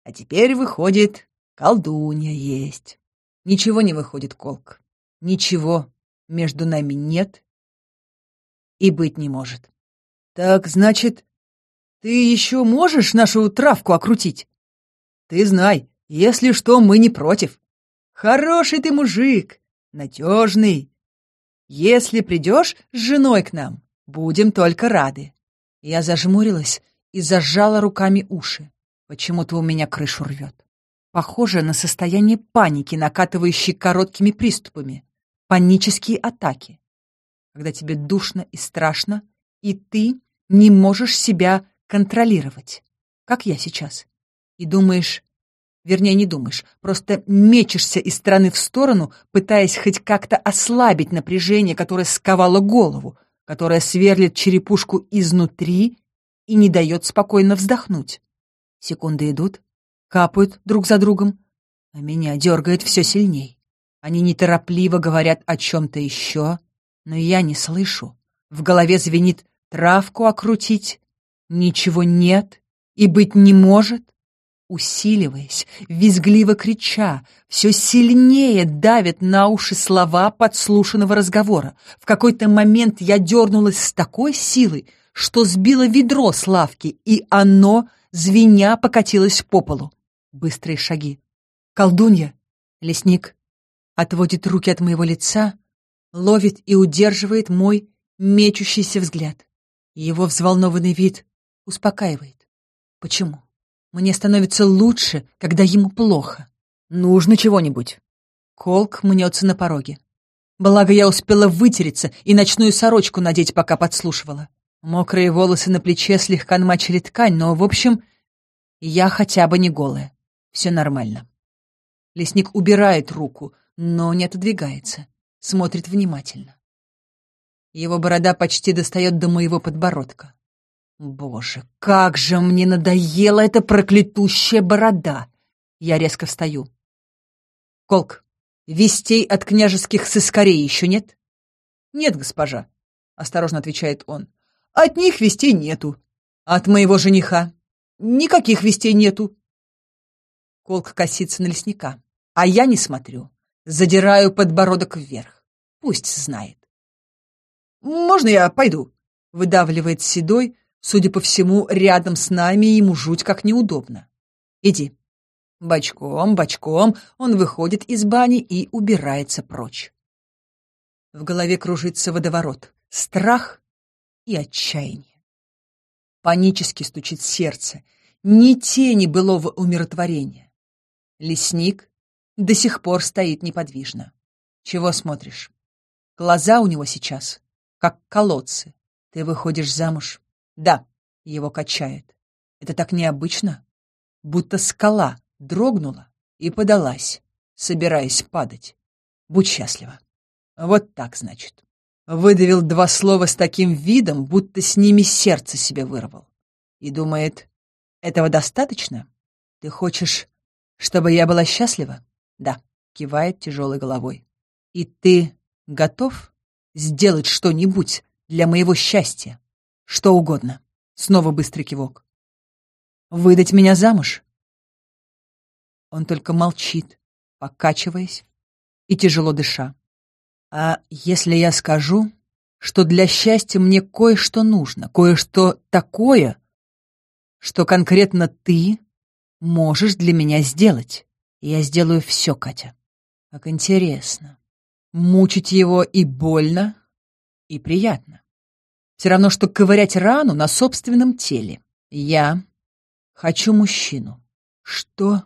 S1: А теперь выходит, колдунья есть. Ничего не выходит, Колк. Ничего между нами нет и быть не может. Так, значит, ты еще можешь нашу травку окрутить? Ты знай, если что, мы не против. Хороший ты мужик, надежный. Если придешь с женой к нам, будем только рады. Я зажмурилась и зажала руками уши. Почему-то у меня крышу рвет похоже на состояние паники, накатывающей короткими приступами, панические атаки, когда тебе душно и страшно, и ты не можешь себя контролировать, как я сейчас, и думаешь, вернее, не думаешь, просто мечешься из стороны в сторону, пытаясь хоть как-то ослабить напряжение, которое сковало голову, которое сверлит черепушку изнутри и не дает спокойно вздохнуть. Секунды идут, капают друг за другом, а меня дергает все сильней. Они неторопливо говорят о чем-то еще, но я не слышу. В голове звенит «травку окрутить», «ничего нет» и «быть не может». Усиливаясь, визгливо крича, все сильнее давят на уши слова подслушанного разговора. В какой-то момент я дернулась с такой силой, что сбила ведро с лавки, и оно, звеня, покатилось по полу. Быстрые шаги. Колдунья. Лесник. отводит руки от моего лица, ловит и удерживает мой мечущийся взгляд. Его взволнованный вид успокаивает. Почему? Мне становится лучше, когда ему плохо. Нужно чего-нибудь. Колк мнется на пороге. Благо я успела вытереться и ночную сорочку надеть, пока подслушивала. Мокрые волосы на плече слегка намочили ткань, но, в общем, я хотя бы не голая. Все нормально. Лесник убирает руку, но не отодвигается. Смотрит внимательно. Его борода почти достает до моего подбородка. Боже, как же мне надоела эта проклятущая борода! Я резко встаю. Колк, вестей от княжеских сыскарей еще нет? Нет, госпожа, осторожно отвечает он. От них вестей нету. От моего жениха никаких вестей нету. Колк косится на лесника, а я не смотрю. Задираю подбородок вверх. Пусть знает. «Можно я пойду?» — выдавливает Седой, судя по всему, рядом с нами ему жуть как неудобно. «Иди». Бочком, бочком он выходит из бани и убирается прочь. В голове кружится водоворот. Страх и отчаяние. Панически стучит сердце. Ни тени былого умиротворения. Лесник до сих пор стоит неподвижно. Чего смотришь? Глаза у него сейчас, как колодцы. Ты выходишь замуж? Да, его качает. Это так необычно, будто скала дрогнула и подалась, собираясь падать. Будь счастлива. Вот так, значит. Выдавил два слова с таким видом, будто с ними сердце себе вырвал. И думает, этого достаточно? Ты хочешь, чтобы я была счастлива? Да, кивает тяжелой головой. И ты готов сделать что-нибудь для моего счастья? Что угодно. Снова быстрый кивок. Выдать меня замуж? Он только молчит, покачиваясь и тяжело дыша. А если я скажу, что для счастья мне кое-что нужно, кое-что такое, что конкретно ты можешь для меня сделать? Я сделаю все, Катя. Как интересно. Мучить его и больно, и приятно. Все равно, что ковырять рану на собственном теле. Я хочу мужчину. Что?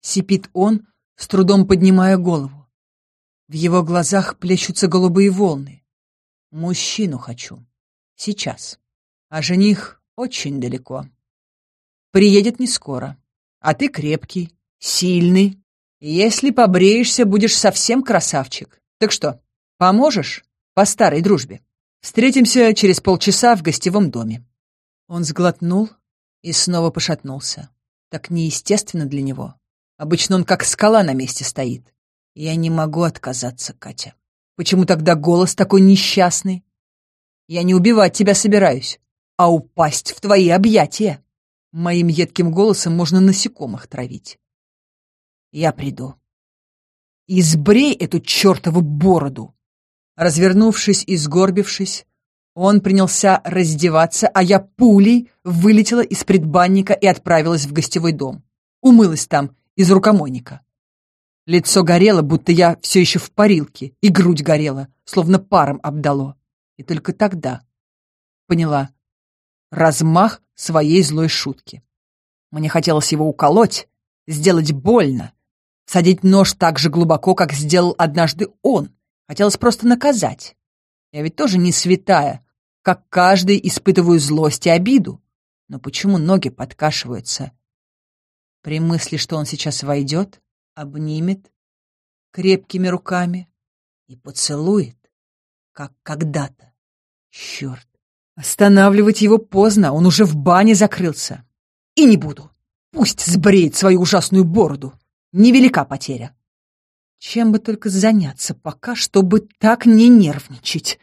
S1: Сипит он, с трудом поднимая голову. В его глазах плещутся голубые волны. Мужчину хочу. Сейчас. А жених очень далеко. Приедет не скоро. А ты крепкий, сильный. Если побреешься, будешь совсем красавчик. Так что, поможешь по старой дружбе? Встретимся через полчаса в гостевом доме. Он сглотнул и снова пошатнулся. Так неестественно для него. Обычно он как скала на месте стоит. Я не могу отказаться, Катя. Почему тогда голос такой несчастный? Я не убивать тебя собираюсь, а упасть в твои объятия. Моим едким голосом можно насекомых травить. Я приду. Избрей эту чертову бороду!» Развернувшись и сгорбившись, он принялся раздеваться, а я пулей вылетела из предбанника и отправилась в гостевой дом. Умылась там из рукомойника. Лицо горело, будто я все еще в парилке, и грудь горела, словно паром обдало. И только тогда поняла размах своей злой шутки. Мне хотелось его уколоть, сделать больно, Садить нож так же глубоко, как сделал однажды он. Хотелось просто наказать. Я ведь тоже не святая, как каждый испытываю злость и обиду. Но почему ноги подкашиваются? При мысли, что он сейчас войдет, обнимет крепкими руками и поцелует, как когда-то. Черт! Останавливать его поздно, он уже в бане закрылся. И не буду. Пусть сбреет свою ужасную бороду невелика потеря. Чем бы только заняться пока, чтобы так не нервничать.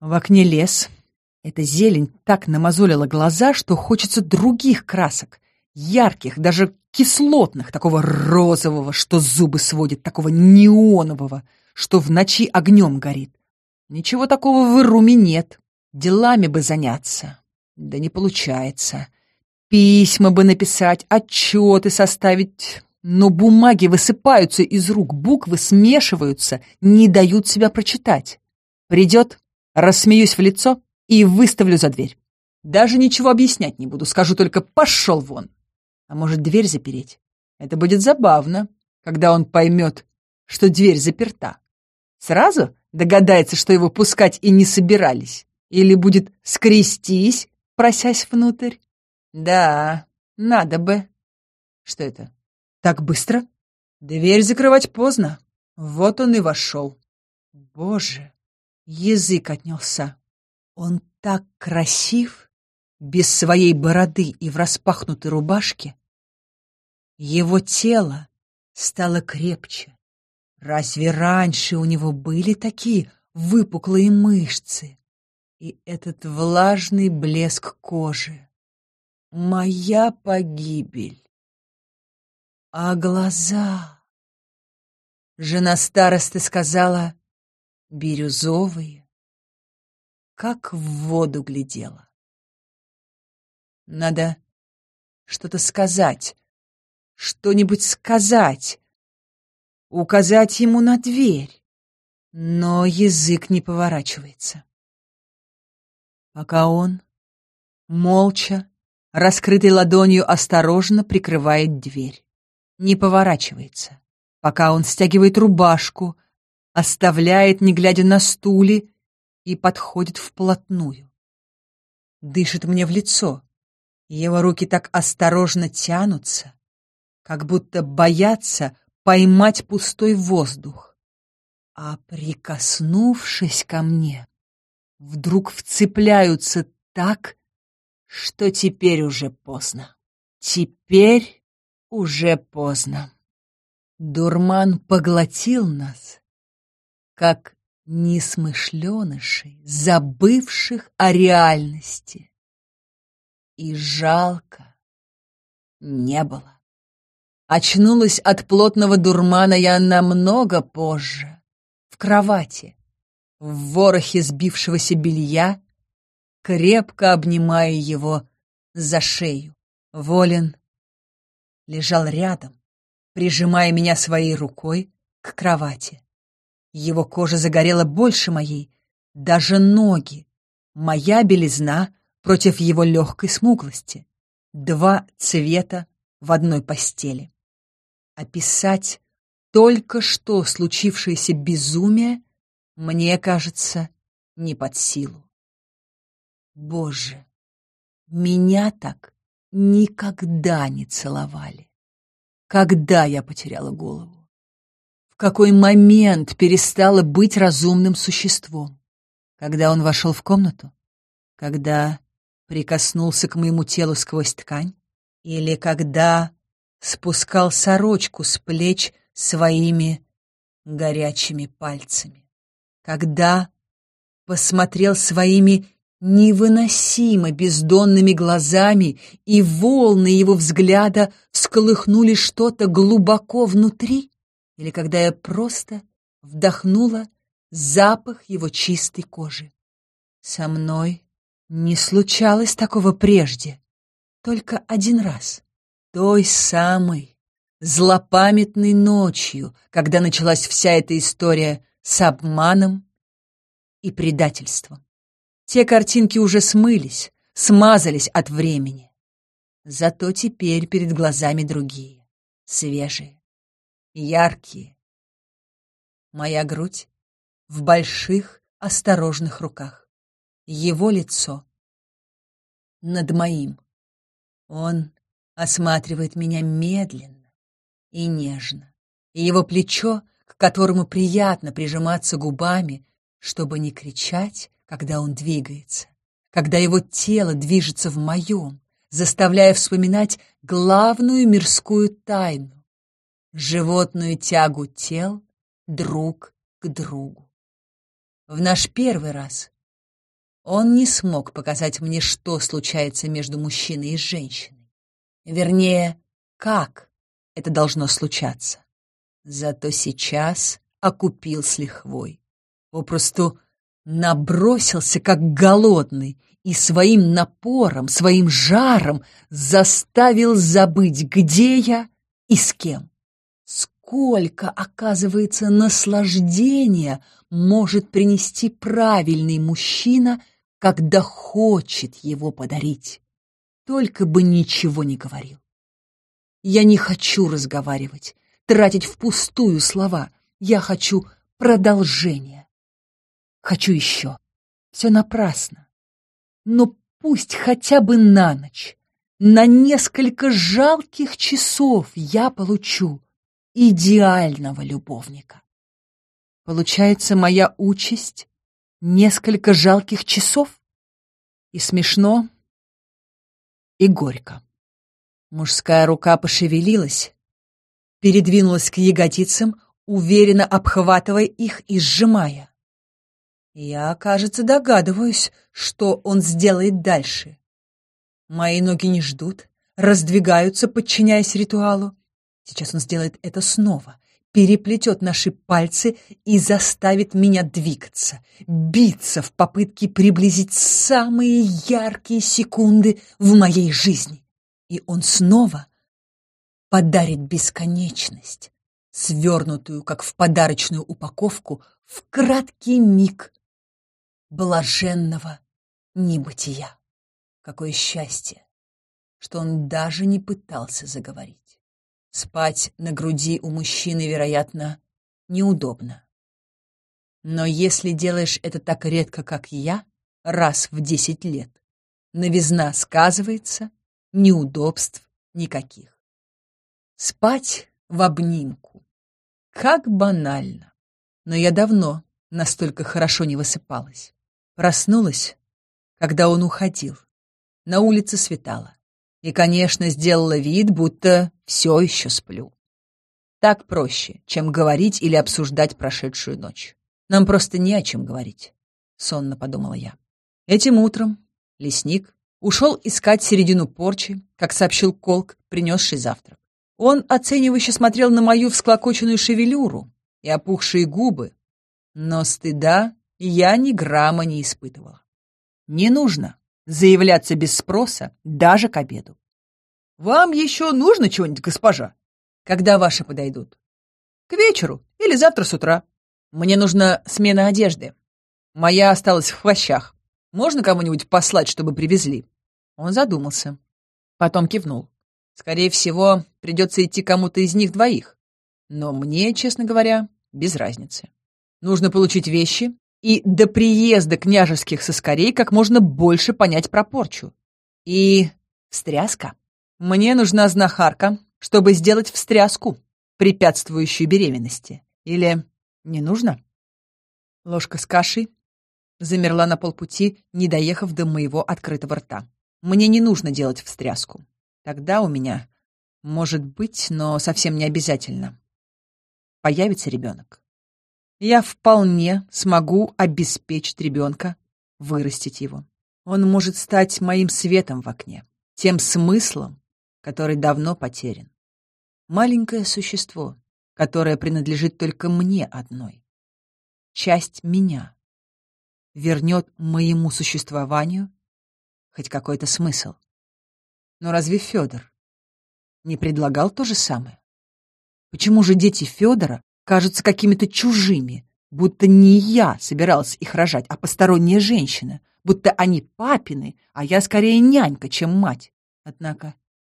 S1: В окне лес. Эта зелень так намазолила глаза, что хочется других красок. Ярких, даже кислотных, такого розового, что зубы сводит, такого неонового, что в ночи огнем горит. Ничего такого в Ируме нет. Делами бы заняться. Да не получается. Письма бы написать, отчеты составить, но бумаги высыпаются из рук, буквы смешиваются, не дают себя прочитать. Придет, рассмеюсь в лицо и выставлю за дверь. Даже ничего объяснять не буду, скажу только «пошел вон». А может, дверь запереть? Это будет забавно, когда он поймет, что дверь заперта. Сразу догадается, что его пускать и не собирались. Или будет скрестись, просясь внутрь. Да, надо бы. Что это? Так быстро? Дверь закрывать поздно. Вот он и вошел. Боже, язык отнялся. Он так красив, без своей бороды и в распахнутой рубашке. Его тело стало крепче. Разве раньше у него были такие выпуклые мышцы? И этот влажный блеск кожи. Моя погибель. А глаза? Жена старосты сказала, бирюзовые, как в воду глядела. Надо что-то сказать, что-нибудь сказать, указать ему на дверь, но язык не поворачивается. Пока он, молча, раскрытой ладонью осторожно прикрывает дверь. Не поворачивается, пока он стягивает рубашку, оставляет, не глядя на стуле, и подходит вплотную. Дышит мне в лицо. Его руки так осторожно тянутся, как будто боятся поймать пустой воздух. А прикоснувшись ко мне, вдруг вцепляются так, что теперь уже поздно. Теперь уже поздно. Дурман поглотил нас, как несмышленышей, забывших о реальности. И жалко не было. Очнулась от плотного дурмана я намного позже, в кровати, в ворохе сбившегося белья, крепко обнимая его за шею. Волин лежал рядом, прижимая меня своей рукой к кровати. Его кожа загорела больше моей, даже ноги, моя белизна против его легкой смуглости. Два цвета в одной постели описать только что случившееся безумие мне кажется не под силу. Боже, меня так никогда не целовали. Когда я потеряла голову? В какой момент перестала быть разумным существом? Когда он вошел в комнату? Когда прикоснулся к моему телу сквозь ткань? Или когда спускал сорочку с плеч своими горячими пальцами. Когда посмотрел своими невыносимо бездонными глазами, и волны его взгляда всколыхнули что-то глубоко внутри, или когда я просто вдохнула запах его чистой кожи. Со мной не случалось такого прежде, только один раз той самой злопамятной ночью, когда началась вся эта история с обманом и предательством. Те картинки уже смылись, смазались от времени. Зато теперь перед глазами другие, свежие, яркие. Моя грудь в больших, осторожных руках. Его лицо над моим. Он осматривает меня медленно и нежно, и его плечо, к которому приятно прижиматься губами, чтобы не кричать, когда он двигается, когда его тело движется в моем, заставляя вспоминать главную мирскую тайну — животную тягу тел друг к другу. В наш первый раз он не смог показать мне, что случается между мужчиной и женщиной. Вернее, как это должно случаться. Зато сейчас окупил с лихвой. Попросту набросился, как голодный, и своим напором, своим жаром заставил забыть, где я и с кем. сколько, оказывается, наслаждения может принести правильный мужчина, когда хочет его подарить. Только бы ничего не говорил. Я не хочу разговаривать, тратить впустую слова. Я хочу продолжения. Хочу еще. Все напрасно. Но пусть хотя бы на ночь, на несколько жалких часов я получу идеального любовника. Получается, моя участь — несколько жалких часов? И смешно, и горько. Мужская рука пошевелилась, передвинулась к ягодицам, уверенно обхватывая их и сжимая. Я, кажется, догадываюсь, что он сделает дальше. Мои ноги не ждут, раздвигаются, подчиняясь ритуалу. Сейчас он сделает это снова, переплетет наши пальцы и заставит меня двигаться, биться в попытке приблизить самые яркие секунды в моей жизни. И он снова подарит бесконечность, свернутую, как в подарочную упаковку, в краткий миг блаженного небытия. Какое счастье, что он даже не пытался заговорить. Спать на груди у мужчины, вероятно, неудобно. Но если делаешь это так редко, как я, раз в десять лет, новизна сказывается, неудобств никаких. Спать в обнимку. Как банально. Но я давно настолько хорошо не высыпалась. Проснулась, когда он уходил. На улице светало и, конечно, сделала вид, будто все еще сплю. Так проще, чем говорить или обсуждать прошедшую ночь. Нам просто не о чем говорить, — сонно подумала я. Этим утром лесник ушел искать середину порчи, как сообщил Колк, принесший завтрак. Он оценивающе смотрел на мою всклокоченную шевелюру и опухшие губы, но стыда я ни грамма не испытывала. Не нужно заявляться без спроса даже к обеду. «Вам еще нужно чего-нибудь, госпожа?» «Когда ваши подойдут?» «К вечеру или завтра с утра. Мне нужна смена одежды. Моя осталась в хвощах. Можно кому-нибудь послать, чтобы привезли?» Он задумался. Потом кивнул. «Скорее всего, придется идти кому-то из них двоих. Но мне, честно говоря, без разницы. Нужно получить вещи и до приезда княжеских соскорей как можно больше понять про порчу. И встряска. Мне нужна знахарка, чтобы сделать встряску, препятствующую беременности. Или не нужно? Ложка с кашей замерла на полпути, не доехав до моего открытого рта. Мне не нужно делать встряску. Тогда у меня, может быть, но совсем не обязательно, появится ребенок я вполне смогу обеспечить ребенка, вырастить его. Он может стать моим светом в окне, тем смыслом, который давно потерян. Маленькое существо, которое принадлежит только мне одной. Часть меня вернет моему существованию хоть какой-то смысл. Но разве Федор не предлагал то же самое? Почему же дети Федора кажутся какими-то чужими, будто не я собиралась их рожать, а посторонняя женщина, будто они папины, а я скорее нянька, чем мать. Однако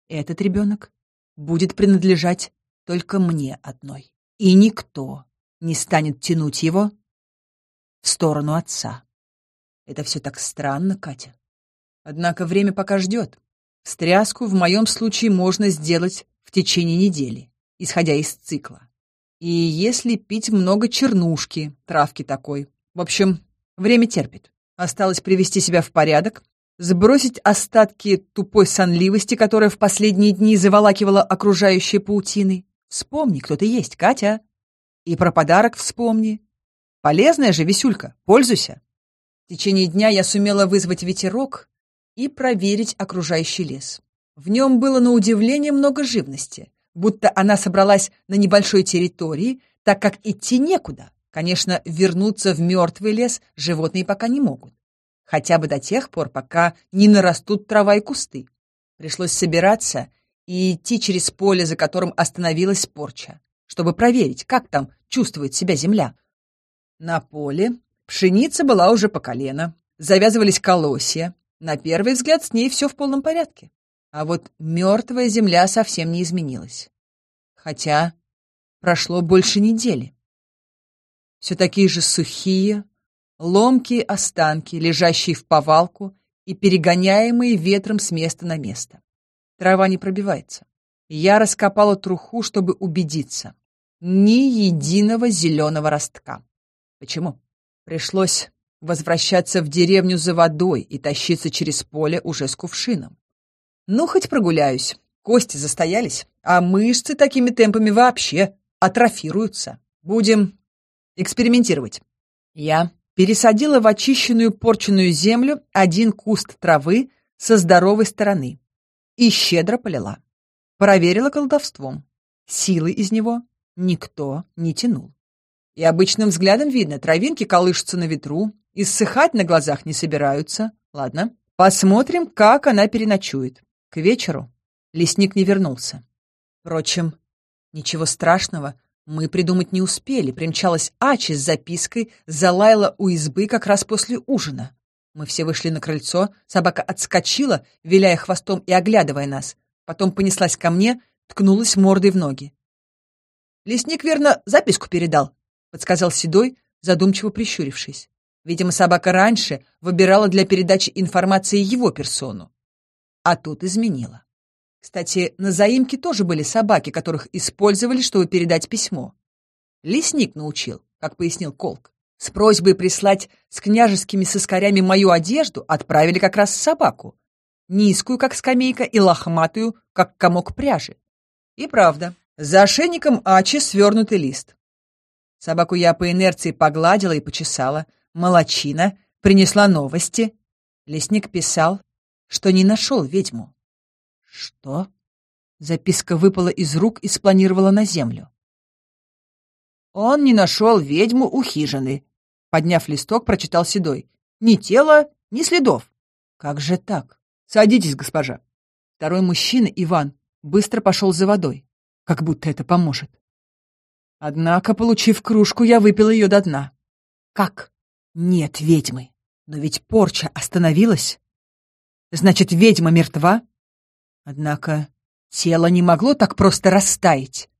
S1: этот ребенок будет принадлежать только мне одной, и никто не станет тянуть его в сторону отца. Это все так странно, Катя. Однако время пока ждет. Стряску в моем случае можно сделать в течение недели, исходя из цикла. И если пить много чернушки, травки такой. В общем, время терпит. Осталось привести себя в порядок, сбросить остатки тупой сонливости, которая в последние дни заволакивала окружающие паутины. Вспомни, кто ты есть, Катя. И про подарок вспомни. Полезная же висюлька, пользуйся. В течение дня я сумела вызвать ветерок и проверить окружающий лес. В нем было на удивление много живности будто она собралась на небольшой территории, так как идти некуда. Конечно, вернуться в мертвый лес животные пока не могут. Хотя бы до тех пор, пока не нарастут трава и кусты. Пришлось собираться и идти через поле, за которым остановилась порча. чтобы проверить, как там чувствует себя земля. На поле пшеница была уже по колено, завязывались колосья. На первый взгляд с ней все в полном порядке. А вот мертвая земля совсем не изменилась. Хотя прошло больше недели. Все такие же сухие, ломкие останки, лежащие в повалку и перегоняемые ветром с места на место. Трава не пробивается. Я раскопала труху, чтобы убедиться. Ни единого зеленого ростка. Почему? Пришлось возвращаться в деревню за водой и тащиться через поле уже с кувшином. Ну, хоть прогуляюсь. Кости застоялись, а мышцы такими темпами вообще атрофируются. Будем экспериментировать. Я пересадила в очищенную порченную землю один куст травы со здоровой стороны и щедро полила. Проверила колдовством. Силы из него никто не тянул. И обычным взглядом видно, травинки колышутся на ветру, иссыхать на глазах не собираются. Ладно, посмотрим, как она переночует. К вечеру лесник не вернулся. Впрочем, ничего страшного мы придумать не успели. Примчалась Ачи с запиской, залаяла у избы как раз после ужина. Мы все вышли на крыльцо, собака отскочила, виляя хвостом и оглядывая нас. Потом понеслась ко мне, ткнулась мордой в ноги. «Лесник, верно, записку передал», — подсказал Седой, задумчиво прищурившись. Видимо, собака раньше выбирала для передачи информации его персону. А тут изменила. Кстати, на заимке тоже были собаки, которых использовали, чтобы передать письмо. Лесник научил, как пояснил Колк. С просьбой прислать с княжескими соскорями мою одежду отправили как раз собаку. Низкую, как скамейка, и лохматую, как комок пряжи. И правда, за ошейником Ачи свернутый лист. Собаку я по инерции погладила и почесала. Молочина принесла новости. Лесник писал, что не нашел ведьму. Что? Записка выпала из рук и спланировала на землю. Он не нашел ведьму у хижины. Подняв листок, прочитал Седой. Ни тела, ни следов. Как же так? Садитесь, госпожа. Второй мужчина, Иван, быстро пошел за водой. Как будто это поможет. Однако, получив кружку, я выпил ее до дна. Как? Нет ведьмы. Но ведь порча остановилась. Значит, ведьма мертва? Однако тело не могло так просто растаять.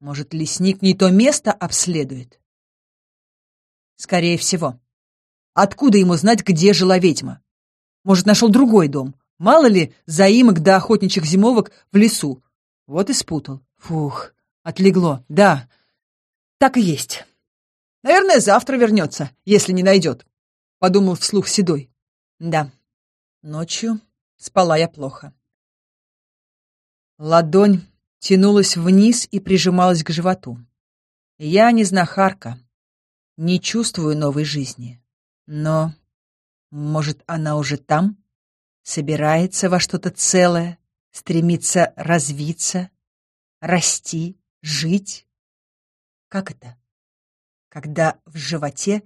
S1: Может, лесник не то место обследует? Скорее всего. Откуда ему знать, где жила ведьма? Может, нашел другой дом? Мало ли заимок да охотничьих зимовок в лесу. Вот и спутал. Фух, отлегло. Да, так и есть. Наверное, завтра вернется, если не найдет. Подумал вслух Седой. Да, Ночью спала я плохо. Ладонь тянулась вниз и прижималась к животу. Я не знахарка, не чувствую новой жизни. Но, может, она уже там? Собирается во что-то целое, стремится развиться, расти, жить? Как это? Когда в животе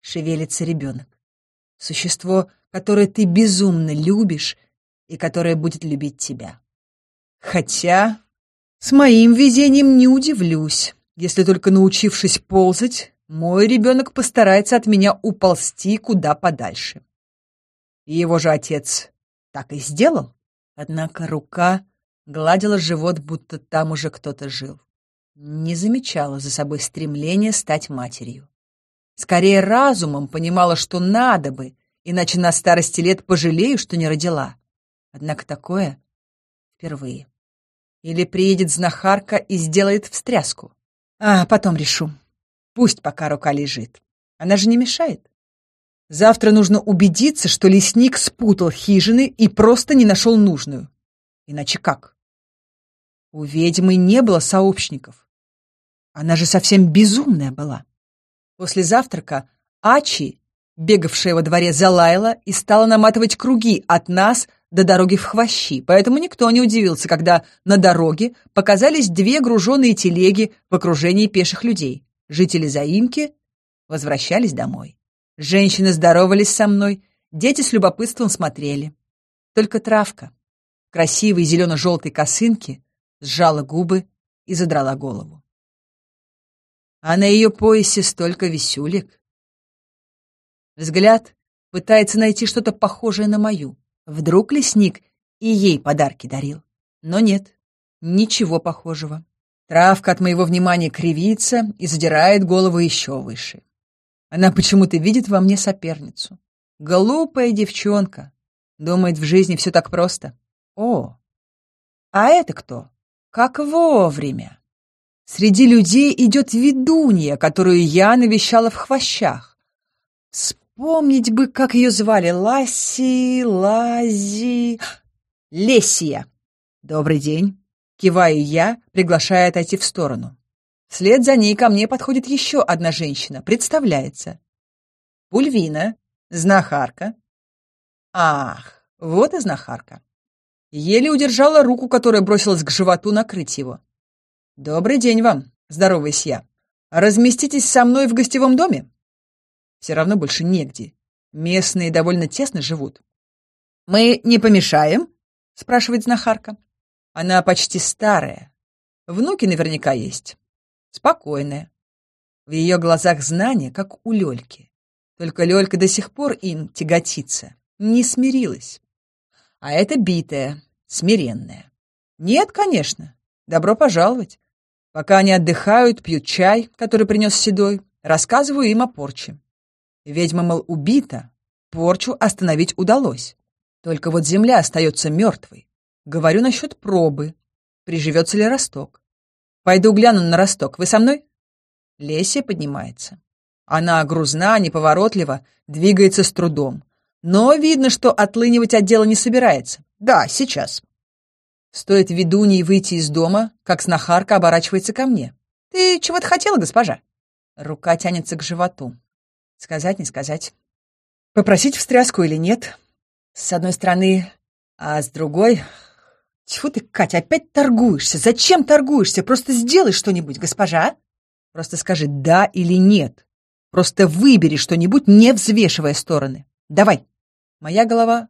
S1: шевелится ребенок. Существо которое ты безумно любишь и которое будет любить тебя. Хотя с моим везением не удивлюсь, если только научившись ползать, мой ребенок постарается от меня уползти куда подальше. И его же отец так и сделал. Однако рука гладила живот, будто там уже кто-то жил. Не замечала за собой стремления стать матерью. Скорее разумом понимала, что надо бы, иначе на старости лет пожалею, что не родила. Однако такое впервые. Или приедет знахарка и сделает встряску. А потом решу. Пусть пока рука лежит. Она же не мешает. Завтра нужно убедиться, что лесник спутал хижины и просто не нашел нужную. Иначе как? У ведьмы не было сообщников. Она же совсем безумная была. После завтрака Ачи бегавшая во дворе, залаяла и стала наматывать круги от нас до дороги в хвощи, поэтому никто не удивился, когда на дороге показались две груженные телеги в окружении пеших людей. Жители заимки возвращались домой. Женщины здоровались со мной, дети с любопытством смотрели. Только травка, красивой зелено-желтой косынки, сжала губы и задрала голову. а на ее поясе столько висюлек. Взгляд пытается найти что-то похожее на мою. Вдруг лесник и ей подарки дарил. Но нет, ничего похожего. Травка от моего внимания кривится и задирает голову еще выше. Она почему-то видит во мне соперницу. Глупая девчонка. Думает, в жизни все так просто. О, а это кто? Как вовремя. Среди людей идет ведунья, которую я навещала в хвощах. Вспомнить бы, как ее звали. Ласи, Лази... Лесия. Добрый день. Киваю я, приглашая отойти в сторону. Вслед за ней ко мне подходит еще одна женщина, представляется. Пульвина, знахарка. Ах, вот и знахарка. Еле удержала руку, которая бросилась к животу накрыть его. «Добрый день вам», — здороваюсь я. «Разместитесь со мной в гостевом доме?» Все равно больше негде. Местные довольно тесно живут. «Мы не помешаем?» — спрашивает знахарка. Она почти старая. Внуки наверняка есть спокойная. В ее глазах знание, как у Лёльки. Только Лёлька до сих пор им тяготится, не смирилась. А это битая, смиренная. Нет, конечно, добро пожаловать. Пока они отдыхают, пьют чай, который принес Седой, рассказываю им о порче. Ведьма, мол, убита, порчу остановить удалось. Только вот земля остается мертвой. Говорю насчет пробы, приживется ли росток. Пойду гляну на росток. Вы со мной?» Леся поднимается. Она грузна, неповоротлива, двигается с трудом. Но видно, что отлынивать от дела не собирается. «Да, сейчас». Стоит ведуньей выйти из дома, как знахарка оборачивается ко мне. «Ты чего-то хотела, госпожа?» Рука тянется к животу. Сказать, не сказать. Попросить встряску или нет? С одной стороны, а с другой Тьфу ты, Катя, опять торгуешься. Зачем торгуешься? Просто сделай что-нибудь, госпожа. Просто скажи «да» или «нет». Просто выбери что-нибудь, не взвешивая стороны. Давай. Моя голова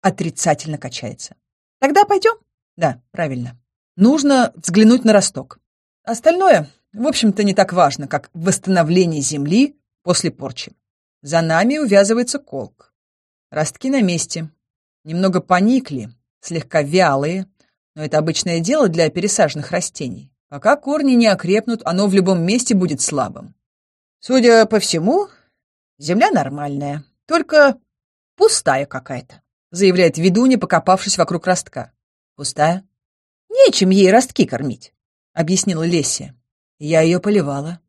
S1: отрицательно качается. Тогда пойдем? Да, правильно. Нужно взглянуть на росток. Остальное, в общем-то, не так важно, как восстановление земли после порчи. За нами увязывается колк. Ростки на месте. Немного поникли, слегка вялые, но это обычное дело для пересаженных растений. Пока корни не окрепнут, оно в любом месте будет слабым. Судя по всему, земля нормальная, только пустая какая-то, заявляет ведунья, покопавшись вокруг ростка. Пустая? Нечем ей ростки кормить, объяснила Лесия. Я ее поливала.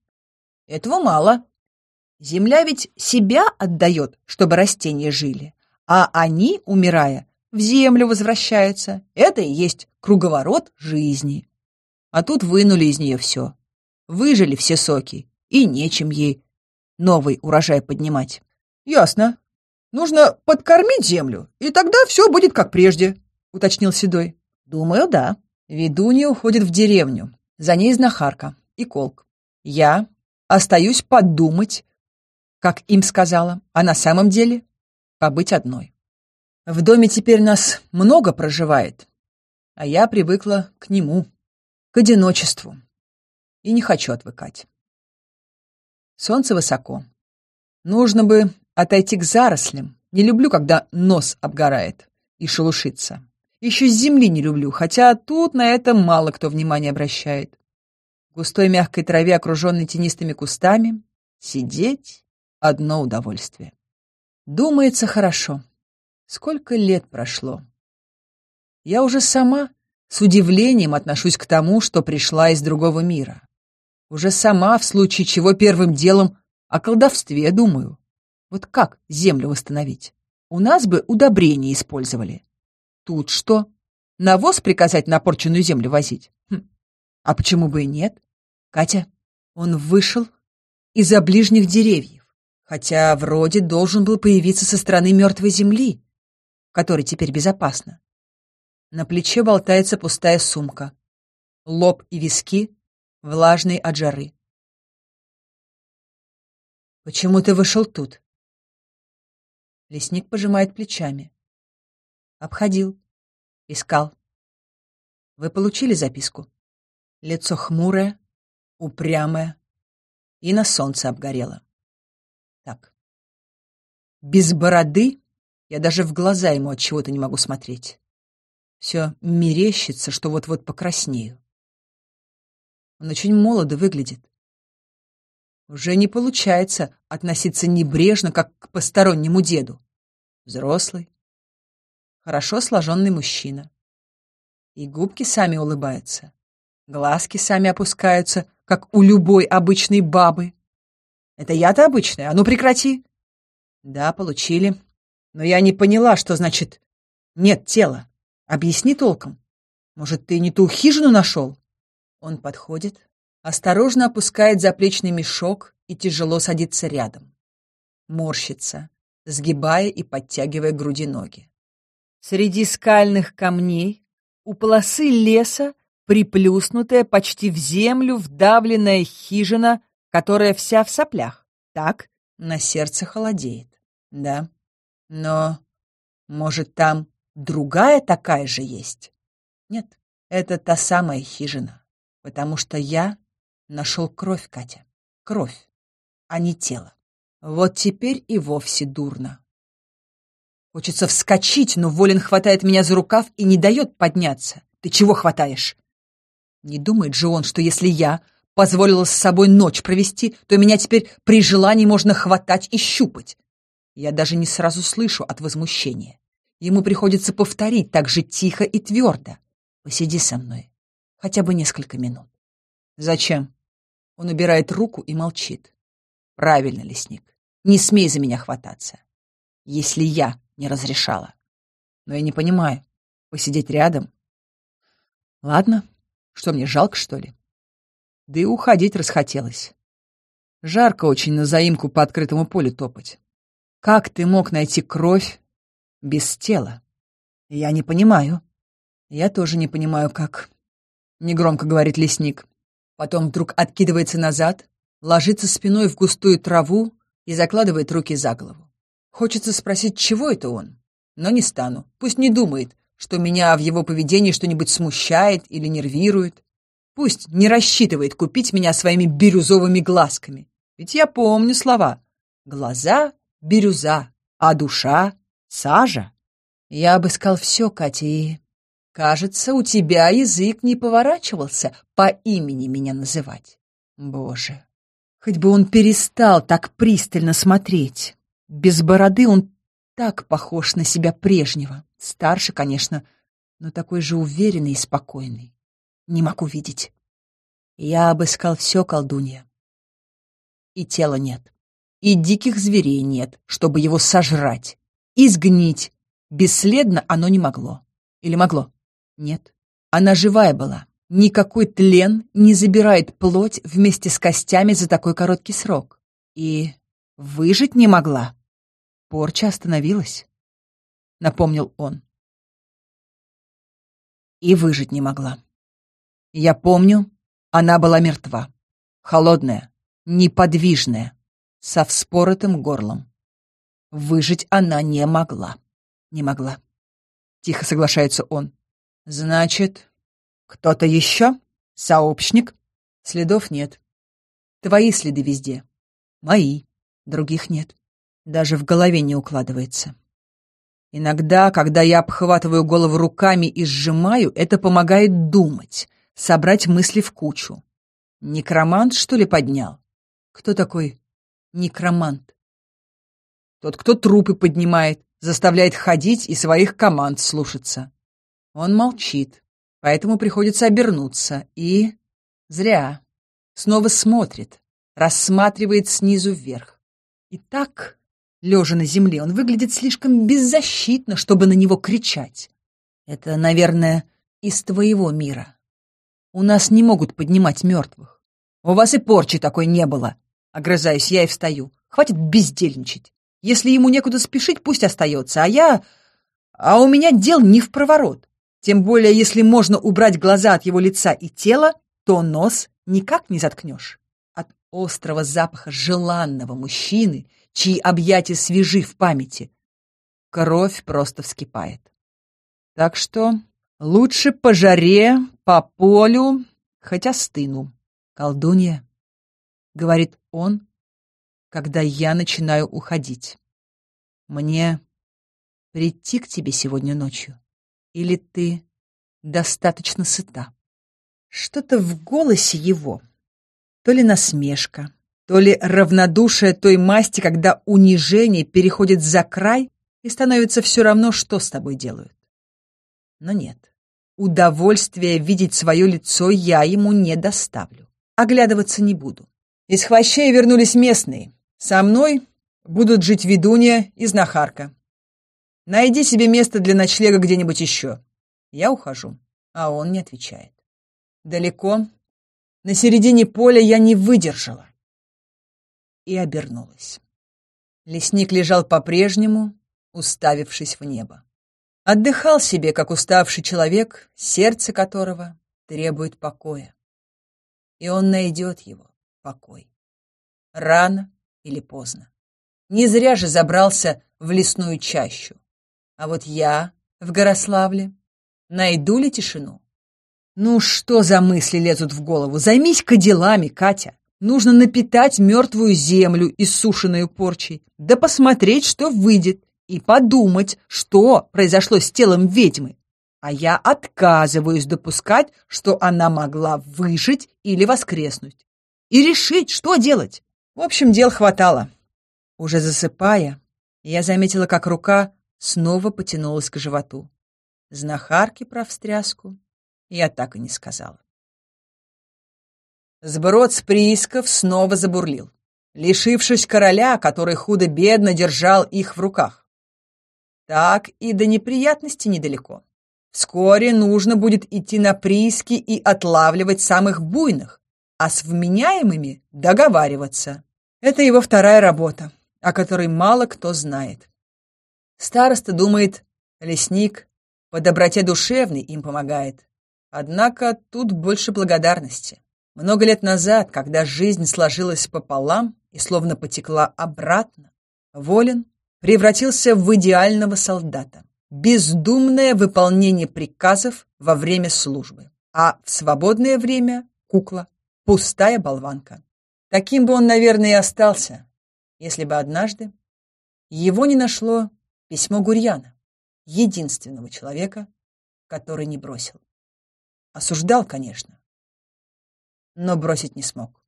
S1: Этого мало. Земля ведь себя отдает, чтобы растения жили, а они, умирая, в землю возвращаются. Это и есть круговорот жизни. А тут вынули из нее все. Выжили все соки, и нечем ей новый урожай поднимать. Ясно. Нужно подкормить землю, и тогда все будет как прежде, уточнил Седой. Думаю, да. Ведунья уходит в деревню. За ней знахарка и колк. Я остаюсь подумать, как им сказала, а на самом деле побыть одной. В доме теперь нас много проживает, а я привыкла к нему, к одиночеству, и не хочу отвыкать. Солнце высоко. Нужно бы отойти к зарослям. Не люблю, когда нос обгорает и шелушится. Еще земли не люблю, хотя тут на это мало кто внимания обращает. В густой мягкой траве, окруженной тенистыми кустами, сидеть — одно удовольствие. Думается хорошо. Сколько лет прошло? Я уже сама с удивлением отношусь к тому, что пришла из другого мира. Уже сама, в случае чего, первым делом о колдовстве думаю. Вот как землю восстановить? У нас бы удобрения использовали. Тут что? Навоз приказать на порченную землю возить? Хм. А почему бы и нет? Катя, он вышел из-за ближних деревьев, хотя вроде должен был появиться со стороны мертвой земли которой теперь безопасно. На плече болтается пустая сумка. Лоб и виски влажные от жары. «Почему ты вышел тут?» Лесник пожимает плечами. Обходил. Искал. Вы получили записку? Лицо хмурое, упрямое. и на солнце обгорела. Без бороды я даже в глаза ему от чего-то не могу смотреть. Все мерещится, что вот-вот покраснею. Он очень молодо выглядит. Уже не получается относиться небрежно, как к постороннему деду. Взрослый, хорошо сложенный мужчина. И губки сами улыбаются, глазки сами опускаются, как у любой обычной бабы. Это я-то обычная, а ну прекрати. Да, получили. Но я не поняла, что значит «нет тела». Объясни толком. Может, ты не ту хижину нашел? Он подходит, осторожно опускает заплечный мешок и тяжело садится рядом. Морщится, сгибая и подтягивая груди ноги. Среди скальных камней, у полосы леса, приплюснутая почти в землю вдавленная хижина, которая вся в соплях. Так, на сердце холодеет. Да, но, может, там другая такая же есть? Нет, это та самая хижина потому что я нашел кровь, Катя. Кровь, а не тело. Вот теперь и вовсе дурно. Хочется вскочить, но Волин хватает меня за рукав и не дает подняться. Ты чего хватаешь? Не думает же он, что если я позволила с собой ночь провести, то меня теперь при желании можно хватать и щупать. Я даже не сразу слышу от возмущения. Ему приходится повторить так же тихо и твердо. Посиди со мной. Хотя бы несколько минут. Зачем? Он убирает руку и молчит. Правильно, лесник. Не смей за меня хвататься. Если я не разрешала. Но я не понимаю. Посидеть рядом? Ладно. Что, мне жалко, что ли? Да и уходить расхотелось. Жарко очень на заимку по открытому полю топать. Как ты мог найти кровь без тела? Я не понимаю. Я тоже не понимаю, как. — негромко говорит лесник. Потом вдруг откидывается назад, ложится спиной в густую траву и закладывает руки за голову. Хочется спросить, чего это он, но не стану. Пусть не думает, что меня в его поведении что-нибудь смущает или нервирует. Пусть не рассчитывает купить меня своими бирюзовыми глазками. Ведь я помню слова. Глаза — бирюза, а душа — сажа. Я обыскал все, Катя, и Кажется, у тебя язык не поворачивался по имени меня называть. Боже, хоть бы он перестал так пристально смотреть. Без бороды он так похож на себя прежнего. Старше, конечно, но такой же уверенный и спокойный. Не могу видеть. Я обыскал все, колдунья. И тела нет. И диких зверей нет, чтобы его сожрать. Изгнить. Бесследно оно не могло. Или могло? Нет, она живая была. Никакой тлен не забирает плоть вместе с костями за такой короткий срок. И выжить не могла. Порча остановилась, напомнил он. И выжить не могла. Я помню, она была мертва. Холодная, неподвижная, со вспоротым горлом. Выжить она не могла. Не могла. Тихо соглашается он. Значит, кто-то еще? Сообщник? Следов нет. Твои следы везде. Мои. Других нет. Даже в голове не укладывается. Иногда, когда я обхватываю голову руками и сжимаю, это помогает думать, собрать мысли в кучу. Некромант, что ли, поднял? Кто такой некромант? Тот, кто трупы поднимает, заставляет ходить и своих команд слушаться. Он молчит, поэтому приходится обернуться. И... Зря. Снова смотрит, рассматривает снизу вверх. И так, лежа на земле, он выглядит слишком беззащитно, чтобы на него кричать. Это, наверное, из твоего мира. У нас не могут поднимать мертвых. У вас и порчи такой не было. Огрызаюсь я и встаю. Хватит бездельничать. Если ему некуда спешить, пусть остается, а я... А у меня дел не в проворот. Тем более, если можно убрать глаза от его лица и тела, то нос никак не заткнешь. От острого запаха желанного мужчины, чьи объятия свежи в памяти, кровь просто вскипает. Так что лучше по жаре, по полю, хотя стыну. Колдунья, говорит он, когда я начинаю уходить. Мне прийти к тебе сегодня ночью? Или ты достаточно сыта? Что-то в голосе его, то ли насмешка, то ли равнодушие той масти, когда унижение переходит за край и становится все равно, что с тобой делают. Но нет, удовольствия видеть свое лицо я ему не доставлю. Оглядываться не буду. Из хвощей вернулись местные. Со мной будут жить ведунья и знахарка. Найди себе место для ночлега где-нибудь еще. Я ухожу, а он не отвечает. Далеко, на середине поля я не выдержала и обернулась. Лесник лежал по-прежнему, уставившись в небо. Отдыхал себе, как уставший человек, сердце которого требует покоя. И он найдет его, покой. Рано или поздно. Не зря же забрался в лесную чащу. А вот я в Горославле найду ли тишину? Ну что за мысли лезут в голову? Займись-ка делами, Катя. Нужно напитать мертвую землю, иссушенную порчей, да посмотреть, что выйдет, и подумать, что произошло с телом ведьмы. А я отказываюсь допускать, что она могла выжить или воскреснуть. И решить, что делать. В общем, дел хватало. Уже засыпая, я заметила, как рука снова потянулась к животу. Знахарке про встряску я так и не сказала. Сброд с приисков снова забурлил, лишившись короля, который худо-бедно держал их в руках. Так и до неприятности недалеко. Вскоре нужно будет идти на прииски и отлавливать самых буйных, а с вменяемыми договариваться. Это его вторая работа, о которой мало кто знает. Староста думает, лесник по доброте душевной им помогает. Однако тут больше благодарности. Много лет назад, когда жизнь сложилась пополам и словно потекла обратно, Волин превратился в идеального солдата. Бездумное выполнение приказов во время службы, а в свободное время — кукла, пустая болванка. Таким бы он, наверное, и остался, если бы однажды его не нашло письмо Гурьяна, единственного человека, который не бросил. Осуждал, конечно, но бросить не смог.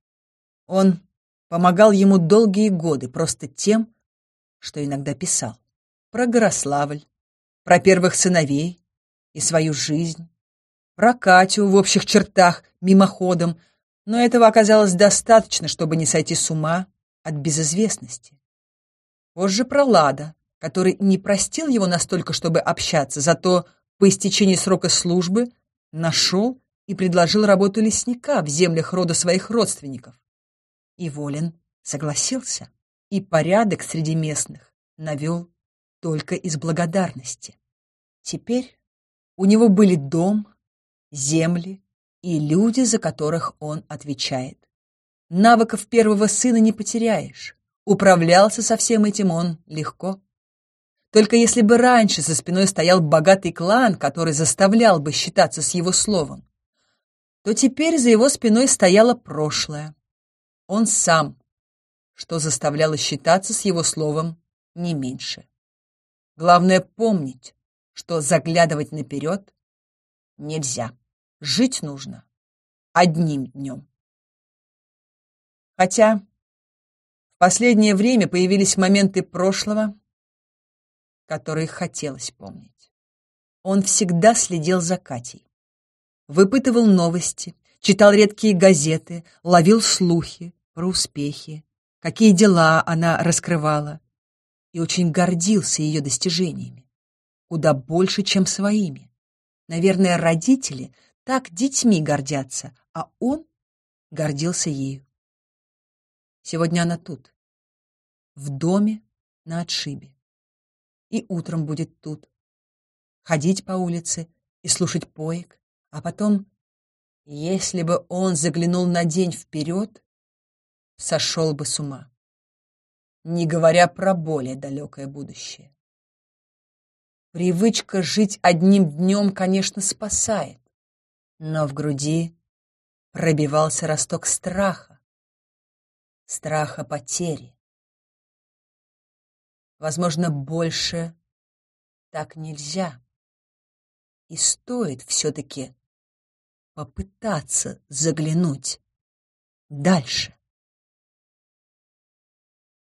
S1: Он помогал ему долгие годы просто тем, что иногда писал. Про Горославль, про первых сыновей и свою жизнь, про Катю в общих чертах, мимоходом, но этого оказалось достаточно, чтобы не сойти с ума от безызвестности. Позже про Лада, который не простил его настолько, чтобы общаться, зато по истечении срока службы нашел и предложил работу лесника в землях рода своих родственников. И Волин согласился, и порядок среди местных навел только из благодарности. Теперь у него были дом, земли и люди, за которых он отвечает. Навыков первого сына не потеряешь. Управлялся со всем этим он легко. Только если бы раньше за спиной стоял богатый клан, который заставлял бы считаться с его словом, то теперь за его спиной стояло прошлое. Он сам, что заставляло считаться с его словом не меньше. Главное помнить, что заглядывать наперед нельзя. Жить нужно одним днем. Хотя в последнее время появились моменты прошлого, которые хотелось помнить. Он всегда следил за Катей выпытывал новости, читал редкие газеты, ловил слухи про успехи, какие дела она раскрывала, и очень гордился ее достижениями, куда больше, чем своими. Наверное, родители так детьми гордятся, а он гордился ею. Сегодня она тут, в доме на отшибе. И утром будет тут. Ходить по улице и слушать поек, а потом, если бы он заглянул на день вперед, сошел бы с ума, не говоря про более далекое будущее. Привычка жить одним днем, конечно, спасает, но в груди пробивался росток страха. страха потери. Возможно, больше так нельзя. И стоит все-таки попытаться заглянуть дальше.